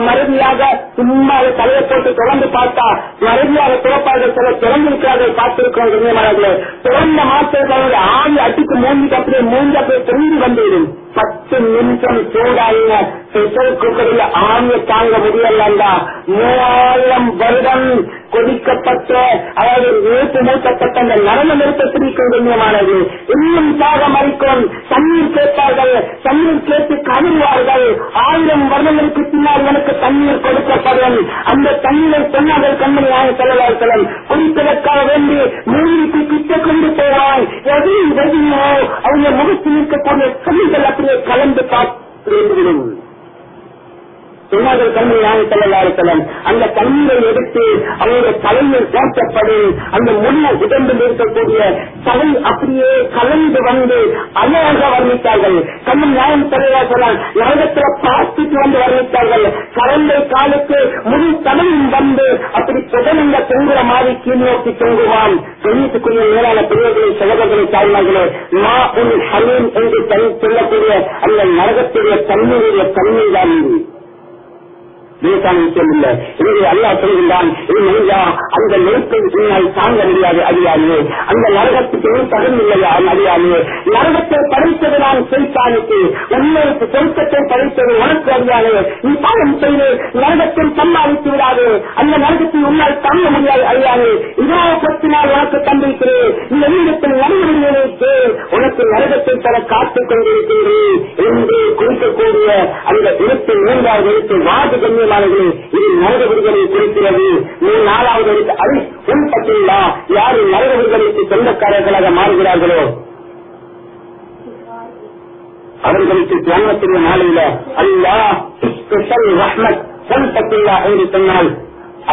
A: மறதியாக சும்மா தலையை போட்டு தொடர்ந்து பார்த்தா மறதியாக திறப்பார்கள் சில திறந்திருக்கிறார்கள் பார்த்திருக்கிறோம் திறந்த மாத்திரத்தில் ஆதி அடித்து மூன்று அப்படியே மூன்று அப்படியே திரும்பி வந்துவிடும் பத்து நிமிஷம் சூடான பெசல் குக்கரில் ஆணிய தாங்க முடியலண்டா மூவாயிரம் வருடம் கொதிக்கப்பட்ட அதாவது நேற்று நிறுத்தப்பட்ட அந்த நரம நிறுத்தத்திற்கு கண்ணியமானது இன்னும் சாக மறிக்கும் தண்ணீர் கேட்பார்கள் தண்ணீர் கேட்டு கவிழ்வார்கள் ஆயிரம் வருடங்களுக்கு பின்னால் எனக்கு தண்ணீர் கொடுக்கப்படும் அந்த தண்ணீரை சொன்னார்கள் கண்மணியாக செல்லவார்கள் குறிப்பதற்காக வேண்டி மூலிக்கு கிட்ட கொண்டு போவான் எதையும் அவங்க முகத்தில் இருக்கக்கூடிய சொல்லிகள் اپنے قلم کے پاس پریم کل சொன்னார்கள் கல்வி நாயக்கல்லாருக்கலாம் அந்த தண்ணீரை எடுத்து அவருடைய தலையில் போட்டப்படு அந்த முழு உடம்பு இருக்கக்கூடிய தலை அப்படியே கலந்து வந்து அழகாக வர்ணித்தார்கள் கண்ணன் நியாயம் தலைவா சொன்னால் நரகத்துல பார்த்துட்டு வந்து வர்ணித்தார்கள் கலந்தை காலுக்கு முழு தலையும் வந்து அப்படி புதனில் தொங்குற மாதிரி கீழ் நோக்கி தொங்குவான் சொல்லிட்டுக்குரிய மேலான பிரிவுகளை சகோதரர்களை தாய்மார்களே மா உன் ஹலீம் என்று சொல்லக்கூடிய அந்த நரகத்துடைய தன்மையுடைய தன்மை தான் லேசான விஷயம் இல்லை எனவே அல்லா சொல்கின்றான் அந்த நெருப்பை உன்னால் தாங்க முடியாது அறியாமே அந்த நரகத்துக்கு தகுந்த இல்லையா அறியாமே நரகத்தை படைத்தது நான் செய்தானுக்கு உங்களுக்கு சொருக்கத்தை படைத்தது உனக்கு அறியாமே நீ பாவம் செய்து நரகத்தை சம்பாதித்து விடாது அந்த நரகத்தை உன்னால் தாங்க முடியாது அறியாமே இதோ பத்து நாள் உனக்கு தந்திருக்கிறேன் இந்த நீடத்தில் நடந்து உனக்கு நரகத்தை தர காத்துக் கொண்டிருக்கின்றேன் என்று குறிக்கக்கூடிய அந்த இருப்பின் மூன்றாவது இருப்பின் வாது பெருமானே இது நரக விடுதலை குறிக்கிறது நீ நாலாவது அது உன் பத்தில்லா யாரு விடுதலைக்கு சொந்தக்காரர்களாக மாறுகிறார்களோ
B: அவர்களுக்கு ஜன்மத்தின் நாளையில அல்லா
A: ரஹ்மத் சொல் பத்தில்லா என்று சொன்னால்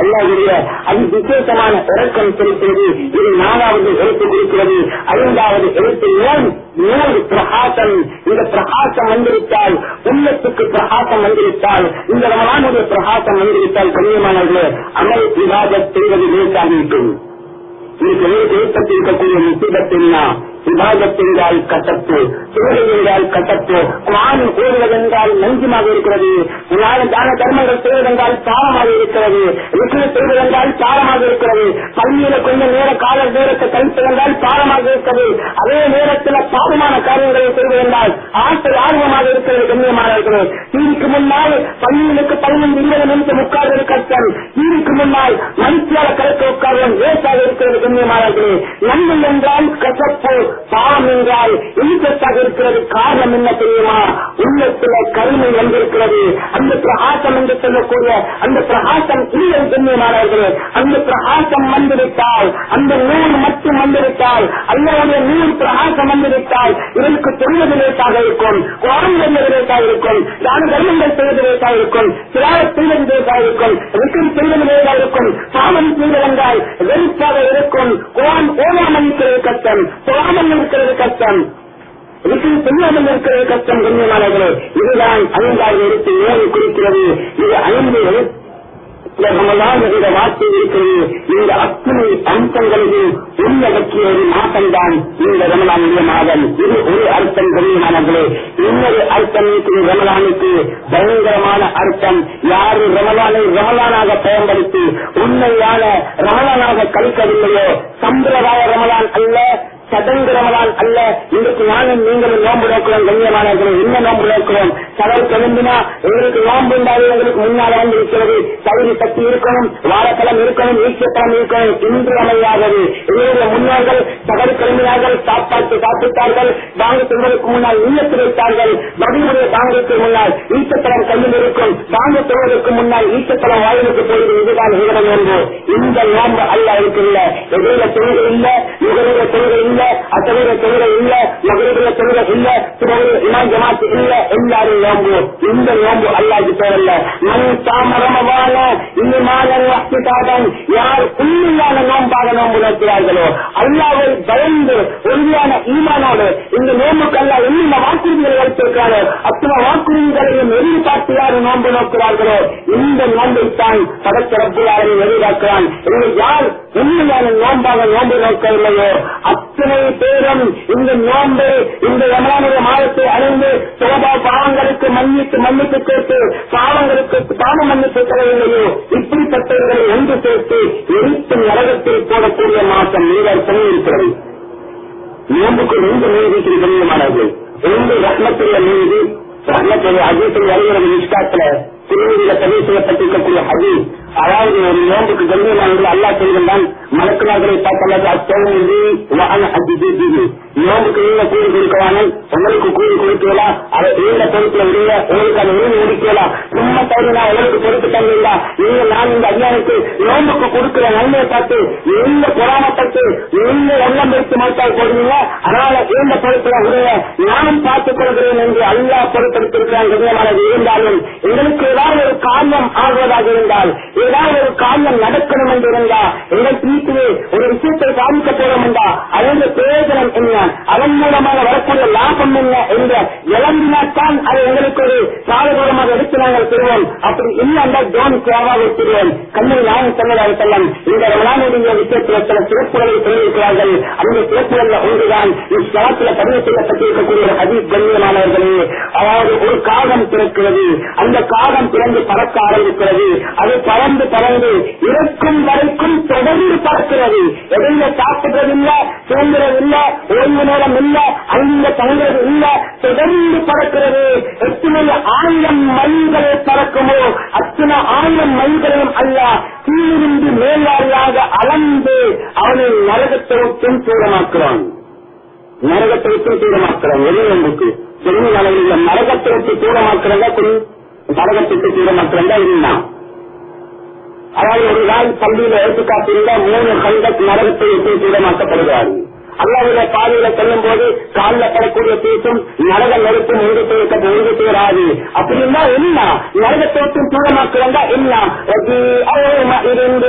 A: அல்லாவுடைய அது விசேஷமான தொடக்கம் செலுத்துவது இது நாலாவது எழுத்து கொடுக்கிறது ஐந்தாவது எழுத்து நூல் நூல் பிரகாசம் இந்த பிரகாசம் வந்திருத்தால் உள்ளத்துக்கு பிரகாசம் வந்திருத்தால் இந்த ரமலானுடைய பிரகாசம் வந்திருத்தால் கண்ணியமானவர்களே அமல் விவாதம் செய்வது லேசாகிவிட்டது இதுக்கு ஏற்பட்டிருக்கக்கூடிய முசீபத்தின்னா விவாதத் என்றால் கட்டத்து தொழில் என்றால் கசப்பு குரான் கூறுவதென்றால் நஞ்சமாக இருக்கிறது உன்னால் தான தர்மங்கள் செய்வதென்றால் பாவமாக இருக்கிறது விஷயம் செய்வதென்றால் பாவமாக இருக்கிறது பள்ளியில கொஞ்சம் நேர கால நேரத்தை கழிப்பதென்றால் பாவமாக இருக்கிறது அதே நேரத்தில் பாவமான காரியங்களை செய்வதென்றால் ஆசை ஆர்வமாக இருக்கிறது கண்ணியமாக இருக்கிறது தீருக்கு முன்னால் பள்ளிகளுக்கு பதினைந்து இருபது நிமிஷம் முக்கால் கஷ்டம் தீருக்கு முன்னால் மனுஷியால் கலக்க உட்கார்வன் வேஸ்டாக இருக்கிறது கண்ணியமாக இருக்கிறது நன்மை என்றால் கசப்பு பாவம் என்றால் இழுக்கத்தாக இருக்கிறது காரணம் என்ன தெரியுமா உள்ளத்துல கருமை வந்திருக்கிறது அந்த பிரகாசம் என்று சொல்லக்கூடிய அந்த பிரகாசம் இல்லை தெரியுமானவர்கள் அந்த பிரகாசம் வந்திருத்தால் அந்த நூல் மட்டும் வந்திருத்தால் அல்லவனுடைய நூல் பிரகாசம் வந்திருத்தால் இதற்கு சொல்வதிலேத்தாக இருக்கும் குழந்தை வந்ததிலேத்தாக இருக்கும் தான தர்மங்கள் செய்வதிலேத்தாக இருக்கும் திராவ செய்வதிலேத்தாக இருக்கும் விக்கிரம் செய்வதிலேத்தாக இருக்கும் பாவம் செய்வதென்றால் வெறுப்பாக இருக்கும் குரான் ஓடாமல் கட்டம் குரான் சொல்லாமல் இருக்கிறது கஷ்டம் இதுக்கு சொல்லாமல் இருக்கிறது கஷ்டம் கண்ணியமானவர்களே இதுதான் ஐந்தாவது எழுத்து ஏழு குறிக்கிறது இது ஐந்து இந்த வார்த்தை இந்த அத்தனை அம்சங்களையும் உள்ளடக்கிய ஒரு இந்த ரமலானுடைய மாதம் இது ஒரு அர்த்தம் இன்னொரு அர்த்தம் ரமலானுக்கு பயங்கரமான அர்த்தம் யாரு ரமலானை ரமலானாக பயன்படுத்தி உண்மையான ரமலானாக கழிக்கவில்லையோ சம்பிரதாய ரமலான் அல்ல சதந்திரமலால் அல்ல இன்றைக்கு நானும் நீங்களும் நோம்பு நோக்கிறோம் கண்ணியமானவர்களே என்ன நோம்பு நோக்கிறோம் சதவு தெலும்பினா எங்களுக்கு நோம்பு உண்டாது எங்களுக்கு முன்னால் வந்து இருக்கிறது தகுதி சக்தி இருக்கணும் வாரத்தலம் இருக்கணும் ஈச்சத்தலம் இருக்கணும் இன்று அமையாதது எங்களுடைய முன்னோர்கள் சகரு கிளம்பினார்கள் சாப்பாட்டு சாப்பிட்டார்கள் தாங்க தங்களுக்கு முன்னால் நீயத்து வைத்தார்கள் மதியுடைய தாங்கத்திற்கு முன்னால் ஈச்சத்தலம் கையில் இருக்கும் தாங்க தங்களுக்கு முன்னால் ஈச்சத்தலம் வாயிலுக்கு போய் இதுதான் இந்த நோம்பு அல்ல இருக்கிற எதிரில் தொழில் இல்லை இவருடைய தொழில் இல்ல அசகர தொழுக இல்ல மகரதுல தொழுக இல்ல பிறகு ஜமாத்து இல்ல எல்லாரும் நோம்பு இந்த நோம்பு அல்லாஜி தேவையில்ல மண் தாமரம் இன்னும் அத்திதாதன் யார் உண்மையான நோம்பாக நோம்பு நடத்துகிறார்களோ அல்லாவை பயந்து உறுதியான ஈமானோடு இந்த நோம்புக்கல்ல அல்ல என்னென்ன வாக்குறுதிகளை வைத்திருக்கிறாரோ அத்தனை வாக்குறுதிகளையும் எதிர்பார்த்து யார் நோன்பு நோக்கிறார்களோ இந்த நோன்பை தான் பதத்திறப்பு யாரையும் எதிர்பார்க்கிறான் யார் உண்மையான நோன்பாக நோன்பு நோக்கவில்லையோ அத்தனை கருணை பேரம் இந்த நோன்பு இந்த யமானுடைய மாதத்தை அடைந்து சோபா பாவங்களுக்கு மன்னித்து மன்னிப்பு கேட்டு பாவங்களுக்கு பாவம் மன்னிப்பு தரவில்லையோ இப்படிப்பட்டவர்களை ஒன்று சேர்த்து எரித்து நரகத்தில் போடக்கூடிய மாற்றம் நீங்கள் சொல்லியிருக்கிறது நோன்புக்கு ரெண்டு நீதிக்கு கண்ணியமானது ரெண்டு ரத்னத்துடைய நீதி ரத்னத்துடைய அஜீத்தில் வருகிறது நிஷ்காத்துல திருநீதியில பதிவு செய்யப்பட்டிருக்கக்கூடிய ஹதீஸ் அதாவது ஒரு நோம்புக்கு கல்வி நாங்கள் அல்லா சொல்கின்றான் மலக்குமார்களை பார்த்து நோம்புக்கு நீங்க கூறி கொடுக்கவானே உங்களுக்கு கூறி கொடுக்கலாம் அதை நீங்க பொறுப்புல விடுங்க உங்களுக்கு அதை நீங்க முடிக்கலாம் சும்மா தவிர உங்களுக்கு பொறுப்பு தந்தீங்களா நீங்க நான் இந்த அஞ்ஞானுக்கு நோம்புக்கு கொடுக்கிற நன்மை பார்த்து நீங்க பொறாமப்பட்டு நீங்க எல்லாம் வைத்து மாட்டால் போடுவீங்க அதனால நீங்க பொறுப்புல விடுங்க நானும் பார்த்துக் கொள்கிறேன் என்று அல்லா பொறுப்படுத்திருக்கிறான் இருந்தாலும் எங்களுக்கு ஏதாவது ஒரு காரணம் ஆகுவதாக இருந்தால் ஏதாவது ஒரு காரியம் நடக்கணும் என்று இருந்தா எங்கள் வீட்டிலே ஒரு விஷயத்தை பாதிக்கப் போறோம் என்றா அதன் பிரயோஜனம் என்ன அதன் மூலமாக வரக்கூடிய லாபம் என்ன என்ற இழந்தினால்தான் அதை எங்களுக்கு ஒரு சாதகமாக எடுத்து நாங்கள் பெறுவோம் அப்படி இல்லாமல் என்றால் ஜோன் குவாவாக இருக்கிறோம் கண்ணில் நான் சொன்னதாக செல்லம் இந்த ரமலானுடைய விஷயத்தில் சில சிறப்புகளை சொல்லியிருக்கிறார்கள் அந்த சிறப்புகள் ஒன்றுதான் இஸ்லாத்தில் பதிவு செய்யப்பட்டிருக்கக்கூடிய அதி கண்ணியமானவர்களே அதாவது ஒரு காகம் பிறக்கிறது அந்த காகம் பிறந்து பறக்க ஆரம்பிக்கிறது அது பல பறந்து பறந்து இருக்கும் வரைக்கும் தொடர்ந்து பறக்கிறது எதையில சாப்பிடுறது இல்ல இல்ல ஓய்வு நேரம் இல்ல அங்க தங்குறது இல்ல தொடர்ந்து பறக்கிறது எத்தனை ஆயிரம் மைல்களை பறக்குமோ அத்தனை ஆயிரம் மைல்களையும் அல்ல கீழிருந்து மேலாளியாக அளந்து அவனை நரகத்தை விட்டும் தூரமாக்குறான் நரகத்தை விட்டும் தூரமாக்குறான் எதிர்க்கு அளவில் நரகத்தை விட்டு தூரமாக்குறதா நரகத்துக்கு தூரமாக்குறதா இருந்தான் அதாவது ஒரு நாள் பள்ளியில எடுத்துக்காட்டிருந்த மூணு கண்டக் நரகத்தை விட்டு அல்லாவிட அல்லாவுடைய பாதையில செல்லும் போது காலில் படக்கூடிய தீர்க்கும் நரக நெருப்பும் ஒன்று சேர்க்க சேராது அப்படின்னா என்ன நரகத்தோட்டும் தூரமாக்குறதா என்ன இருந்து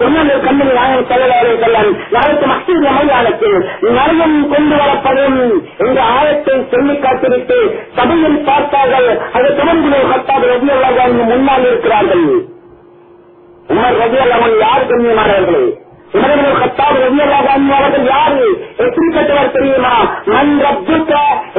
A: சொன்னது கண்டு நாயன் தலைவரை செல்லம் நரக மத்திய நரகம் கொண்டு வரப்படும் என்ற ஆயத்தை சொல்லி காத்திருத்து சபையில் பார்த்தார்கள் அது தொடர்பு கட்டாக முன்னால் இருக்கிறார்கள் உமர் ரஜியல்லாமல் யார் கண்ணியமானவர்களே உமரின் கத்தாப் ரஜியல்லாமல் அவர்கள் யாரு எப்படிப்பட்டவர் தெரியுமா மண் ரப்புக்க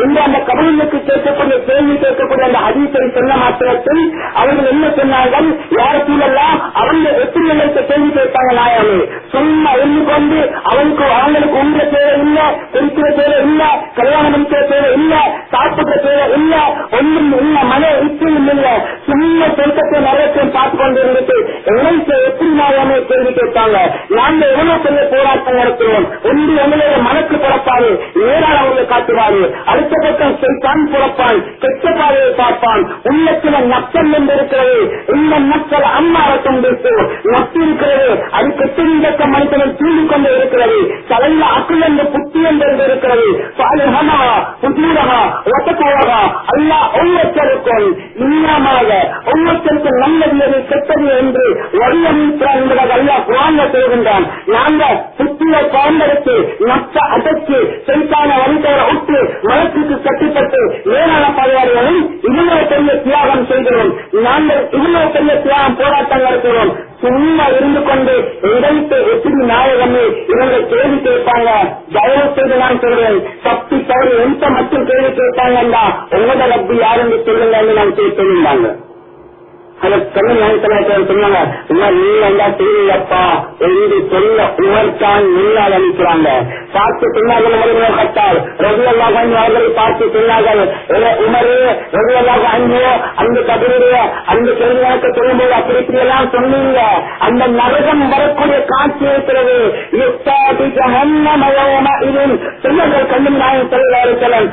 A: என்று அந்த கபலுக்கு கேட்கக்கூடிய கேள்வி கேட்கக்கூடிய அந்த ஹதீஸை சொன்ன மாத்திரத்தில் அவர்கள் என்ன சொன்னார்கள் யாருக்குள்ளெல்லாம் அவங்க நிலைத்த கேள்வி கேட்டாங்க நாயாமி சும்மா இருந்து கொண்டு அவனுக்கு அவங்களுக்கு உண்ட தேவை இல்லை குறிக்கிற தேவை இல்லை கல்யாணம் முடிக்கிற தேவை இல்லை சாப்பிடுற தேவை இல்லை ஒன்றும் இல்லை மழை இப்படியும் இல்லை சும்மா சொர்க்கத்தை நிறைய பார்த்து கொண்டு இருந்துட்டு எங்களுக்கு எப்படி நாயாம கேள்வி கேட்டாங்க நாங்க எவ்வளவு பெரிய போராட்டம் நடத்துவோம் ஒன்று எங்களுடைய மனக்கு பிறப்பாரு ஏறால் அவங்களை காட்டுவாரு அடுத்த கஷ்டப்பட்ட செய்தான் பிறப்பான் பார்ப்பான் உள்ளத்தில் நச்சம் கொண்டிருக்கிறது இந்த நச்சல் அம்மாவட்டம் பேசும் நச்சு இருக்கிறது அது கெட்டு நீங்க மனிதனை தூண்டிக் கொண்டு இருக்கிறது தலையில் அக்குள் என்று புத்தி என்று இருக்கிறது புதியதா ஒட்டக்கோவகா அல்ல ஒவ்வொருத்தருக்கும் இல்லாமல் நல்லது கெட்டது என்று வழியமைத்தார் என்பதாக அல்ல குரான் சொல்கின்றான் நாங்கள் புத்தியை பயன்படுத்தி நச்ச அடைச்சு செல்தான வழித்தவரை உட்டு மலர்ச்சி அரசுக்கு கட்டுப்பட்டு வேளாண் பணியாளர்களும் இவ்வளவு பெரிய தியாகம் செய்கிறோம் நாங்கள் இவ்வளவு பெரிய தியாகம் போராட்டம் நடத்துகிறோம் சும்மா இருந்து கொண்டு இடைத்து எப்படி நாயகமே இவங்க கேள்வி கேட்பாங்க தயவு செய்து நான் சொல்றேன் சக்தி தவறு எந்த மட்டும் கேள்வி கேட்பாங்க உங்களோட ரப்பி யாருன்னு சொல்லுங்க நான் கேட்டு கேட்டிருந்தாங்க சொன்னாங்க செய்யப்பா என்று சொல்ல உணர்த்தான் முன்னால் அனுப்பினாங்க பார்த்து சொன்னார்கள் உமர் கட்டால் ரகுவல்லாக அவர்கள் பார்த்து சொன்னார்கள் உமரு ரகுவல்லாக அண்ணோ அந்த கதிரிய அந்த செல்வாக்கு சொல்லும்போது அப்படி இப்படியெல்லாம் சொன்னீங்க அந்த நரகம் வரக்கூடிய காட்சி இருக்கிறது சொன்னர்கள் கண்ணும் நாயம் சொல்ல இருக்கலாம்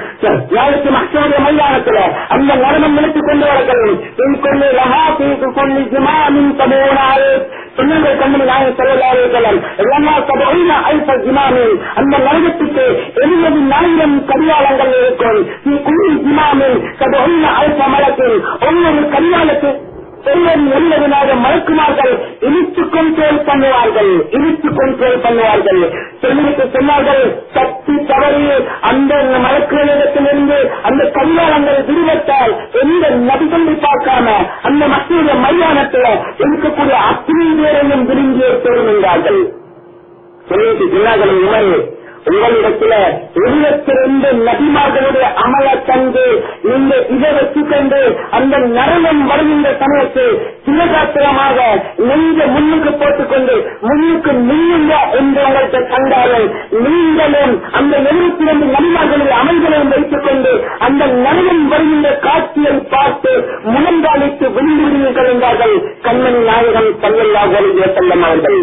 A: நாளைக்கு மக்களுடைய மைதானத்தில் அந்த நரகம் நினைத்துக் கொண்டு வரக்கலாம் کل زمان تبعون عليه سنن رسم الله صلى الله عليه وسلم لما تبعون ألف الزمان أن لغتك إلي من نائرا كبيرا لغا في كل زمان تبعون ألف ملك أمر كبيرا لك செல்வம் உள்ளதினாக மறுக்குமார்கள் இழுத்து கொண்டோல் பண்ணுவார்கள் இழுத்து கொண்டோல் பண்ணுவார்கள் செல்வனுக்கு சொன்னார்கள் சக்தி தவறு அந்த மலக்கு இடத்திலிருந்து அந்த கல்யாணங்கள் விரிவத்தால் எந்த நபிகளை பார்க்காம அந்த மக்களுடைய மைதானத்தில் இருக்கக்கூடிய அத்தனை பேரையும் விரும்பிய தோன்றுகிறார்கள் சொல்லிட்டு சொன்னார்கள் உணர்வு உங்களிடத்துல உருவத்திலிருந்து நபிமார்களுடைய அமல தந்து இந்த இதை வச்சுக்கொண்டு அந்த நரணம் வருகின்ற சமயத்தில் சிவகாத்திரமாக நெஞ்ச முன்னுக்கு போட்டுக்கொண்டு முன்னுக்கு நீங்க என்று உங்களுக்கு கண்டாலும் நீங்களும் அந்த நெருப்பிலிருந்து நபிமார்களுடைய அமைகளையும் வைத்துக் கொண்டு அந்த நரணம் வருகின்ற காட்சியை பார்த்து முழந்தாளித்து விழுந்துவிடுங்கள் என்றார்கள் கண்மணி நாயகம் பல்லல்லாக செல்லம் அவர்கள்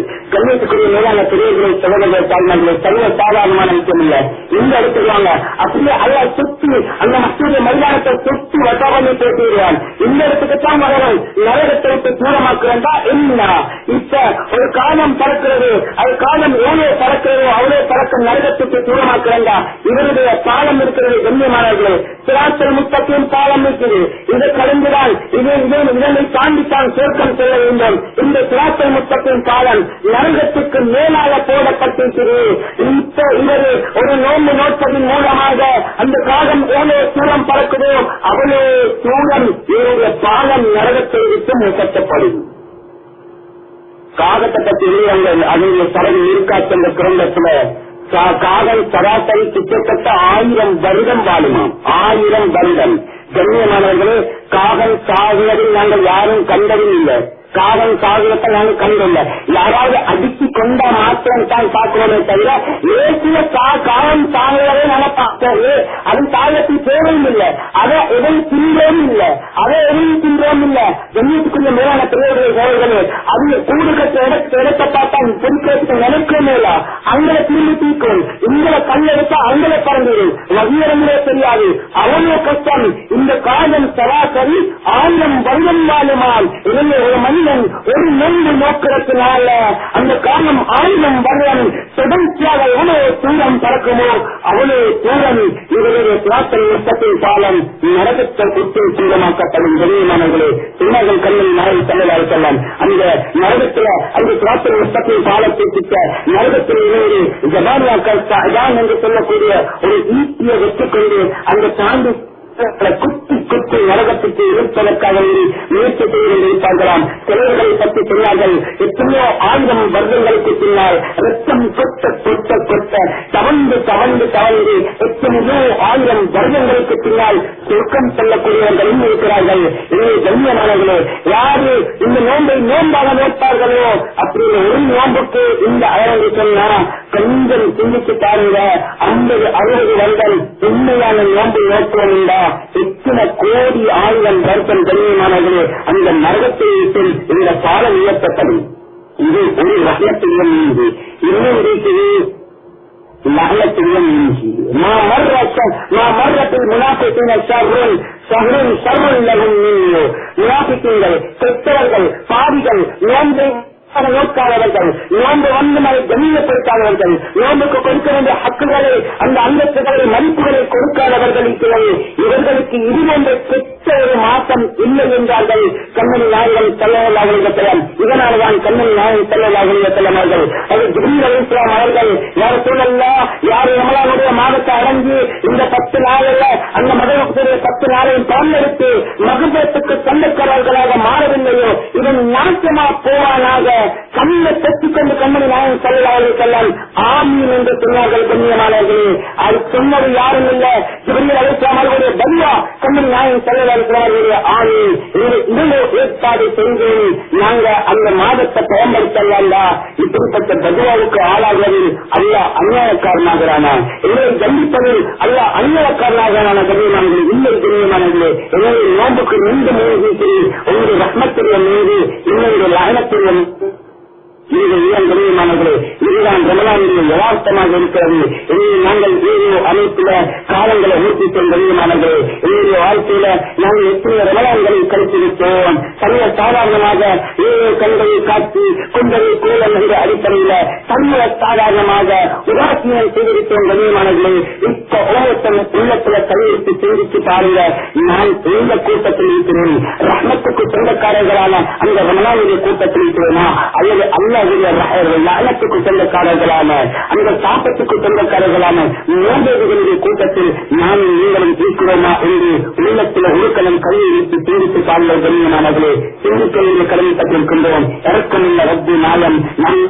A: மேலான பெரியவர்களை சகோதரர்கள் தாய்மார்களை சர்வ சாதாரண தீர்மானம் முடியாது இந்த இடத்துக்குவாங்க அப்படியே அல்ல சுத்தி அந்த மக்களுடைய மைதானத்தை சுத்தி வசவனை பேசுகிறான் இந்த இடத்துக்கு தான் வரணும் நரகத்தை விட்டு தூரமாக்குறா என்ன இப்ப ஒரு காலம் பறக்கிறது அது காலம் எவ்வளவு பறக்கிறதோ அவ்வளவு பறக்கும் நரகத்துக்கு தூரமாக்குறா இவருடைய பாலம் இருக்கிறது கண்ணியமானவர்களே சிராசல் முப்பத்தியும் பாலம் இருக்குது இதை கடந்துதான் இதை இதனை தாண்டித்தான் சேர்க்கம் செய்ய வேண்டும் இந்த சிராசல் முப்பத்தின் பாலம் நரகத்துக்கு மேலாக போடப்பட்டிருக்கிறது என்பது ஒரு நோம்பு நோக்கத்தின் மூலமாக அந்த காலம் எவ்வளவு தூரம் பறக்குதோ அவ்வளவு தூரம் இவருடைய பாலம் நரகத்தை விட்டு முகத்தப்படும் காகத்தை பற்றி அதனுடைய தலையில் இருக்காச்சு அந்த குரங்கத்துல காதல் சராசரி கிட்டத்தட்ட ஆயிரம் வருடம் வாழுமாம் ஆயிரம் வருடம் கண்ணியமானவர்களே காதல் சாகுவதில் நாங்கள் யாரும் கண்டதும் இல்லை காதல் சாதனத்தை நாங்கள் கண்டல்ல யாராவது அடித்து கொண்ட மாத்திரம் தான் பார்க்கிறோமே தவிர ஏசிய காலம் தாங்கவே நாங்க பார்த்தோம் அது தாயத்தில் தேவையும் இல்லை அதை எதை தின்றோம் இல்லை அதை எதையும் தின்றோம் இல்லை எண்ணத்துக்குரிய மேலான பிள்ளைகளுடைய சோழர்களே அது கூடுகத்தை இடத்த இடத்தை பார்த்தா பொறுக்கிறதுக்கு நினைக்கவே இல்லை அங்கே திரும்பி தீர்க்கும் இந்த கல்லெடுத்தா அங்கே பறந்துடும் வகியரங்களே தெரியாது அவ்வளவு கஷ்டம் இந்த காதல் சராசரி ஆயிரம் வருடம் வாழுமான் இதில் ஒரு மணி மன்னன் ஒரு நெல்லு நோக்கிறதுனால அந்த காலம் ஆயுதம் வருடம் தொடர்ச்சியாக எவ்வளவு தூரம் பறக்குமோ அவ்வளவு தூரம் இவருடைய பிரார்த்தனை இயக்கத்தின் காலம் நரகத்தை குற்றம் சீரமாக்கப்படும் வெளியமானவர்களே சின்னர்கள் கண்ணில் நாளை தமிழால் செல்லம் அந்த நரகத்தில் அந்த பிரார்த்தனை இயக்கத்தின் காலத்தை கிட்ட நரகத்தில் இருந்து ஜபாரியா கர்த்தா என்று சொல்லக்கூடிய ஒரு ஈட்டியை வெற்றி கொண்டு அந்த சாண்டி குத்தி குத்தி நரகத்துக்கு இழுப்பதற்காக முயற்சி செய்து கொண்டிருப்பார்களாம் தலைவர்களை பற்றி சொன்னார்கள் எத்தனையோ ஆயிரம் வருடங்களுக்கு பின்னால் ரத்தம் கொட்ட கொட்ட கொட்ட தவழ்ந்து தவழ்ந்து தவழ்ந்து எத்தனையோ ஆயிரம் வருடங்களுக்கு பின்னால் துக்கம் செல்லக்கூடியவர்கள் இன்னும் இருக்கிறார்கள் எனவே கண்ணியமானவர்களே யாரு இந்த நோன்பை நோன்பாக நோட்டார்களோ அப்படின்னு ஒரு நோன்புக்கு இந்த அயனை சொன்னாராம் பெண்கள் சிந்திச்சு பாருங்க ஐம்பது அறுபது வருடம் உண்மையான நோம்பு நோக்கம் உண்டா எத்தனை கோடி ஆயுதம் வருஷம் கண்ணியமானவர்களே அந்த மரகத்தை விட்டு இந்த பாலம் இயக்கப்படும் இது ஒரு ரகத்திலும் மீது இன்னும் இருக்குது முனாபிக்கங்கள் பாதிகள் நோன்பை பல நோக்காதவர்கள் நோன்பு வந்து அதை கண்ணியப்படுத்தாதவர்கள் கொடுக்க வேண்டிய ஹக்குகளை அந்த அந்தஸ்துகளை மதிப்புகளை கொடுக்காதவர்கள் இருக்கிறது இவர்களுக்கு இதுபோன்ற பெற்ற ஒரு மாற்றம் இல்லை என்றார்கள் கண்ணன் நாயகம் செல்லவதாக இருக்கலாம் இதனால்தான் கண்ணன் நாயகம் செல்லவதாக இருக்கலாம் அவர்கள் அது ஜிபீர் அலிஸ்லாம் அவர்கள் யார் சூழல்ல யார் ரமலானுடைய மாதத்தை அடைஞ்சு இந்த பத்து நாளில் அந்த மதத்துடைய பத்து நாளையும் பயன்படுத்தி மகுபத்துக்கு சொந்தக்காரர்களாக மாறவில்லையோ இதன் நாட்டமா போவானாக கண்ணை பெற்றுக் கொண்டு கண்மணி நாயன் செல்லாது செல்லம் ஆமீன் என்று சொன்னார்கள் கண்ணியமானவர்களே அது சொன்னது யாரும் இல்லை இவர்கள் அழைக்காமலுடைய பரியா கண்மணி நாயன் செல்லாமலுடைய ஆமீன் இதிலே ஏற்பாடு செய்து நாங்க அந்த மாதத்தை பயன்படுத்தலாம்டா இப்படிப்பட்ட பதுவாவுக்கு ஆளாகிறது அல்ல அந்நாயக்காரனாகிறானா இல்லை கண்டிப்பது அல்ல அந்நாயக்காரனாக கண்ணியமானவர்கள் இல்லை கண்ணியமானவர்களே எனவே நோம்புக்கு மீண்டும் உங்களுடைய ரத்னத்திற்கு மீது இன்னொரு லாயனத்திற்கு மாணவர்களே இதுதான் ரமலானுடைய யதார்த்தமாக இருக்கிறது இதை நாங்கள் ஏதோ அமைப்புல காலங்களை ஊர்த்தித்த கணியமானவர்களே என்னுடைய வாழ்க்கையில நாங்கள் எத்தனை ரமலான்களை கழித்திருக்கிறோம் சர்வ சாதாரணமாக ஏழு கண்களை காட்டி கொண்டது கோலம் என்ற அடிப்படையில சர்வ சாதாரணமாக உதாசீனம் செய்திருக்கிறோம் கணியமானவர்களே இப்ப ஓரத்தன் உள்ளத்துல கையெழுத்து சிந்தித்து பாருங்க நான் எந்த கூட்டத்தில் இருக்கிறேன் ரத்னத்துக்கு சொந்தக்காரர்களான அந்த ரமலானுடைய கூட்டத்தில் இருக்கிறேனா அல்லது அல்ல எவ்வளவு சொந்தக்காரர்களான அந்த சாப்பத்துக்கு சொந்தக்காரர்களான நோபேதிகளுடைய கூட்டத்தில் நாம் நீங்களும் தீர்க்கிறோமா என்று உள்ளத்தில் உருக்கலம் கல்வி வைத்து சிந்தித்து காண்போம் கண்ணியமானவர்களே சிந்திக்க கடமைப்பட்டிருக்கின்றோம் இறக்கமுள்ள ரத்து நாளம் நான்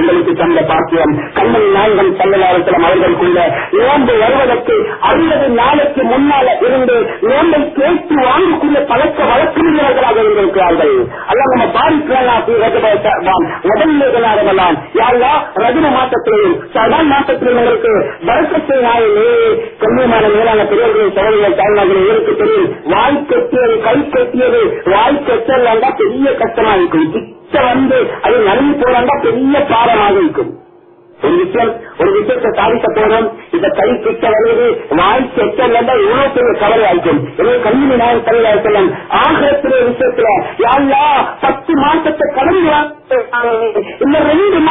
A: எங்களுக்கு தந்த பாக்கியம் கண்ணன் நாயகம் செல்லலாரத்திலும் அவர்கள் கொண்ட நோன்பு வருவதற்கு அறுபது நாளைக்கு முன்னால இருந்து நோன்பை கேட்டு வாங்கக்கூடிய பழக்க வழக்கறிஞர்களாக இருந்திருக்கிறார்கள் அல்ல நம்ம பாதிக்கலாம் உடல்நிலைகளாக யாரா ரஜின மாசத்திலையும் சடான் மாசத்திலும் உங்களுக்கு வழக்கத்தை நாயிலே கண்ணியமான மேலான பெரியவர்கள் சோழர்கள் தாய்நாயகர்கள் இவருக்கு தெரியும் வாய் கட்டியது கை கட்டியது வாய் கட்டலாம் பெரிய கஷ்டமா இருக்கும் கிட்ட வந்து அது நடந்து போறாண்டா பெரிய பாரமாக இருக்கும் ஒரு விஷயம் ஒரு விஷயத்தை சாதிக்க போறோம் இந்த கை கிட்ட வருவது வாய்க்கு எச்சல்ல இவ்வளவு பெரிய கவலை ஆகும் கல்வி நான் தலைவா இருக்கலாம் ஆகிரத்தில விஷயத்துல யாழ்லா பத்து மாசத்தை கடந்து என்ன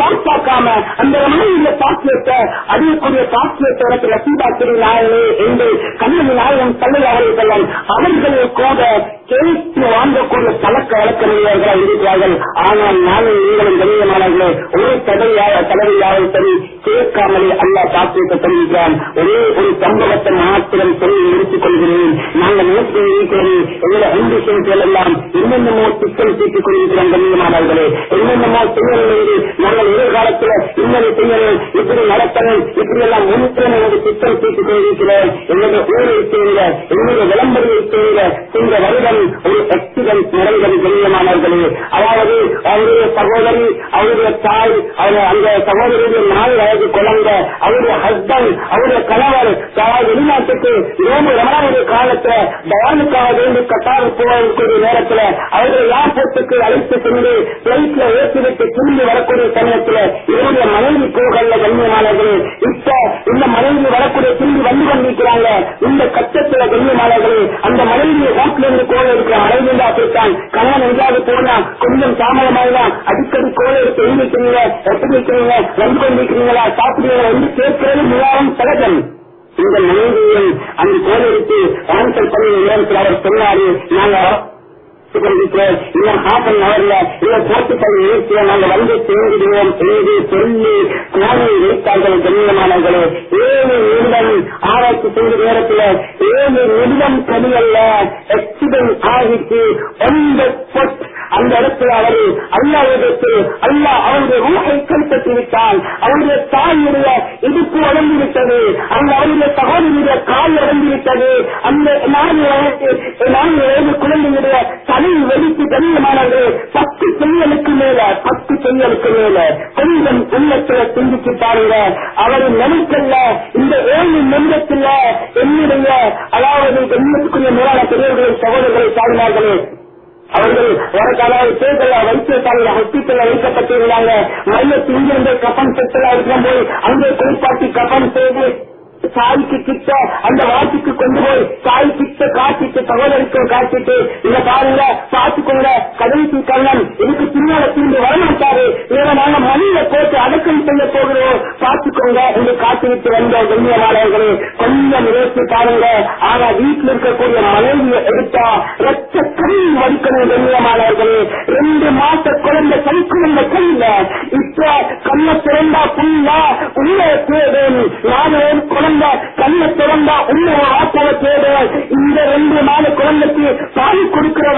A: மாற்றாக்காம அந்த மனைவிய பாக்கியத்தை அறியக்கூடிய பாக்கியத்தை எனக்கு திரு நாயனே என்று கண்ணன் நாயகன் தலைவர் அவர்கள் அவர்கள் கூட கேட்டு வாங்கக்கூடிய பழக்க வழக்க இருக்கிறார்கள் ஆனால் நானும் நீங்களும் கண்ணியமானவர்களே ஒரு தலைவியாக தலைவியாக என்பதை கேட்காமலே அல்லா சாத்தியத்தை சொல்லுகிறான் ஒரே ஒரு சம்பவத்தை மாத்திரம் சொல்லி முடித்துக் கொள்கிறேன் நாங்கள் நேற்று இருக்கிறது எங்களை அன்பு எல்லாம் என்னென்னமோ சிக்கல் தீட்டுக் கொண்டிருக்கிறோம் கண்ணியமானவர்களே என்னென்னமோ செய்யறது நாங்கள் எதிர்காலத்தில் இன்னொரு செய்யணும் இப்படி நடத்தணும் இப்படி எல்லாம் முன்னிட்டு ஒரு சிக்கல் தீட்டுக் கொள்கிறோம் எங்களுடைய ஊரை செய்கிற எங்களுடைய விளம்பரத்தை செய்கிற இந்த வருடம் ஒரு எக்ஸிடென்ட் நிறைந்தது கண்ணியமானவர்களே அதாவது அவருடைய சகோதரி அவருடைய தாய் அவர் அந்த சகோதரிகள் நாலு வயது குழந்தை அவருடைய ஹஸ்பண்ட் அவருடைய கணவர் யாராவது வெளிநாட்டுக்கு இரவு ரமணாவது காலத்துல பவானுக்காக வேண்டி கட்டாரம் போவதற்குரிய நேரத்தில் அவருடைய ஏர்போர்ட்டுக்கு அழைத்து சென்று பிளைட்ல ஏற்றிவிட்டு திரும்பி வரக்கூடிய சமயத்தில் இவருடைய மனைவி போகல கண்ணியமானது இப்ப இந்த மனைவி வரக்கூடிய திரும்பி வந்து கொண்டிருக்கிறாங்க இந்த கட்டத்தில் கண்ணியமானது அந்த மனைவியை வீட்டுல இருந்து கோல இருக்கிற மனைவி இருந்தா அப்படித்தான் கணவன் எங்கேயாவது போனா கொஞ்சம் தாமதமாக அடிக்கடி கோல எடுத்து எழுதி எப்படி வந்து இருக்கிறீங்களா சாப்பிடுவீங்களா என்று கேட்கிறது மிகவும் சகஜம் இந்த மனைவியை அந்த கோயிலுக்கு கேன்சல் பண்ணி நேரத்தில் அவர் சொன்னாரு நாங்க நாங்கள் வந்து சொல்லி ஆராய்ச்சி ஒன்பது அந்த இடத்துல அவர் அல்லா அல்லாவிடத்தில் அல்லா அவருடைய ரூஹை கைப்பற்றி விட்டால் அவருடைய தாயுடைய இடுப்பு வளர்ந்து விட்டது அந்த அவருடைய சகோதரியுடைய கால் வளர்ந்து விட்டது அந்த நான்கு வயது நான்கு வயது குழந்தையுடைய தலை வெடித்து கண்ணியமானது பத்து பெண்களுக்கு மேல பத்து பெண்களுக்கு மேல கொஞ்சம் உள்ளத்துல சிந்திச்சு பாருங்க அவரை நினைக்கல இந்த ஏழு நிமிடத்தில் என்னுடைய அதாவது எண்ணத்துக்குரிய மேலான பெரியவர்களின் சகோதரர்களை சாதினார்களே அவர்கள் வரக்காலாவது தேர்தல வைத்தியசாலையில ஹாஸ்பிட்டல்ல வைக்கப்பட்டிருந்தாங்க மையத்தில் இங்கிருந்து கப்பன் செட்டில் இருக்கும் போய் அங்கே குறிப்பாட்டி கப்பன் செய்து தாய்க்கு கிட்ட அந்த வாட்டுக்கு கொண்டு போய் தாய் கிட்ட காட்டிட்டு சகோதரிக்கு காட்டிட்டு இத பாருங்க பார்த்துக்கோங்க கடைசி கண்ணன் எனக்கு பின்னால திரும்பி வரமாட்டாரு இதை நாங்க மணியில போட்டு அடக்கம் செய்ய போகிறோம் பார்த்துக்கோங்க என்று காத்துவிட்டு வந்த கண்ணியமானவர்களே கொஞ்சம் நினைத்து பாருங்க ஆனா வீட்டில் இருக்கக்கூடிய மனைவியை எடுத்தா ரத்த கண் வடிக்கணும் கண்ணியமானவர்களே ரெண்டு மாச குழந்தை கழிக்கணும் கையில இப்ப கண்ண திறந்தா புண்ணா உள்ள தேடும் நான் குழந்தை திறந்தா கண்ணை திறந்தா உண்மையை ஆத்தலை தேவை இந்த ரெண்டு நாலு குழந்தைக்கு பால் கொடுக்கிற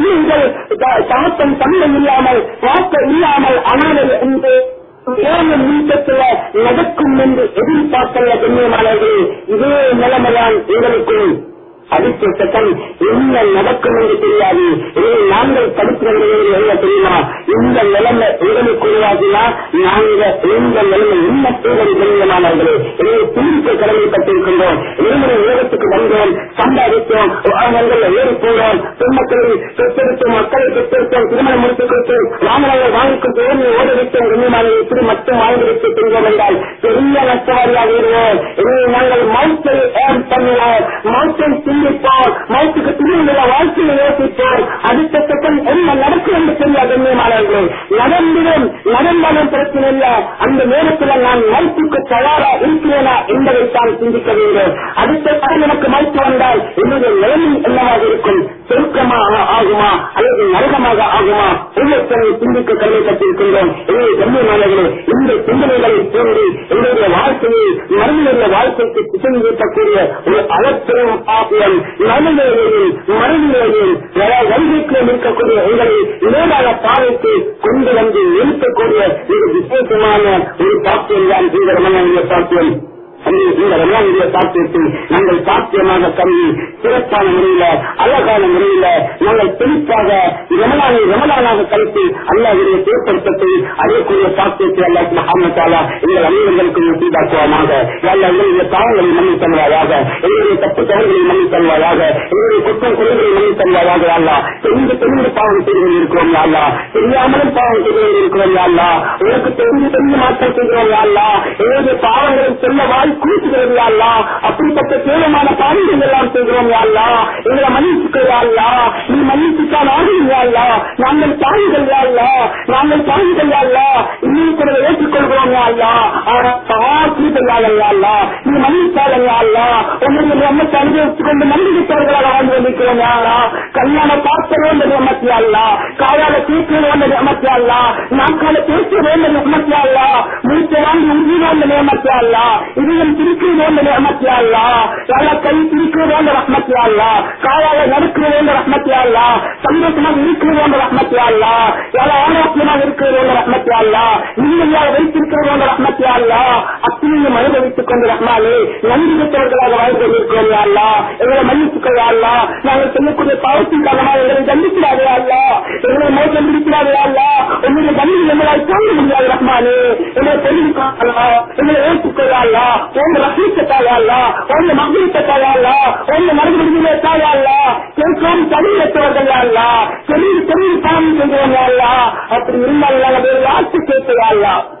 A: உங்களுடைய சமத்தம் தன்மை இல்லாமல் வாக்க இல்லாமல் அனாதல் என்று ஏழு நடக்கும் என்று எதிர்பார்க்கல கண்ணியமானது இதே நிலைமைதான் எங்களுக்கும் அடுத்த சட்டம் என்ன நடக்கும் என்று தெரியாது நாங்கள் தடுத்து என்ன தெரியுமா இந்த நிலைமை உங்களுக்கு உருவாகினா நாங்கள் இந்த நிலைமை இன்னும் செய்வது தெரியுமானவர்களே எனவே துணிக்க கடமைப்பட்டிருக்கின்றோம் இருமுறை உலகத்துக்கு வந்தோம் சம்பாதித்தோம் வாகனங்கள் ஏறி போனோம் பெண்மக்களை பெற்றெடுத்தோம் மக்களை பெற்றெடுத்தோம் திருமணம் முடித்துக் கொடுத்தோம் வாகனங்கள் வாங்கிக் தேர்வு ஓட வைத்தோம் கண்ணியமான இப்படி மட்டும் வாங்கி வைத்து சென்றோம் என்றால் பெரிய நஷ்டவாரியாக இருவோம் எனவே நாங்கள் மௌத்தை ஏன் பண்ணினோம் மவுத்தை யோசித்தால் மௌத்துக்கு துணையுள்ள வாழ்க்கையை யோசித்தால் அடுத்த கட்டம் என்ன நடக்கும் என்று தெரியாது மாணவர்களே நடந்திடும் நடந்தாலும் பிரச்சனை இல்லை அந்த நேரத்தில் நான் மௌத்துக்கு தயாரா இருக்கிறேனா தான் சிந்திக்க வேண்டும் அடுத்த கடன் எனக்கு மௌத்து வந்தால் என்னுடைய நிலமும் என்னவாக இருக்கும் சுருக்கமாக ஆகுமா அல்லது நரகமாக ஆகுமா இவ்வளவு சிந்திக்க கல்விப்பட்டிருக்கின்றோம் எனவே மாணவர்களே இந்த சிந்தனைகளை தூண்டி என்னுடைய வாழ்க்கையை மருந்து வாழ்க்கைக்கு திசை நிறுத்தக்கூடிய ஒரு அலட்சியம் ஆகிய நாங்கள் மனிதர்கள் மனிதர்கள் வருகைக்கு இருக்கக்கூடிய உங்களை நேராக பாதித்து கொண்டு வந்து நிறுத்தக்கூடிய ஒரு விசேஷமான ஒரு பாக்கியம் தான் தீவிரமான பாத்தியம் நாங்கள் சாத்தியமாக கம்மி சிறப்பான முறையில அழகான முறையில நாங்கள் தெளிப்பாக ரமலானாக கழித்து அல்லாவுடைய தேர்ப்படுத்தத்தை அறியக்கூடிய சாத்தியத்தை அல்லா மகாமத்தாலா எங்கள் அனைவர்களுக்கு சீதாக்குவமாக எங்களுடைய தாவங்களை மன்னி தருவாயாக எங்களுடைய தப்பு தவறுகளை மன்னி தருவாயாக எங்களுடைய குற்றம் குறைகளை மன்னி தருவாயாக அல்லா தெரிந்து தெரிந்து பாவம் செய்து இருக்கிறோம் யாழ்லா தெரியாமலும் பாவம் செய்து இருக்கிறோம் யாழ்லா உனக்கு தெரிந்து தெரிந்து மாற்றம் செய்கிறோம் யாழ்லா எங்களுடைய பாவங்களை செல்ல வாழ் குளிச்சுக்கிறது யாழ்லா அப்படிப்பட்ட கேவலமான பாடல்கள் எல்லாம் செய்கிறோம் யாழ்லா எங்களை மன்னிச்சுக்கள் யாழ்லா நீ மன்னிச்சுக்கால் ஆகும் யாழ்லா நாங்கள் தாய்கள் யாழ்லா நாங்கள் தாய்கள் யாழ்லா இன்னும் கூட ஏற்றுக்கொள்கிறோம் யாழ்லா ஆனா தாக்கீர்கள் யாழ்லா நீ மன்னித்தாலும் யாழ்லா உன்னுடைய நம்மத்தை அனுபவித்துக் கொண்டு மன்னிக்கிறவர்களாக வாழ்ந்து வந்திருக்கிறோம் யாரா கல்லால பார்க்க வேண்டும் அமர்த்தியா அல்லா காயால கேட்க வேண்டும் அமர்த்தியா அல்லா நாக்கால பேச வேண்டும் அமர்த்தியா அல்லா மூச்சை வாங்கி உறுதி வேண்டும் அமர்த்தியா அல்லா کئی رحمت رحمت رحمت رحمت رحمت رحمت یا یا یا اللہ اللہ اللہ اللہ کالا مہم نندگیاں رحمان انہیں انہیں کا اللہ اللہ اللہ اللہ اللہ اللہ اللہ چکے ان ان ان رفیق مغرب کوئی کام کام کبھی کبھی اپنی والا مدر لاگ اللہ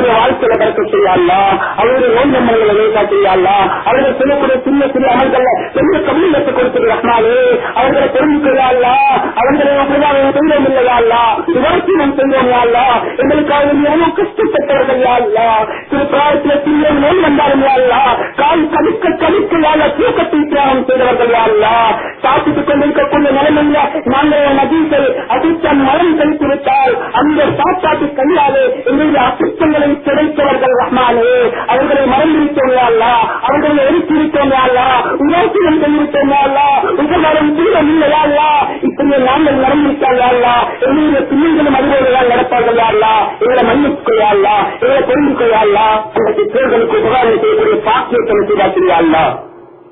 A: அவருடைய வாழ்க்கையில கடக்க செய்யலாம் அவருடைய நோய் நம்மளை வேலை செய்யலாம் அவர்கள் சொல்லக்கூடிய சின்ன சிறு அமல்கள் எந்த கம்யூனிஸ்ட் கொடுத்தது ரஹ்மானே அவர்களை தெரிவிக்கிறதா அவர்களை செய்வோம் இல்லையா இதற்கு நாம் செய்வோம் யாழ்லா எங்களுக்காக எவ்வளவு கஷ்டப்பட்டவர்கள் யாழ்லா சிறு பிராயத்தில் சிறிய நோய் வந்தாலும் யாழ்லா கால் கடுக்க கடுக்க யாழ்லா தூக்கத்தை தியானம் செய்தவர்கள் யாழ்லா சாப்பிட்டுக் கொண்டிருக்கக்கூடிய நிலைமையில நாங்கள் நதிகள் அதிர்ச்சி மரம் கழித்து விட்டால் அந்த சாப்பாட்டு கையாலே எங்களுடைய அசுத்தங்களை அவர்களை கிடைத்தவர்கள் ரஹ்மானே அவர்களை மறந்திருக்கோம் அவர்களை எரித்திருக்கோம் யாழ்லா உயர்த்திகள் செய்திருக்கோம் யாழ்லா உபகாரம் தீரம் இல்லை நாங்கள் நடந்திருக்கோம் யாழ்லா எங்களுடைய பிள்ளைகளும் அதுபோலதான் நடப்பார்கள் யாழ்லா எங்களை மன்னிப்பு யாழ்லா எங்களை பொருந்து கொள்ளாள்லா அன்றைக்கு தேர்தலுக்கு உபகாரம் செய்யக்கூடிய பாக்கியத்தை செய்தார்கள்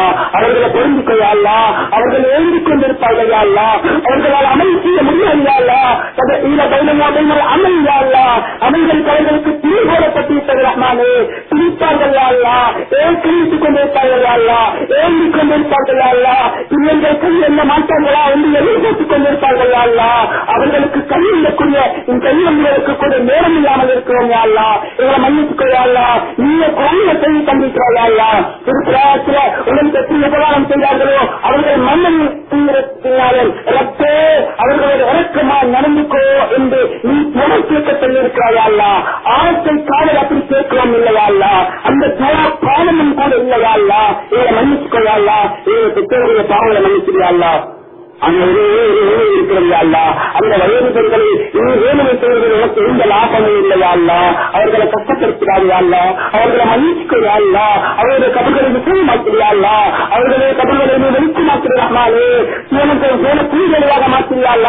A: யாழ்லா அவர்களை பொருந்துக்கோ யாழ்லா அவர்கள் எழுதி கொண்டிருப்பார்கள் யாழ்லா அவர்களால் அமல் செய்ய முடியாது யாழ்லா இந்த தைரியங்கள் அமல் யாழ்லா அமல்கள் தலைவருக்கு திரு போடப்பட்டிருப்பது ரஹ்மானே திரிப்பார்கள் யாழ்லா ஏன் கிழித்துக் கொண்டிருப்பார்கள் யாழ்லா எழுதி கொண்டிருப்பார்கள் யாழ்லா பிள்ளைகள் கை என்ன மாட்டார்களா என்று எதிர்பார்த்துக் கொண்டிருப்பார்கள் யாழ்லா அவர்களுக்கு இல்லக்கூடிய இந்த கைவங்களுக்கு கூட நேரம் இல்லாமல் இருக்கிறோம் யாழ்லா இவரை மன்னித்துக்கோ யாழ்லா நீங்க குழந்தை செய்தி தந்திருக்கிறாயா திருப்பிராத்துல உடனே எத்தனை உபகாரம் செய்தார்களோ அவர்கள் மன்னன் பின்னாலே ரத்தே அவர்களோட இறக்கமா நடந்துக்கோ என்று நீ துணை கேட்க சொல்லியிருக்கிறாயா ஆழத்தை காதல் அப்படி கேட்கிறோம் இல்லையா அந்த துவா பாவமும் கூட இல்லையா இதை மன்னிச்சுக்கொள்ளா இவங்களுக்கு தேவையான பாவங்களை மன்னிச்சுக்கொள்ளா அந்த ஒரே அந்த வயது பெண்களை இன்னும் வேணும் இருக்கிறவர்கள் எனக்கு எந்த அவர்களை கஷ்டப்படுத்துகிறாயா அல்லா அவர்களை மன்னிச்சுக்கையா அல்லா அவருடைய கபல்களை கூறமாக்கிறியா அல்லா அவர்களுடைய கபல்களை வெளிச்சு மாற்றுகிறாங்களே எனக்கு வேலை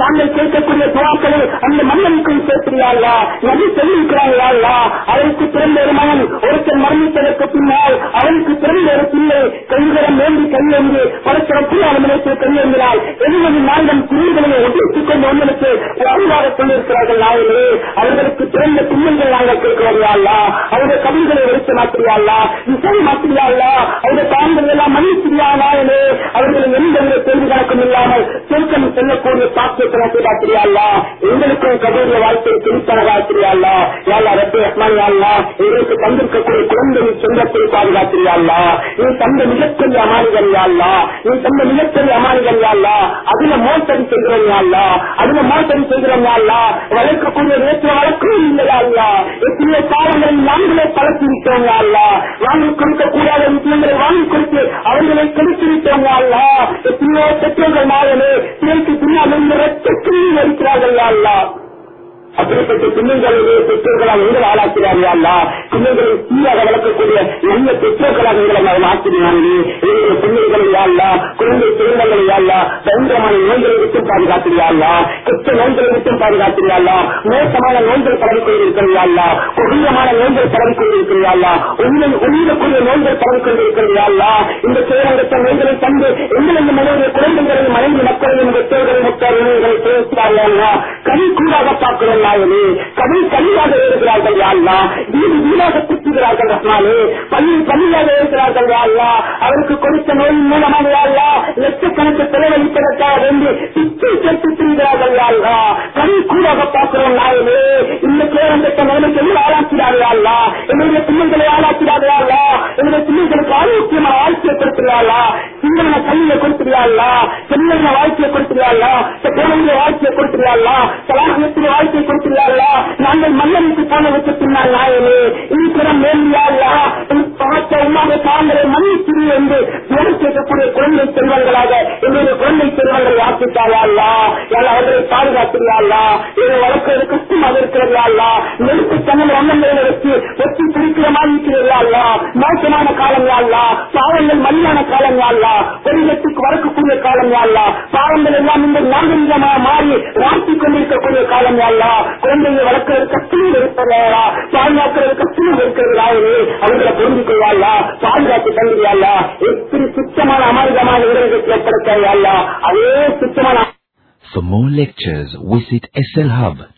A: நாங்கள் கேட்கக்கூடிய துவாக்களை அந்த மன்னனுக்கும் சேர்க்கிறாளா நதி தெரிவிக்கிறாங்களா அவருக்கு பிறந்த ஒரு மகன் ஒருத்தர் மரணித்ததற்கு பின்னால் அவருக்கு பிறந்த ஒரு பிள்ளை கைகரம் வேண்டி கையெழுந்து பலத்திற்கு கையெழுந்தினால் எழுபது மாநிலம் குறியீடுகளை ஒட்டித்துக் கொண்டு உங்களுக்கு வாழ்வாக கொண்டிருக்கிறார்கள் நாயகளே அவர்களுக்கு திறந்த துன்பங்கள் நாங்கள் கேட்கிறோம்யா அவருடைய கவிதைகளை வெளிச்ச மாற்றியாளா இசை மாற்றியாளா அவருடைய தாங்கள் எல்லாம் மன்னிச்சியாளா நாயனே அவர்களை எந்த வித தேர்வு கணக்கம் இல்லாமல் சுருக்கம் செல்லக்கூடிய சாத்தியத்தை நடத்தியாளா எங்களுக்கும் கவிதைய வாழ்க்கையை திருத்தர வாழ்த்தியாளா யாழ் அரசு ரத்மானியாளா எங்களுக்கு தந்திருக்கக்கூடிய குழந்தை சொந்தத்தை பாதுகாத்தியாளா இது தந்தை மிகப்பெரிய அமானிகள் செய்கிறேன் யாழ்லா நீ அதுல மோசடி செய்கிறேன் யாழ்லா அதுல மோசடி செய்கிறேன் காலங்களில் நாங்களே பழத்திருக்கிறோம் யாழ்லா வாங்கி கொடுக்கக்கூடாத விஷயங்களை வாங்கி கொடுத்து அவர்களை கெடுத்திருக்கிறோம் யாழ்லா எத்தனையோ பெற்றோர்கள் நாயனே திரைக்கு பின்னால் அப்படிப்பட்ட பிள்ளைகளுடைய பெற்றோர்களாக எங்களை ஆளாக்கிறார்களா சின்னங்களை தீயாக வளர்க்கக்கூடிய நல்ல பெற்றோர்களாக எங்களை நாம் ஆக்கினாங்களே எங்களுடைய பிள்ளைகளை யாழ்லா குழந்தை திருமணங்களை அல்ல பயங்கரமான நோய்களை விட்டும் பாதுகாத்திரியாளா கெட்ட நோய்களை விட்டும் பாதுகாத்திரியாளா மோசமான நோய்கள் பரவி கொண்டிருக்கிறாளா கொடியமான நோய்கள் பரவி கொண்டிருக்கிறாளா உண்மை உயிரக்கூடிய நோய்கள் பரவி கொண்டிருக்கிறாளா இந்த சேரங்கத்த நோய்களை தந்து எங்களது மனைவி குழந்தைகளையும் மனைவி மக்களையும் பெற்றோர்கள் முத்தார்கள் கை கூடாக பார்க்கிறோம் இருக்கிறார்களே கடல் கலியாக இருக்கிறார்கள் யாழ்லா வீடு வீடாக குத்துகிறார்கள் ரஹ்மானே பள்ளி பள்ளியாக இருக்கிறார்கள் யாழ்லா அவருக்கு கொடுத்த நோயின் மூலமாக யாழ்லா லட்சக்கணக்கு செலவழிப்பதற்காக வேண்டி சுற்றி சேர்த்து திரிகிறார்கள் யாழ்லா கணி கூடாக பார்க்கிறோம் நாயனே இந்த கேரம் பெற்ற நிலைமைக்கு எல்லாம் ஆளாக்கிறார்கள் யாழ்லா என்னுடைய பிள்ளைகளை ஆளாக்கிறார்கள் யாழ்லா என்னுடைய பிள்ளைகளுக்கு ஆரோக்கியமான வாழ்க்கையை கொடுத்துருவாளா சிங்கள கல்வியை கொடுத்துருவாளா சென்னையில வாழ்க்கையை கொடுத்துருவாளா குழந்தைய வாழ்க்கையை கொடுத்துருவாளா சலாஹத்தின் வாழ்க்கையை போயிட்டுள்ளா நாங்கள் மன்னனுக்கு போனதுக்கு பின்னால் நாயனே இன்பிறம் வேண்டியல்லா பார்த்த உமாவை தாங்களை மன்னித்திரு என்று பேர் கேட்கக்கூடிய குழந்தை செல்வங்களாக என்னுடைய குழந்தை செல்வங்களை வாசித்தாளா யார் அவர்களை பாதுகாத்துள்ளாளா இதை வளர்க்கிறது கஷ்டமாக இருக்கிறதா நெருப்பு தங்கள் அண்ணங்களை வச்சு ஒத்தி பிடிக்கிற மாதிரி இருக்கிறதா மோசமான காலங்களா பாவங்கள் மலிவான காலம் ஒரு லட்சத்துக்கு வரக்கூடிய காலங்களா பாவங்கள் எல்லாம் இந்த நாகரிகமாக மாறி வாழ்த்தி கொண்டிருக்கக்கூடிய காலம் அல்லா குழந்தைங்க வளர்க்கிறது கஷ்டமும் இருக்கிறதா பாதுகாக்கிறது கஷ்டமும் இருக்கிறதா அவங்களை புரிந்து கொள்வாயா பாதுகாப்பு தந்துவியா எப்படி சுத்தமான அமார்கமான இவர்களுக்கு ஏற்படுத்தாயா அதே சுத்தமான For more lectures, visit slhub.com.